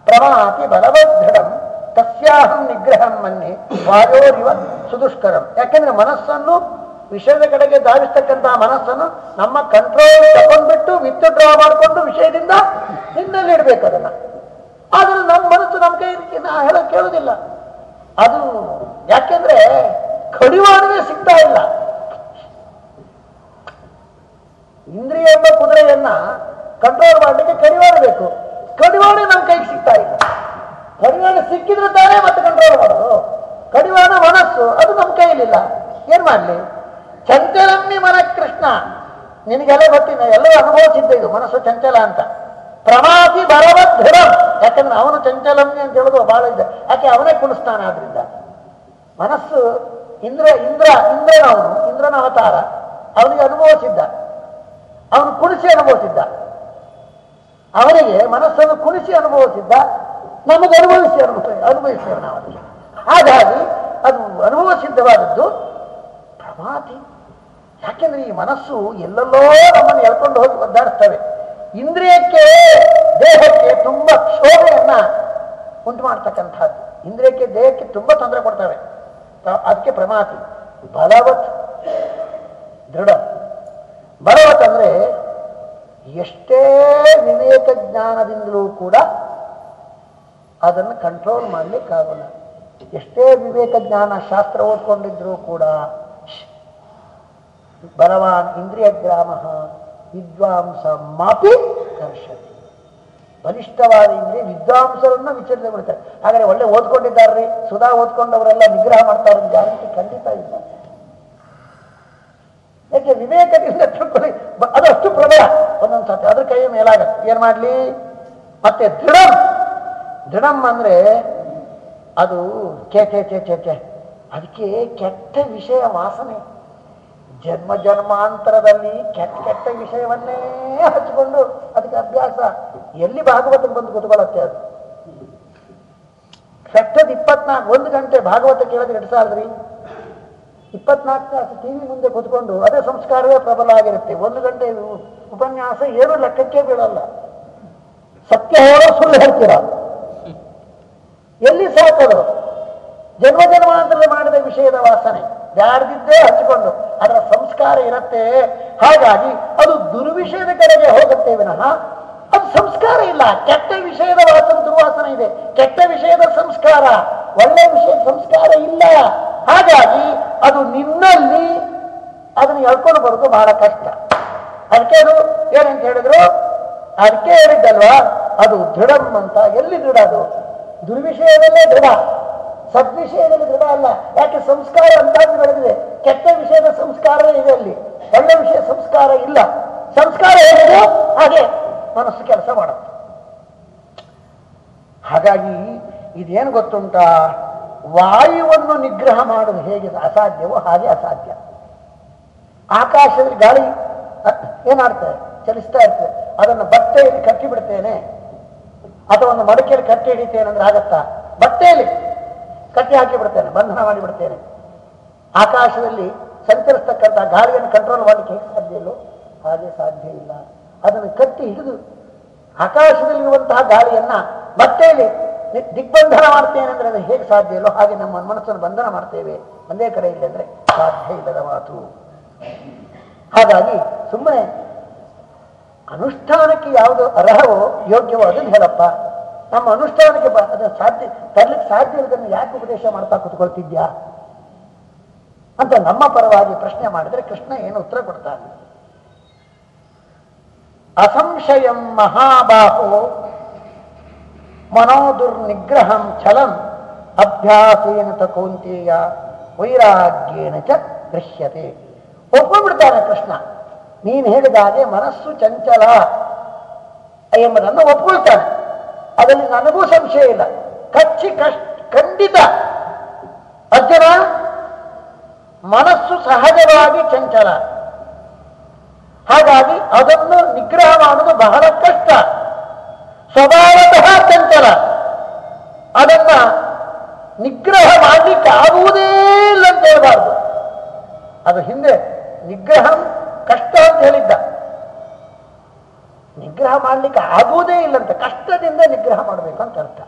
Speaker 1: ಪ್ರಮಾತಿ ಬಲವದೃಢಂ ತಸ್ಯಾಹಂ ನಿಗ್ರಹಂ ಮನ್ನೆ ವಾಯೋರಿವ ಸುದುಷ್ಕರಂ. ಯಾಕೆಂದ್ರೆ ಮನಸ್ಸನ್ನು ವಿಷಯದ ಕಡೆಗೆ ಧಾವಿಸ್ತಕ್ಕಂತಹ ಮನಸ್ಸನ್ನು ನಮ್ಮ ಕಂಟ್ರೋಲ್ ತಗೊಂಡ್ಬಿಟ್ಟು ವಿತ್ ಡ್ರಾ ಮಾಡಿಕೊಂಡು ವಿಷಯದಿಂದ ಹಿನ್ನೆಲೆ ಇಡ್ಬೇಕು ಅದನ್ನ. ಆದ್ರೆ ನಮ್ಮ ಮನಸ್ಸು ನಮ್ಮ ಕೈ ಕೇಳೋದಿಲ್ಲ ಕೇಳುದಿಲ್ಲ. ಅದು ಯಾಕೆಂದ್ರೆ ಕಡಿವಾಣವೇ ಸಿಗ್ತಾ ಇಲ್ಲ. ಇಂದ್ರಿಯ ಎಂಬ ಕುದುರೆಯನ್ನ ಕಂಟ್ರೋಲ್ ಮಾಡಲಿಕ್ಕೆ ಕಡಿವಾಣ ಬೇಕು. ಕಡಿವಾಣ ನಮ್ಮ ಕೈಗೆ ಸಿಗ್ತಾ ಇಲ್ಲ. ಕಡಿವಾಣ ಸಿಕ್ಕಿದ್ರೆ ತಾನೇ ಮತ್ತೆ ಕಂಟ್ರೋಲ್ ಮಾಡೋದು. ಕಡಿವಾಣ ಮನಸ್ಸು, ಅದು ನಮ್ಮ ಕೈಯಲ್ಲಿಲ್ಲ. ಏನ್ ಮಾಡ್ಲಿ? ಚಂಚಲಮ್ಮಿ ಮನ ಕೃಷ್ಣ. ನಿನಗೆಲ್ಲ ಗೊತ್ತಿಲ್ಲ ಎಲ್ಲರೂ ಅನುಭವಿಸಿದ್ದೆ ಇದು, ಮನಸ್ಸು ಚಂಚಲ ಅಂತ. ಪ್ರಮಾತಿ ಬರವದ್ಧರ ಯಾಕಂದ್ರೆ ಅವನು ಚಂಚಲಮ್ಮಿ ಅಂತ ಹೇಳೋದು ಬಹಳ ಇದೆ. ಯಾಕೆ, ಅವನೇ ಕುಣಿಸ್ತಾನ ಆದ್ರಿಂದ. ಮನಸ್ಸು ಇಂದ್ರ ಇಂದ್ರ, ಇಂದ್ರನವನು, ಇಂದ್ರನ ಅವತಾರ. ಅವನಿಗೆ ಅನುಭವಿಸಿದ್ದ. ಅವನು ಕುಣಿಸಿ ಅನುಭವಿಸಿದ್ದ. ಅವನಿಗೆ ಮನಸ್ಸನ್ನು ಕುಣಿಸಿ ಅನುಭವಿಸಿದ್ದ. ನಮಗೆ ಅನುಭವಿಸಿ, ಅನುಭವ ಅನುಭವಿಸ್ತೇವೆ ನಾವು. ಹಾಗಾಗಿ ಅದು ಅನುಭವಸಿದ್ಧವಾದದ್ದು ಪ್ರಮಾತಿ. ಯಾಕೆಂದ್ರೆ ಈ ಮನಸ್ಸು ಎಲ್ಲೆಲ್ಲೋ ನಮ್ಮನ್ನು ಎಳ್ಕೊಂಡು ಹೋಗಿ ಒದ್ದಾಡಿಸ್ತವೆ ಇಂದ್ರಿಯಕ್ಕೆ, ದೇಹಕ್ಕೆ ತುಂಬಾ ಕ್ಷೋಭೆಯನ್ನ ಉಂಟು ಮಾಡ್ತಕ್ಕಂಥದ್ದು ಇಂದ್ರಿಯಕ್ಕೆ, ದೇಹಕ್ಕೆ ತುಂಬಾ ತೊಂದರೆ ಕೊಡ್ತವೆ. ಅದಕ್ಕೆ ಪ್ರಮಾತಿ. ಬಲವತ್ ದೃಢ. ಬಲವತ್ ಅಂದ್ರೆ ಎಷ್ಟೇ ವಿವೇಕ ಜ್ಞಾನದಿಂದಲೂ ಕೂಡ ಅದನ್ನು ಕಂಟ್ರೋಲ್ ಮಾಡಲಿಕ್ಕಾಗಲ್ಲ. ಎಷ್ಟೇ ವಿವೇಕ ಜ್ಞಾನ ಶಾಸ್ತ್ರ ಓದ್ಕೊಂಡಿದ್ರೂ ಕೂಡ ಬಲವಾನ್ ಇಂದ್ರಿಯ ಗ್ರಾಮ ವಿದ್ವಾಂಸ ಮಾಪಿ ಕರ್ಷತಿ. ಬಲಿಷ್ಠವಾದ ಇಂದ್ರಿಯ ವಿದ್ವಾಂಸರನ್ನ ವಿಚರಣೆ ಮಾಡ್ತಾರೆ. ಹಾಗಾದ್ರೆ ಒಳ್ಳೆ ಓದ್ಕೊಂಡಿದ್ದಾರ್ರಿ? ಸುಧಾ ಓದ್ಕೊಂಡವರೆಲ್ಲ ನಿಗ್ರಹ ಮಾಡ್ತಾರೆ ಗ್ಯಾರಂಟಿ ಖಂಡಿತ ಇಲ್ಲ. ಯಾಕೆ ವಿವೇಕದಿಂದ ತಿಳ್ಕೊಳ್ಳಿ? ಅದಷ್ಟು ಪ್ರಬಲ. ಒಂದೊಂದು ಸತಿ ಅದ್ರ ಕೈ ಮೇಲಾಗತ್ತೆ ಏನ್ ಮಾಡ್ಲಿ? ಮತ್ತೆ ದೃಢಂ. ದೃಢಂ ಅಂದ್ರೆ ಅದು ಕೆ ಚೇ ಕೆ ಚೇ ಅದಕ್ಕೆ ಕೆಟ್ಟ ವಿಷಯ ವಾಸನೆ. ಜನ್ಮ ಜನ್ಮಾಂತರದಲ್ಲಿ ಕೆಟ್ಟ ಕೆಟ್ಟ ವಿಷಯವನ್ನೇ ಹಚ್ಚಿಕೊಂಡು ಅದಕ್ಕೆ ಅಭ್ಯಾಸ. ಎಲ್ಲಿ ಭಾಗವತಕ್ಕೆ ಬಂದು ಕೂತ್ಕೊಳ್ಳುತ್ತೆ ಅದು? ಕೆಟ್ಟದ್ದು ಇಪ್ಪತ್ನಾಲ್ಕು, ಒಂದು ಗಂಟೆ ಭಾಗವತ ಕೇಳಿದ್ರೆ ಎರಡು ಸಾವಿರದ್ರಿ. ಇಪ್ಪತ್ನಾಲ್ಕು ತಾಸು ಟಿವಿ ಮುಂದೆ ಕೂತ್ಕೊಂಡು ಅದೇ ಸಂಸ್ಕಾರವೇ ಪ್ರಬಲ ಆಗಿರುತ್ತೆ. ಒಂದು ಗಂಟೆ ಉಪನ್ಯಾಸ ಏನು ಲೆಕ್ಕಕ್ಕೆ ಬೀಳಲ್ಲ. ಸತ್ಯ ಹೇಳೋ ಸುಳ್ಳು ಹೇಳ್ತೀರ? ಎಲ್ಲಿ ಸಾಕದು? ಜನ್ಮ ಜನ್ಮಾಂತರದ ವಾಸನೆ ಬ್ಯಾಡ್ದಿದ್ದೇ ಹಚ್ಚಿಕೊಂಡು. ಅದರ ಸಂಸ್ಕಾರ ಇರುತ್ತೆ. ಹಾಗಾಗಿ ಅದು ದುರ್ವಿಷಯದ ಕಡೆಗೆ ಹೋಗುತ್ತೆ ವಿನಃ. ಅದು ಸಂಸ್ಕಾರ ಇಲ್ಲ. ಕೆಟ್ಟ ವಿಷಯದ ವಾಸನೆ, ದುರ್ವಾಸನೆ ಇದೆ. ಕೆಟ್ಟ ವಿಷಯದ ಸಂಸ್ಕಾರ. ಒಳ್ಳೆ ವಿಷಯದ ಸಂಸ್ಕಾರ ಇಲ್ಲ. ಹಾಗಾಗಿ ಅದು ನಿನ್ನಲ್ಲಿ ಅದನ್ನು ಎಳ್ಕೊಂಡು ಬರೋದು ಬಹಳ ಕಷ್ಟ. ಅದಕ್ಕೆ ಅದು ಏನಂತ ಹೇಳಿದ್ರು? ಅದಕ್ಕೆ ಹೇಳಿದ್ದಲ್ವಾ? ಅದು ದೃಢಂ ಅಂತ. ಎಲ್ಲಿ ದೃಢ ಅದು? ದುರ್ವಿಷಯದಲ್ಲೇ ದೃಢ. ಸದ್ವಿಷಯದಲ್ಲಿ ದೃಢ ಅಲ್ಲ. ಯಾಕೆ ಸಂಸ್ಕಾರ ಅಂತ ಬೆಳೆದಿದೆ ಕೆಟ್ಟ ವಿಷಯದ ಸಂಸ್ಕಾರವೇ ಇದೆ ಅಲ್ಲಿ. ಒಳ್ಳೆ ವಿಷಯ ಸಂಸ್ಕಾರ ಇಲ್ಲ. ಸಂಸ್ಕಾರ ಹೇಳಿದ್ರು ಹಾಗೆ ಮನಸ್ಸು ಕೆಲಸ ಮಾಡುತ್ತೆ. ಹಾಗಾಗಿ ಇದೇನು ಗೊತ್ತುಂಟಾ? ವಾಯುವನ್ನು ನಿಗ್ರಹ ಮಾಡುವುದು ಹೇಗೆ ಅಸಾಧ್ಯವೋ ಹಾಗೆ ಅಸಾಧ್ಯ. ಆಕಾಶದಲ್ಲಿ ಗಾಳಿ ಏನಾಡ್ತದೆ ಚಲಿಸ್ತಾ ಇರ್ತದೆ. ಅದನ್ನು ಬಟ್ಟೆಯಲ್ಲಿ ಕಟ್ಟಿ ಬಿಡ್ತೇನೆ ಅಥವಾ ಒಂದು ಮಡಕೆಯಲ್ಲಿ ಕಟ್ಟಿ ಹಿಡಿತೇನೆ ಅಂದ್ರೆ ಆಗತ್ತಾ? ಬಟ್ಟೆಯಲ್ಲಿ. ಕಟ್ಟಿ ಹಾಕಿ ಬಿಡ್ತೇನೆ, ಬಂಧನ ಮಾಡಿ ಬಿಡ್ತೇನೆ. ಆಕಾಶದಲ್ಲಿ ಸಂಚರಿಸ್ತಕ್ಕಂಥ ಗಾಳಿಯನ್ನು ಕಂಟ್ರೋಲ್ ಮಾಡಲಿಕ್ಕೆ ಹೇಗೆ ಸಾಧ್ಯ ಇಲ್ಲೋ? ಹಾಗೆ ಸಾಧ್ಯ ಇಲ್ಲ. ಅದನ್ನು ಕಟ್ಟಿ ಹಿಡಿದು ಆಕಾಶದಲ್ಲಿರುವಂತಹ ಗಾಳಿಯನ್ನ ಮತ್ತೆ ದಿಗ್ಬಂಧನ ಮಾಡ್ತೇನೆ ಅಂದ್ರೆ ಅದು ಹೇಗೆ ಸಾಧ್ಯ ಇಲ್ಲೋ? ಹಾಗೆ ನಮ್ಮ ಮನಸ್ಸನ್ನು ಬಂಧನ ಮಾಡ್ತೇವೆ. ಒಂದೇ ಕಡೆ ಇಲ್ಲ ಅಂದ್ರೆ ಸಾಧ್ಯ ಇಲ್ಲದ ಮಾತು. ಹಾಗಾಗಿ ಸುಮ್ಮನೆ ಅನುಷ್ಠಾನಕ್ಕೆ ಯಾವುದು ಅರ್ಹವೋ ಯೋಗ್ಯವೋ ಅದನ್ನು ಹೇಳಪ್ಪ. ನಮ್ಮ ಅನುಷ್ಠಾನಕ್ಕೆ ಬ ಅದು ಸಾಧ್ಯ ತರಲಿಕ್ಕೆ ಸಾಧ್ಯ ಇರೋದನ್ನು ಯಾಕೆ ಉಪದೇಶ ಮಾಡ್ತಾ ಕೂತ್ಕೊಳ್ತಿದ್ಯಾ? ಅಂತ ನಮ್ಮ ಪರವಾಗಿ ಪ್ರಶ್ನೆ ಮಾಡಿದ್ರೆ ಕೃಷ್ಣ ಏನು ಉತ್ತರ ಕೊಡ್ತಾನೆ ಅಸಂಶಯಂ ಮಹಾಬಾಹೋ ಮನೋದುರ್ನಿಗ್ರಹಂ ಛಲಂ ಅಭ್ಯಾಸೇನ ತಕೋಂತೇಯ ವೈರಾಗ್ಯೇನ ಚ ದೃಶ್ಯತೆ. ಒಪ್ಕೊಂಡ್ಬಿಡ್ತಾನೆ ಕೃಷ್ಣ. ನೀನು ಹೇಳಿದಾಗೆ ಮನಸ್ಸು ಚಂಚಲ ಎಂಬುದನ್ನು ಒಪ್ಕೊಳ್ತಾನೆ. ಅದರಲ್ಲಿ ನನಗೂ ಸಂಶಯ ಇಲ್ಲ. ಕಚ್ಚಿ ಕಷ್ಟ ಖಂಡಿತ. ಅರ್ಜುನ, ಮನಸ್ಸು ಸಹಜವಾಗಿ ಚಂಚಲ. ಹಾಗಾಗಿ ಅದನ್ನು ನಿಗ್ರಹ ಮಾಡುವುದು ಬಹಳ ಕಷ್ಟ. ಸ್ವಭಾವತಃ ಚಂಚಲ. ಅದನ್ನ ನಿಗ್ರಹ ಮಾಡಲಿಕ್ಕೆ ಆಗುವುದೇ ಇಲ್ಲ ಅಂತ ಹೇಳಬಾರ್ದು. ಅದು ಹಿಂದೆ ನಿಗ್ರಹ ಕಷ್ಟ ಅಂತ ಹೇಳಿದ್ದ. ನಿಗ್ರಹ ಮಾಡಲಿಕ್ಕೆ ಆಗುವುದೇ ಇಲ್ಲ ಅಂತ ಕಷ್ಟದಿಂದ ನಿಗ್ರಹ ಮಾಡಬೇಕು ಅಂತ ಅರ್ಥ.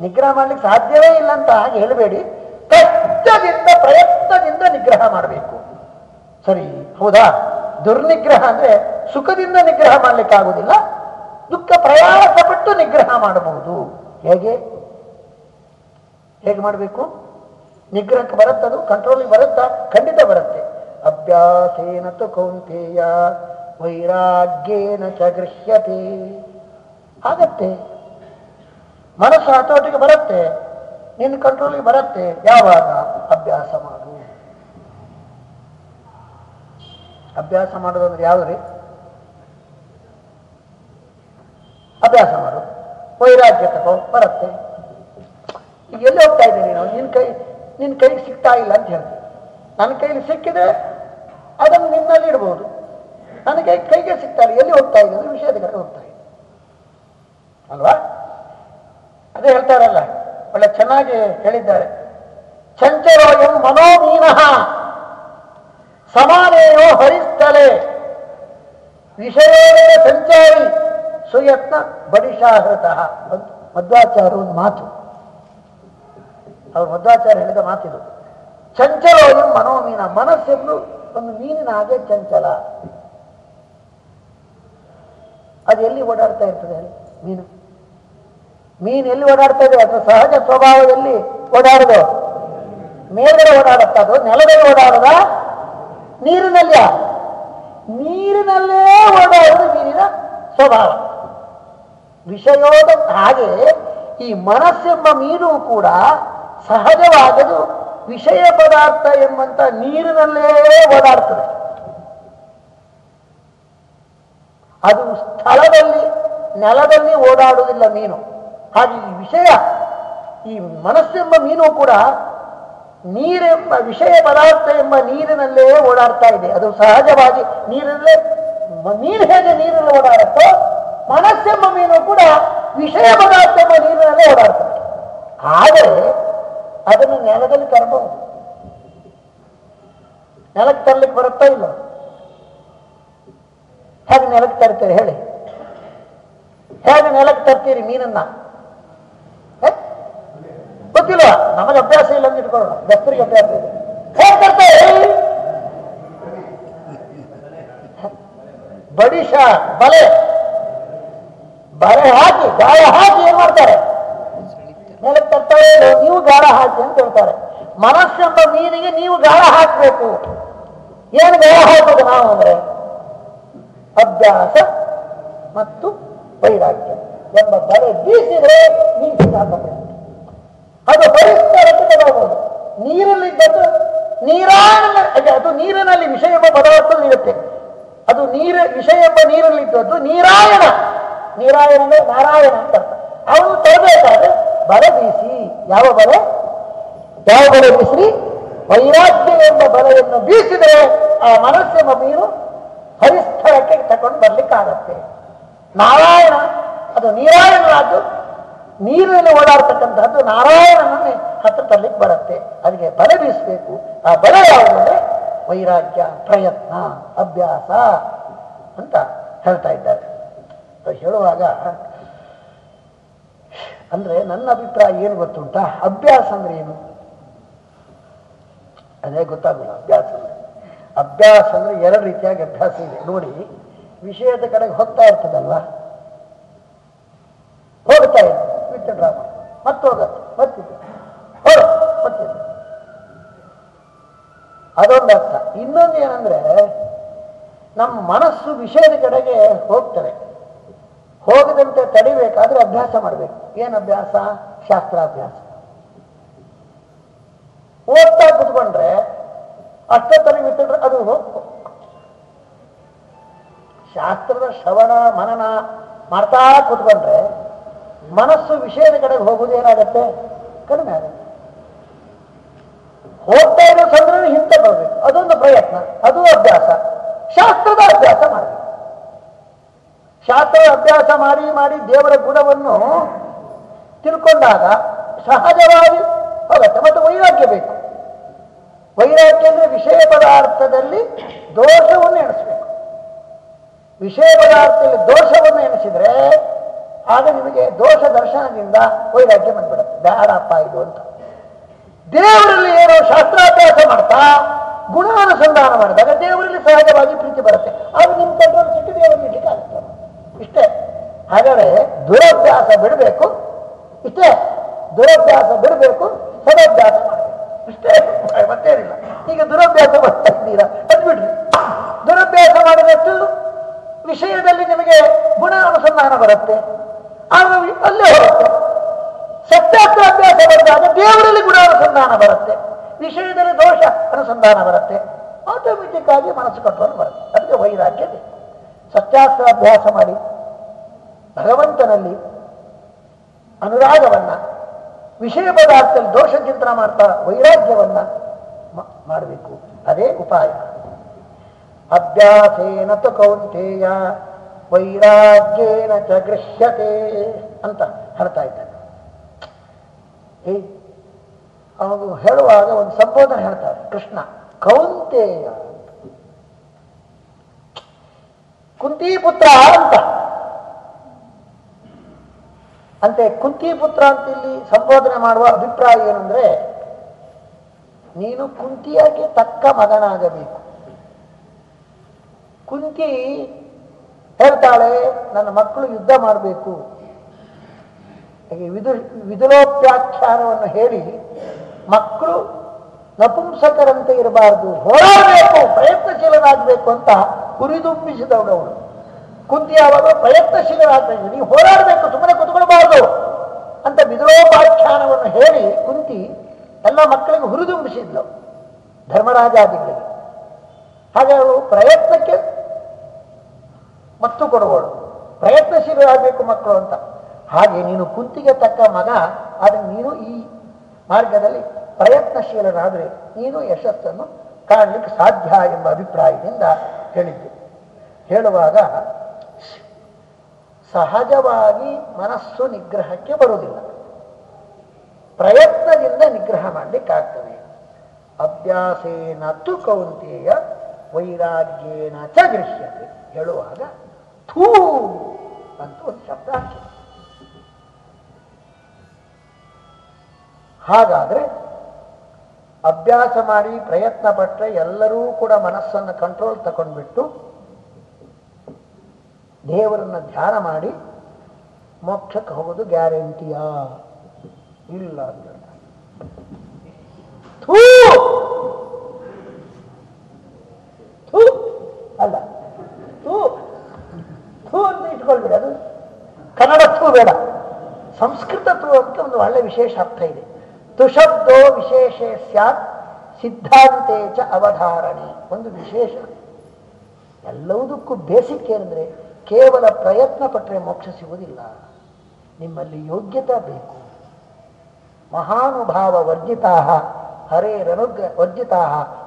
Speaker 1: ನಿಗ್ರಹ ಮಾಡ್ಲಿಕ್ಕೆ ಸಾಧ್ಯವೇ ಇಲ್ಲ ಅಂತ ಹಾಗೆ ಹೇಳಬೇಡಿ. ಕಷ್ಟದಿಂದ, ಪ್ರಯತ್ನದಿಂದ ನಿಗ್ರಹ ಮಾಡಬೇಕು. ಸರಿ, ಹೌದಾ? ದುರ್ನಿಗ್ರಹ ಅಂದ್ರೆ ಸುಖದಿಂದ ನಿಗ್ರಹ ಮಾಡ್ಲಿಕ್ಕೆ ಆಗುವುದಿಲ್ಲ ದುಃಖ ಪ್ರಯಾಸ ಪಟ್ಟು ನಿಗ್ರಹ ಮಾಡಬಹುದು. ಹೇಗೆ? ಹೇಗೆ ಮಾಡಬೇಕು? ನಿಗ್ರಹಕ್ಕೆ ಬರುತ್ತದು ಕಂಟ್ರೋಲಿಗೆ ಬರುತ್ತಾ? ಖಂಡಿತ ಬರುತ್ತೆ. ಅಭ್ಯಾಸೇನ ಕೌಂತೇಯ ವೈರಾಗ್ಯೇನ ಚ ಗೃಹ್ಯತೆ. ಆಗತ್ತೆ. ಮನಸ್ಸು ಹತೋಟಿಗೆ ಬರುತ್ತೆ, ನಿನ್ನ ಕಂಟ್ರೋಲಿಗೆ ಬರುತ್ತೆ, ಯಾವಾಗ? ಅಭ್ಯಾಸ ಮಾಡು. ಅಭ್ಯಾಸ ಮಾಡೋದಂದ್ರೆ ರೀ? ಅಭ್ಯಾಸ ಮಾಡು. ವೈರಾಗ್ಯ ತಗೋ, ಬರುತ್ತೆ. ಈಗ ಎಲ್ಲಿ ಹೋಗ್ತಾ ಇದ್ದೀನಿ ನಾವು? ನಿನ್ನ ಕೈ, ನಿನ್ನ ಕೈಗೆ ಸಿಗ್ತಾ ಇಲ್ಲ ಅಂತ ಹೇಳ್ತೀನಿ ನನ್ನ ಕೈಲಿ ಸಿಕ್ಕಿದ್ರೆ ಅದನ್ನು ನಿನ್ನಲ್ಲಿ ಇಡ್ಬೋದು. ನನ್ನ ಕೈ ಕೈಗೆ ಸಿಗ್ತಾರೆ, ಎಲ್ಲಿ ಹೋಗ್ತಾ ಅಂದ್ರೆ ವಿಷಯದ ಕಡೆ ಹೋಗ್ತಾ ಅಲ್ವಾ? ಅದೇ ಹೇಳ್ತಾರಲ್ಲ, ಒಳ್ಳೆ ಚೆನ್ನಾಗಿ ಹೇಳಿದ್ದಾರೆ. ಚಂಚರೋಯಂ ಮನೋಮೀನಃ, ಸಮಾನೇಯೋ ಹರಿಸ್ತಲೆ ವಿಷಯದ ಸಂಚಾರಿ, ಸುಯತ್ನ ಬಡಿಶಾಹೃತ ಮಧ್ವಾಚಾರ್ಯ ಒಂದು ಮಾತು. ಅವ್ರು ಮಧ್ವಾಚಾರ್ಯ ಹೇಳಿದ ಮಾತಿದು. ಚಂಚಲೋಯಂ ಮನೋಮೀನ, ಮನಸ್ಸೆಂದು ಒಂದು ಮೀನಿನ ಹಾಗೆ ಚಂಚಲ. ಅದು ಎಲ್ಲಿ ಓಡಾಡ್ತಾ ಇರ್ತದೆ ಅಲ್ಲಿ? ಮೀನು. ಮೀನು ಎಲ್ಲಿ ಓಡಾಡ್ತಾ ಇದೆ? ಅದರ ಸಹಜ ಸ್ವಭಾವದಲ್ಲಿ ಓಡಾಡೋದು. ಮೇಲ್ಗಡೆ ಓಡಾಡುತ್ತ ಅದು? ನೆಲದಲ್ಲಿ ಓಡಾಡದ? ನೀರಿನಲ್ಲಿಯ? ನೀರಿನಲ್ಲೇ ಓಡಾಡೋದು ಮೀನಿನ ಸ್ವಭಾವ. ವಿಷಯೋದ ಹಾಗೆ ಈ ಮನಸ್ಸೆಂಬ ಮೀನು ಕೂಡ ಸಹಜವಾಗದು, ವಿಷಯ ಪದಾರ್ಥ ಎಂಬಂತ ನೀರಿನಲ್ಲೇ ಓಡಾಡ್ತದೆ. ಅದು ಸ್ಥಳದಲ್ಲಿ, ನೆಲದಲ್ಲಿ ಓಡಾಡುವುದಿಲ್ಲ ಮೀನು. ಹಾಗೆ ಈ ವಿಷಯ, ಈ ಮನಸ್ಸೆಂಬ ಮೀನು ಕೂಡ ನೀರೆಂಬ ವಿಷಯ ಪದಾರ್ಥ ಎಂಬ ನೀರಿನಲ್ಲೇ ಓಡಾಡ್ತಾ ಇದೆ. ಅದು ಸಹಜವಾಗಿ ನೀರಿನಲ್ಲೇ ಮ- ನೀರು ಹೇಗೆ ನೀರಲ್ಲಿ ಓಡಾಡುತ್ತೋ, ಮನಸ್ಸೆಂಬ ಮೀನು ಕೂಡ ವಿಷಯ ಪದಾರ್ಥ ಎಂಬ ನೀರಿನಲ್ಲೇ ಓಡಾಡ್ತದೆ ಆದರೆ, ಅದನ್ನು ನೆಲದಲ್ಲಿ ತರಬಹುದು. ನೆಲಕ್ಕೆ ತರಲಿಕ್ಕೆ ಬರುತ್ತಾ ಇಲ್ಲ? ಹೇಗೆ ನೆಲಕ್ಕೆ ತರ್ತೀರಿ ಹೇಳಿ. ಹೇಗೆ ನೆಲಕ್ಕೆ ತರ್ತೀರಿ ಮೀನನ್ನ? ಗೊತ್ತಿಲ್ಲ ನಮಗೆ ಅಭ್ಯಾಸ ಇಲ್ಲ ಅಂತ ಇಟ್ಕೊಳ್ಳೋಣ. ದಸ್ತರಿಗೆ ಅಭ್ಯಾಸ ಇದೆ ಹೇಗೆ ತರ್ತೇವೆ ಬಡಿಶ ಬಲೆ. ಬಲೆ ಹಾಕಿ ಗಾಳ ಹಾಕಿ ಏನ್ ಮಾಡ್ತಾರೆ? ನೆಲಕ್ಕೆ ತರ್ತಾರೆ ನೀವು ಗಾಳ ಹಾಕಿ ಅಂತ ಹೇಳ್ತಾರೆ. ಮನಸ್ಸೆಂಬ ಮೀನಿಗೆ ನೀವು ಗಾಳ ಹಾಕಬೇಕು. ಏನು ಗಾಳ ಹಾಕೋದು ನಾವು ಅಂದ್ರೆ? ಅಭ್ಯಾಸ ಮತ್ತು ವೈರಾಗ್ಯ ಎಂಬ ಬಲೆ ಬೀಸಿದ್ರೆ ನೀರು ಸಿದ್ಧಾಂತ ಅದು ಪರಿಸರಕ್ಕೆ ತಗೋಬಹುದು ನೀರಲ್ಲಿದ್ದದ್ದು ನೀರಾನ ಅದು ನೀರಿನಲ್ಲಿ ವಿಷಯ ಎಂಬ ಪದಾರ್ಥ ಇರುತ್ತೆ ಅದು ನೀರ ವಿಷಯ ಎಂಬ ನೀರಲ್ಲಿದ್ದದ್ದು ನೀರಾಯಣ. ನೀರಾಯಣ ಅಂದ್ರೆ ನಾರಾಯಣ ಅಂತ ಅವನು ತರಬೇಕಾದ್ರೆ ಬಲೆ ಬೀಸಿ. ಯಾವ ಬಲೆ? ಯಾವ ಬಲೆ ಬೀಸಿ ವೈರಾಗ್ಯ ಎಂಬ ಬಲೆಯನ್ನು ಬೀಸಿದರೆ ಆ ಮನಸ್ಸೆಂಬ ಮೀನು ಹರಿಸ್ಥಳಕ್ಕೆ ತಕೊಂಡು ಬರ್ಲಿಕ್ಕಾಗತ್ತೆ ನಾರಾಯಣ, ಅದು ನೀರಾಯಣರಾದ್ದು ನೀರಿನಲ್ಲಿ ಓಡಾಡ್ತಕ್ಕಂಥದ್ದು ನಾರಾಯಣನನ್ನೇ ಹತ್ರ ತರಲಿಕ್ಕೆ ಬರುತ್ತೆ. ಅದಕ್ಕೆ ಬಲೆ ಬೀಸಬೇಕು. ಆ ಬಲೆ ಯಾವುದು ಅಂದ್ರೆ ವೈರಾಗ್ಯ, ಪ್ರಯತ್ನ, ಅಭ್ಯಾಸ ಅಂತ ಹೇಳ್ತಾ ಇದ್ದಾರೆ. ಹೇಳುವಾಗ, ಅಂದ್ರೆ ನನ್ನ ಅಭಿಪ್ರಾಯ ಏನು ಗೊತ್ತುಂಟ? ಅಭ್ಯಾಸ ಅಂದ್ರೆ ಏನು? ಅದೇ ಗೊತ್ತಾಗಲ್ಲ ಅಭ್ಯಾಸ ಅಂದ್ರೆ ಅಭ್ಯಾಸ ಅಂದ್ರೆ ಎರಡು ರೀತಿಯಾಗಿ ಅಭ್ಯಾಸ ಇದೆ. ನೋಡಿ, ವಿಷಯದ ಕಡೆಗೆ ಹೋಗ್ತಾ ಇರ್ತದಲ್ಲ ಹೋಗ್ತಾ ಇದೆ. ವಿತ್ ಡ್ರಾ ಮತ್ತೆ ಹೋಗುತ್ತೆ ಮತ್ತಿದೆ ಹೋಗ ಮತ್ತಿದೆ ಅದೊಂದು ಅರ್ಥ. ಇನ್ನೊಂದು ಏನಂದ್ರೆ, ನಮ್ಮ ಮನಸ್ಸು ವಿಷಯದ ಕಡೆಗೆ ಹೋಗ್ತದೆ. ಹೋಗದಂತೆ ತಡಿಬೇಕಾದ್ರೆ ಅಭ್ಯಾಸ ಮಾಡಬೇಕು. ಏನು ಅಭ್ಯಾಸ? ಶಾಸ್ತ್ರಾಭ್ಯಾಸ. ಓದ್ತಾ ಕುತ್ಕೊಂಡ್ರೆ ಅಷ್ಟೊತ್ತಲ್ಲಿ ಬಿಟ್ಟಿದ್ರೆ ಅದು ಹೋಗ್ತು ಶಾಸ್ತ್ರದ ಶ್ರವಣ, ಮನನ ಮಾಡ್ತಾ ಕೂತ್ಕೊಂಡ್ರೆ ಮನಸ್ಸು ವಿಷಯದ ಕಡೆಗೆ ಹೋಗುವುದು ಏನಾಗತ್ತೆ? ಕಡಿಮೆ ಆಗುತ್ತೆ. ಹೋಗ್ತಾ ಇರೋ ಸಂದ್ರೆ ಹಿಂದೆ ಬರಬೇಕು. ಅದೊಂದು ಪ್ರಯತ್ನ, ಅದು ಅಭ್ಯಾಸ. ಶಾಸ್ತ್ರದ ಅಭ್ಯಾಸ ಮಾಡಿ ಶಾಸ್ತ್ರದ ಅಭ್ಯಾಸ ಮಾಡಿ ಮಾಡಿ ದೇವರ ಗುಣವನ್ನು ತಿಳ್ಕೊಂಡಾಗ ಸಹಜವಾಗಿ ಹೋಗತ್ತೆ ಮತ್ತು ವೈರಾಗ್ಯ ಬೇಕು. ವೈರಾಗ್ಯ ಅಂದ್ರೆ ವಿಷಯ ಪದಾರ್ಥದಲ್ಲಿ ದೋಷವನ್ನು ಎಣಿಸ್ಬೇಕು. ವಿಷಯ ಪದಾರ್ಥದಲ್ಲಿ ದೋಷವನ್ನು ಎಣಿಸಿದ್ರೆ ಆಗ ನಿಮಗೆ ದೋಷ ದರ್ಶನದಿಂದ ವೈರಾಗ್ಯ ಬಂದ್ಬಿಡುತ್ತೆ. ಬೇಡಪ್ಪ ಇದು ಅಂತ. ದೇವರಲ್ಲಿ ಏನೋ ಶಾಸ್ತ್ರಾಭ್ಯಾಸ ಮಾಡ್ತಾ ಗುಣಾನುಸಂಧಾನ ಮಾಡಿದಾಗ ದೇವರಲ್ಲಿ ಸಹಜವಾಗಿ ಪ್ರೀತಿ ಬರುತ್ತೆ. ಅದು ನಿಮ್ಮ ಕಂಟ್ರೋಲ್ ಸಿಟ್ಟು ದೇವರಿಗೆ ಇಡ್ಲಿಕ್ಕಾಗುತ್ತೆ ಇಷ್ಟೇ. ಹಾಗಾದರೆ ದುರಭ್ಯಾಸ ಬಿಡಬೇಕು. ಇಷ್ಟೇ. ದುರಭ್ಯಾಸ ಬಿಡಬೇಕು, ಸದಾಭ್ಯಾಸ ಮಾಡಬೇಕು. ಇಷ್ಟೇ ಮತ್ತೇನಿಲ್ಲ ಈಗ ದುರಭ್ಯಾಸ ಮಾಡ್ತಾ ಇದ್ದೀರಾ? ಅದು ಬಿಡ್ರಿ. ದುರಭ್ಯಾಸ ಮಾಡಿದಷ್ಟು ವಿಷಯದಲ್ಲಿ ನಿಮಗೆ ಗುಣ ಅನುಸಂಧಾನ ಬರುತ್ತೆ ಆಗ ಅಲ್ಲೇ ಹೋಗುತ್ತೆ. ಸತ್ಯಾಸ್ತ್ರ ಅಭ್ಯಾಸ ಮಾಡಿದಾಗ ದೇವರಲ್ಲಿ ಗುಣ ಅನುಸಂಧಾನ ಬರುತ್ತೆ. ವಿಷಯದಲ್ಲಿ ದೋಷ ಅನುಸಂಧಾನ ಬರುತ್ತೆ. ಆಟೋಮೆಟಿಕ್ ಆಗಿ ಮನಸ್ಸು ಕಂಟ್ರೋಲ್ ಬರುತ್ತೆ. ಅದಕ್ಕೆ ವೈರಾಗ್ಯ. ಸತ್ಯಾಸ್ತ್ರ ಅಭ್ಯಾಸ ಮಾಡಿ ಭಗವಂತನಲ್ಲಿ ಅನುರಾಗವನ್ನ ವಿಷಯ ಪದಾರ್ಥದಲ್ಲಿ ದೋಷ ಚಿಂತನ ಮಾಡ್ತಾ ವೈರಾಗ್ಯವನ್ನ ಮಾಡಬೇಕು. ಅದೇ ಉಪಾಯ. ಅಭ್ಯಾಸೇನ ತು ಕೌಂಟೇಯ ವೈರಾಗ್ಯೇನ ಚ ಅಂತ ಹೇಳ್ತಾ ಇದ್ದಾನೆ. ಅವನು ಹೇಳುವಾಗ ಒಂದು ಸಂಬೋಧನೆ ಹೇಳ್ತಾರೆ. ಕೃಷ್ಣ, ಕೌಂತೇಯ. ಕುಂತಿ ಪುತ್ರ ಅಂತ. ಅಂತೆ ಕುಂತಿ ಪುತ್ರ ಅಂತ ಇಲ್ಲಿ ಸಂಬೋಧನೆ ಮಾಡುವ ಅಭಿಪ್ರಾಯ ಏನಂದ್ರೆ, ನೀನು ಕುಂತಿಯಾಗಿ ತಕ್ಕ ಮಗನಾಗಬೇಕು. ಕುಂತಿ ಹೇಳ್ತಾಳೆ, ನನ್ನ ಮಕ್ಕಳು ಯುದ್ಧ ಮಾಡಬೇಕು. ವಿದು, ವಿದುಲೋಪ್ಯಾಖ್ಯಾನವನ್ನು ಹೇಳಿ, ಮಕ್ಕಳು ನಪುಂಸಕರಂತೆ ಇರಬಾರದು, ಹೋರಾಡಬೇಕು, ಪ್ರಯತ್ನಶೀಲನಾಗಬೇಕು ಅಂತ ಹುರಿದುಂಬಿಸಿದವಳು ಅವಳು. ಕುಂತಿ ಯಾವಾಗ ಪ್ರಯತ್ನಶೀಲರಾಗಬೇಕು ನೀವು ಹೋರಾಡಬೇಕು, ಸುಮ್ಮನೆ ಅಂತ ವಿದ್ರೋಪಾಖ್ಯಾನವನ್ನು ಹೇಳಿ ಕುಂತಿ ಎಲ್ಲ ಮಕ್ಕಳಿಗೆ ಹುರಿದುಂಬಿಸಿದ್ಲು. ಧರ್ಮರಾಜಾದಿಗಳಿಗೆ ಹಾಗೆ ಅವಳು ಪ್ರಯತ್ನಕ್ಕೆ ಮತ್ತು ಕೊಡುವಳು. ಪ್ರಯತ್ನಶೀಲರಾಗಬೇಕು ಮಕ್ಕಳು ಅಂತ. ಹಾಗೆ ನೀನು ಕುಂತಿಗೆ ತಕ್ಕ ಮಗ, ಆದರೆ ನೀನು ಈ ಮಾರ್ಗದಲ್ಲಿ ಪ್ರಯತ್ನಶೀಲನಾದರೆ ನೀನು ಯಶಸ್ಸನ್ನು ಕಾಣಲಿಕ್ಕೆ ಸಾಧ್ಯ ಎಂಬ ಅಭಿಪ್ರಾಯದಿಂದ ಹೇಳಿದ್ದೆ. ಹೇಳುವಾಗ ಸಹಜವಾಗಿ ಮನಸ್ಸು ನಿಗ್ರಹಕ್ಕೆ ಬರುವುದಿಲ್ಲ. ಪ್ರಯತ್ನದಿಂದ ನಿಗ್ರಹ ಮಾಡಲಿಕ್ಕಾಗ್ತದೆ. ಅಭ್ಯಾಸೇನ ತು ಕೌಂತೆಯ ವೈರಾಗ್ಯೇನ ಚ ಗೃಹ್ಯತೆ ಹೇಳುವಾಗ ಥೂ ಅಂತ ಒಂದು ಶಬ್ದ ಹಾಕಿ. ಹಾಗಾದ್ರೆ ಅಭ್ಯಾಸ ಮಾಡಿ ಪ್ರಯತ್ನ ಪಟ್ಟರೆ ಎಲ್ಲರೂ ಕೂಡ ಮನಸ್ಸನ್ನು ಕಂಟ್ರೋಲ್ ತಗೊಂಡ್ಬಿಟ್ಟು ದೇವರನ್ನ ಧ್ಯಾನ ಮಾಡಿ ಮೋಕ್ಷಕ್ಕೆ ಹೋಗೋದು ಗ್ಯಾರಂಟಿಯಾ? ಇಲ್ಲ. ಥೂ! ಥೂ! ಅಲ್ಲ, ಥೂ! ಥೂ ಅಂತ ಇಟ್ಕೊಳ್ಬೇಡ ಅದು. ಕನ್ನಡ ಥೂ ಬೇಡ. ಸಂಸ್ಕೃತ ಥೂ ಅಂತ ಒಂದು ಒಳ್ಳೆ ವಿಶೇಷ ಅರ್ಥ ಇದೆ. ತುಶಬ್ದೋ ವಿಶೇಷ ಸ್ಯಾತ್ ಸಿದ್ಧಾಂತೇಚ ಅವಧಾರಣೆ. ಒಂದು ವಿಶೇಷ. ಎಲ್ಲವುದಕ್ಕೂ ಬೇಸಿಕ್ ಏನಂದ್ರೆ ಕೇವಲ ಪ್ರಯತ್ನ ಪಟ್ಟರೆ ಮೋಕ್ಷ ಸಿಗುವುದಿಲ್ಲ. ನಿಮ್ಮಲ್ಲಿ ಯೋಗ್ಯತೆ ಬೇಕು. ಮಹಾನುಭಾವ ವರ್ಜಿತಾ ಹರೇರನುಗ್ರ ವರ್ಜಿತಾ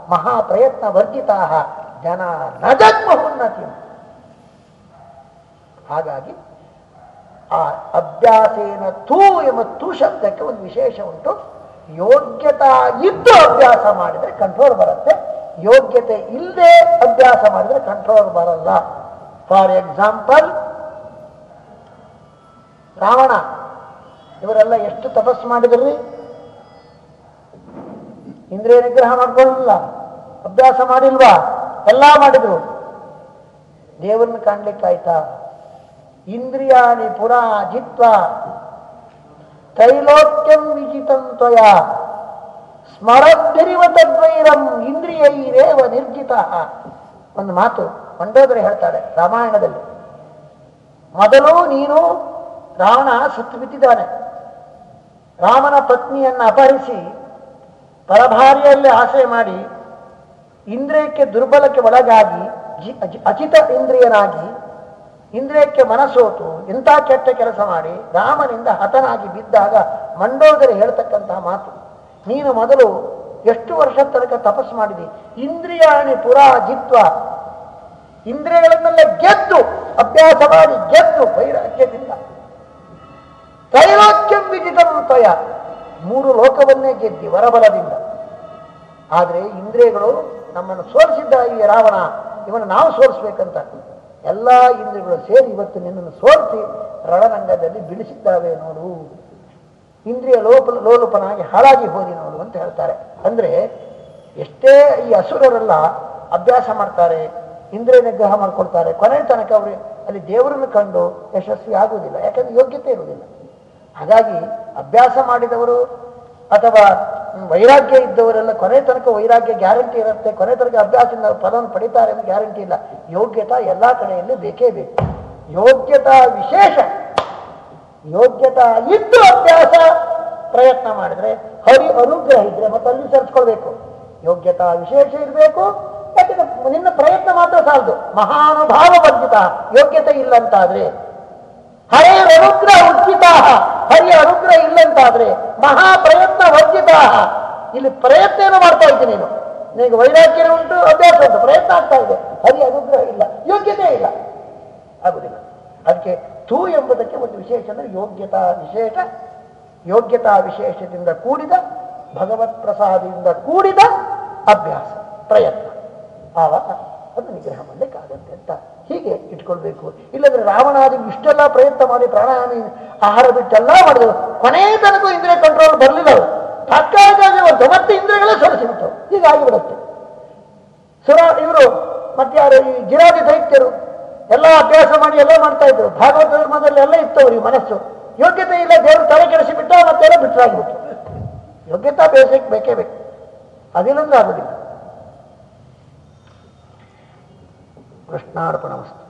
Speaker 1: ಮಹಾಪ್ರಯತ್ನ ವರ್ಜಿತಾ ಜನ ನಜನ್ಮೋನ್ನತಿ ಹಾಗಾಗಿ ಆ ಅಭ್ಯಾಸೇನ ತೂ ಎಂಬ ತೂ ಶಬ್ದಕ್ಕೆ ಒಂದು ವಿಶೇಷ ಉಂಟು. ಯೋಗ್ಯತಾ ಇದ್ದು ಅಭ್ಯಾಸ ಮಾಡಿದರೆ ಕಂಟ್ರೋಲ್ ಬರುತ್ತೆ. ಯೋಗ್ಯತೆ ಇಲ್ಲದೆ ಅಭ್ಯಾಸ ಮಾಡಿದ್ರೆ ಕಂಟ್ರೋಲ್ ಬರಲ್ಲ. ಫಾರ್ ಎಕ್ಸಾಂಪಲ್ ರಾವಣ, ಇವರೆಲ್ಲ ಎಷ್ಟು ತಪಸ್ಸು ಮಾಡಿದ್ರಿ? ಇಂದ್ರಿಯ ನಿಗ್ರಹ ಮಾಡ್ಕೊಳ್ಳಿಲ್ಲ, ಅಭ್ಯಾಸ ಮಾಡಿಲ್ವಾ? ಎಲ್ಲ ಮಾಡಿದ್ರು. ದೇವರನ್ನ ಕಾಣ್ಲಿಕ್ಕಾಯ್ತಾ? ಇಂದ್ರಿಯಾಣಿ ಪುರಾ ಜಿತ್ವ ತೈಲೋಕ್ಯಂ ವಿಜಿತಂ ತ್ವಯ ಸ್ಮರದ್ದಿರಿವ ತದ್ವೈರಂ ಇಂದ್ರಿಯೈರೇವ ನಿರ್ಜಿತ? ಒಂದು ಮಾತು. ಮಂಡೋದರಿ ಹೇಳ್ತಾಳೆ ರಾಮಾಯಣದಲ್ಲಿ. ಮೊದಲು ನೀನು ರಾವಣ ಸುತ್ತು ಬಿದ್ದಿದ್ದಾನೆ. ರಾಮನ ಪತ್ನಿಯನ್ನು ಅಪಹರಿಸಿ ಪರಭಾರಿಯಲ್ಲಿ ಆಸೆ ಮಾಡಿ ಇಂದ್ರಿಯಕ್ಕೆ ದುರ್ಬಲಕ್ಕೆ ಒಳಗಾಗಿ ಅಚಿತ ಇಂದ್ರಿಯನಾಗಿ ಇಂದ್ರಿಯಕ್ಕೆ ಮನಸೋತು ಎಂಥ ಕೆಟ್ಟ ಕೆಲಸ ಮಾಡಿ ರಾಮನಿಂದ ಹತನಾಗಿ ಬಿದ್ದಾಗ ಮಂಡೋದರಿ ಹೇಳ್ತಕ್ಕಂತಹ ಮಾತು. ನೀನು ಮೊದಲು ಎಷ್ಟು ವರ್ಷ ತನಕ ತಪಸ್ಸು ಮಾಡಿದಿ? ಇಂದ್ರಿಯಾಣಿ ಪುರಾ ಜಿತ್ವ ಇಂದ್ರಿಯಗಳನ್ನೆಲ್ಲ ಗೆದ್ದು ಅಭ್ಯಾಸ ಮಾಡಿ ಗೆದ್ದು ವೈರಾಗ್ಯದಿಂದ. ತ್ರೈಲೋಕ್ಯಂ ವಿಜಿತಂ ತಯ. ಮೂರು ಲೋಕವನ್ನೇ ಗೆದ್ದಿ ವರಬಲದಿಂದ. ಆದರೆ ಇಂದ್ರಿಯಗಳು ನಮ್ಮನ್ನು ಸೋಲಿಸಿದ್ದ ಈ ರಾವಣ ಇವನು ನಾವು ಸೋಲಿಸ್ಬೇಕಂತ ಎಲ್ಲ ಇಂದ್ರಿಯಗಳು ಸೇರಿ ಇವತ್ತು ನಿನ್ನನ್ನು ಸೋಲಿಸಿ ರಣರಂಗದಲ್ಲಿ ಬಿಡಿಸಿದ್ದಾವೆ ನೋಡು. ಇಂದ್ರಿಯ ಲೋಪ, ಲೋಲುಪನಾಗಿ ಹಾಳಾಗಿ ಹೋದಿ ನೋಡು ಅಂತ ಹೇಳ್ತಾರೆ. ಅಂದ್ರೆ ಎಷ್ಟೇ ಈ ಅಸುರರೆಲ್ಲ ಅಭ್ಯಾಸ ಮಾಡ್ತಾರೆ ಇಂದ್ರಿಯ ನಿಗ್ರಹ ಮಾಡ್ಕೊಳ್ತಾರೆ. ಕೊನೆ ತನಕ ಅವರು ಅಲ್ಲಿ ದೇವರನ್ನು ಕಂಡು ಯಶಸ್ವಿ ಆಗುವುದಿಲ್ಲ. ಯಾಕಂದ್ರೆ ಯೋಗ್ಯತೆ ಇರುವುದಿಲ್ಲ. ಹಾಗಾಗಿ ಅಭ್ಯಾಸ ಮಾಡಿದವರು ಅಥವಾ ವೈರಾಗ್ಯ ಇದ್ದವರೆಲ್ಲ ಕೊನೆ ತನಕ ವೈರಾಗ್ಯ ಗ್ಯಾರಂಟಿ ಇರುತ್ತೆ. ಕೊನೆ ತನಕ ಅಭ್ಯಾಸದಿಂದ ಫಲವನ್ನು ಪಡಿತಾರೆ ಅಂತ ಗ್ಯಾರಂಟಿ ಇಲ್ಲ. ಯೋಗ್ಯತಾ ಎಲ್ಲ ಕಡೆಯಲ್ಲೂ ಬೇಕೇ ಬೇಕು. ಯೋಗ್ಯತಾ ವಿಶೇಷ. ಯೋಗ್ಯತಾ ಇದ್ದು ಅಭ್ಯಾಸ ಪ್ರಯತ್ನ ಮಾಡಿದ್ರೆ, ಹರಿ ಅನುಗ್ರಹ ಇದ್ರೆ ಮತ್ತೆ ಅಲ್ಲಿ ಸೇರಿಸ್ಕೊಳ್ಬೇಕು. ಯೋಗ್ಯತಾ ವಿಶೇಷ ಇರಬೇಕು. ಯಾಕಂದ್ರೆ ನಿನ್ನ ಪ್ರಯತ್ನ ಮಾತ್ರ ಸಾಲದು. ಮಹಾನುಭಾವ ವರ್ಜಿತ ಯೋಗ್ಯತೆ ಇಲ್ಲ ಅಂತಾದ್ರೆ ಹರೇ ಅನುಗ್ರಹ ಉಚಿತ ಹರಿಯ ಅನುಗ್ರಹ ಇಲ್ಲಂತಾದ್ರೆ ಮಹಾ ಪ್ರಯತ್ನ ವರ್ಜಿತ ಇಲ್ಲಿ ಪ್ರಯತ್ನ ಏನು ಮಾಡ್ತಾ ಇದ್ದೀನಿ ನೀನು. ನಿನಗೆ ವೈರಾಗ್ಯ ಉಂಟು, ಅಭ್ಯಾಸ ಉಂಟು, ಪ್ರಯತ್ನ ಆಗ್ತಾ ಇದೆ. ಹರಿಯ ಅನುಗ್ರಹ ಇಲ್ಲ, ಯೋಗ್ಯತೆ ಇಲ್ಲ. ಆಗುದಿಲ್ಲ. ಅದಕ್ಕೆ ತೂ ಎಂಬುದಕ್ಕೆ ಒಂದು ವಿಶೇಷ ಅಂದರೆ ಯೋಗ್ಯತಾ ವಿಶೇಷ. ಯೋಗ್ಯತಾ ವಿಶೇಷದಿಂದ ಕೂಡಿದ ಭಗವತ್ ಪ್ರಸಾದದಿಂದ ಕೂಡಿದ ಅಭ್ಯಾಸ, ಪ್ರಯತ್ನ. ಆವಾಗ ಅದು ನಿಗ್ರಹ ಮಾಡಲಿಕ್ಕಾಗತ್ತೆ ಅಂತ ಹೀಗೆ ಇಟ್ಕೊಳ್ಬೇಕು. ಇಲ್ಲಂದ್ರೆ ರಾವಣಾದಿ ಇಷ್ಟೆಲ್ಲ ಪ್ರಯತ್ನ ಮಾಡಿ ಪ್ರಾಣಾಯಾಮ, ಆಹಾರ ಬಿಟ್ಟೆಲ್ಲ ಮಾಡಿದ್ರು ಕೊನೆ ತನಕ ಇಂದ್ರಿಯ ಕಂಟ್ರೋಲ್ ಬರಲಿಲ್ಲ ಅವರು ತಾತ್ಕಾಲಿಕವಾಗಿ ಒಂದು ಮತ್ತೆ ಇಂದ್ರಿಯಗಳೇ ಸರಿಸಿಬಿಟ್ಟು ಹೀಗಾಗಿ ಬಿಡುತ್ತೆ ಸುರ, ಇವರು ಮತ್ತಾರು ಈ ಗಿರಾದಿ ದೈತ್ಯರು, ಎಲ್ಲ ಅಭ್ಯಾಸ ಮಾಡಿ ಎಲ್ಲ ಮಾಡ್ತಾ ಇದ್ರು. ಭಾಗವತ ಧರ್ಮದಲ್ಲಿ ಎಲ್ಲ ಇತ್ತು ಅವ್ರಿಗೆ ಮನಸ್ಸು. ಯೋಗ್ಯತೆ ಇಲ್ಲ, ದೇವರು ತಲೆ ಕೆಡಿಸಿಬಿಟ್ಟ ಮತ್ತೆಲ್ಲ ಬಿಟ್ಟರಾಗಿಬಿಟ್ಟು ಯೋಗ್ಯತಾ ಬೇಸಿಕ್ ಬೇಕೇ ಬೇಕು. ಅದಿಲ್ಲಂದ್ರೆ ಆಗುದಿಲ್ಲ. ಕೃಷ್ಣಾರ್ಪಣ ವಸ್ತು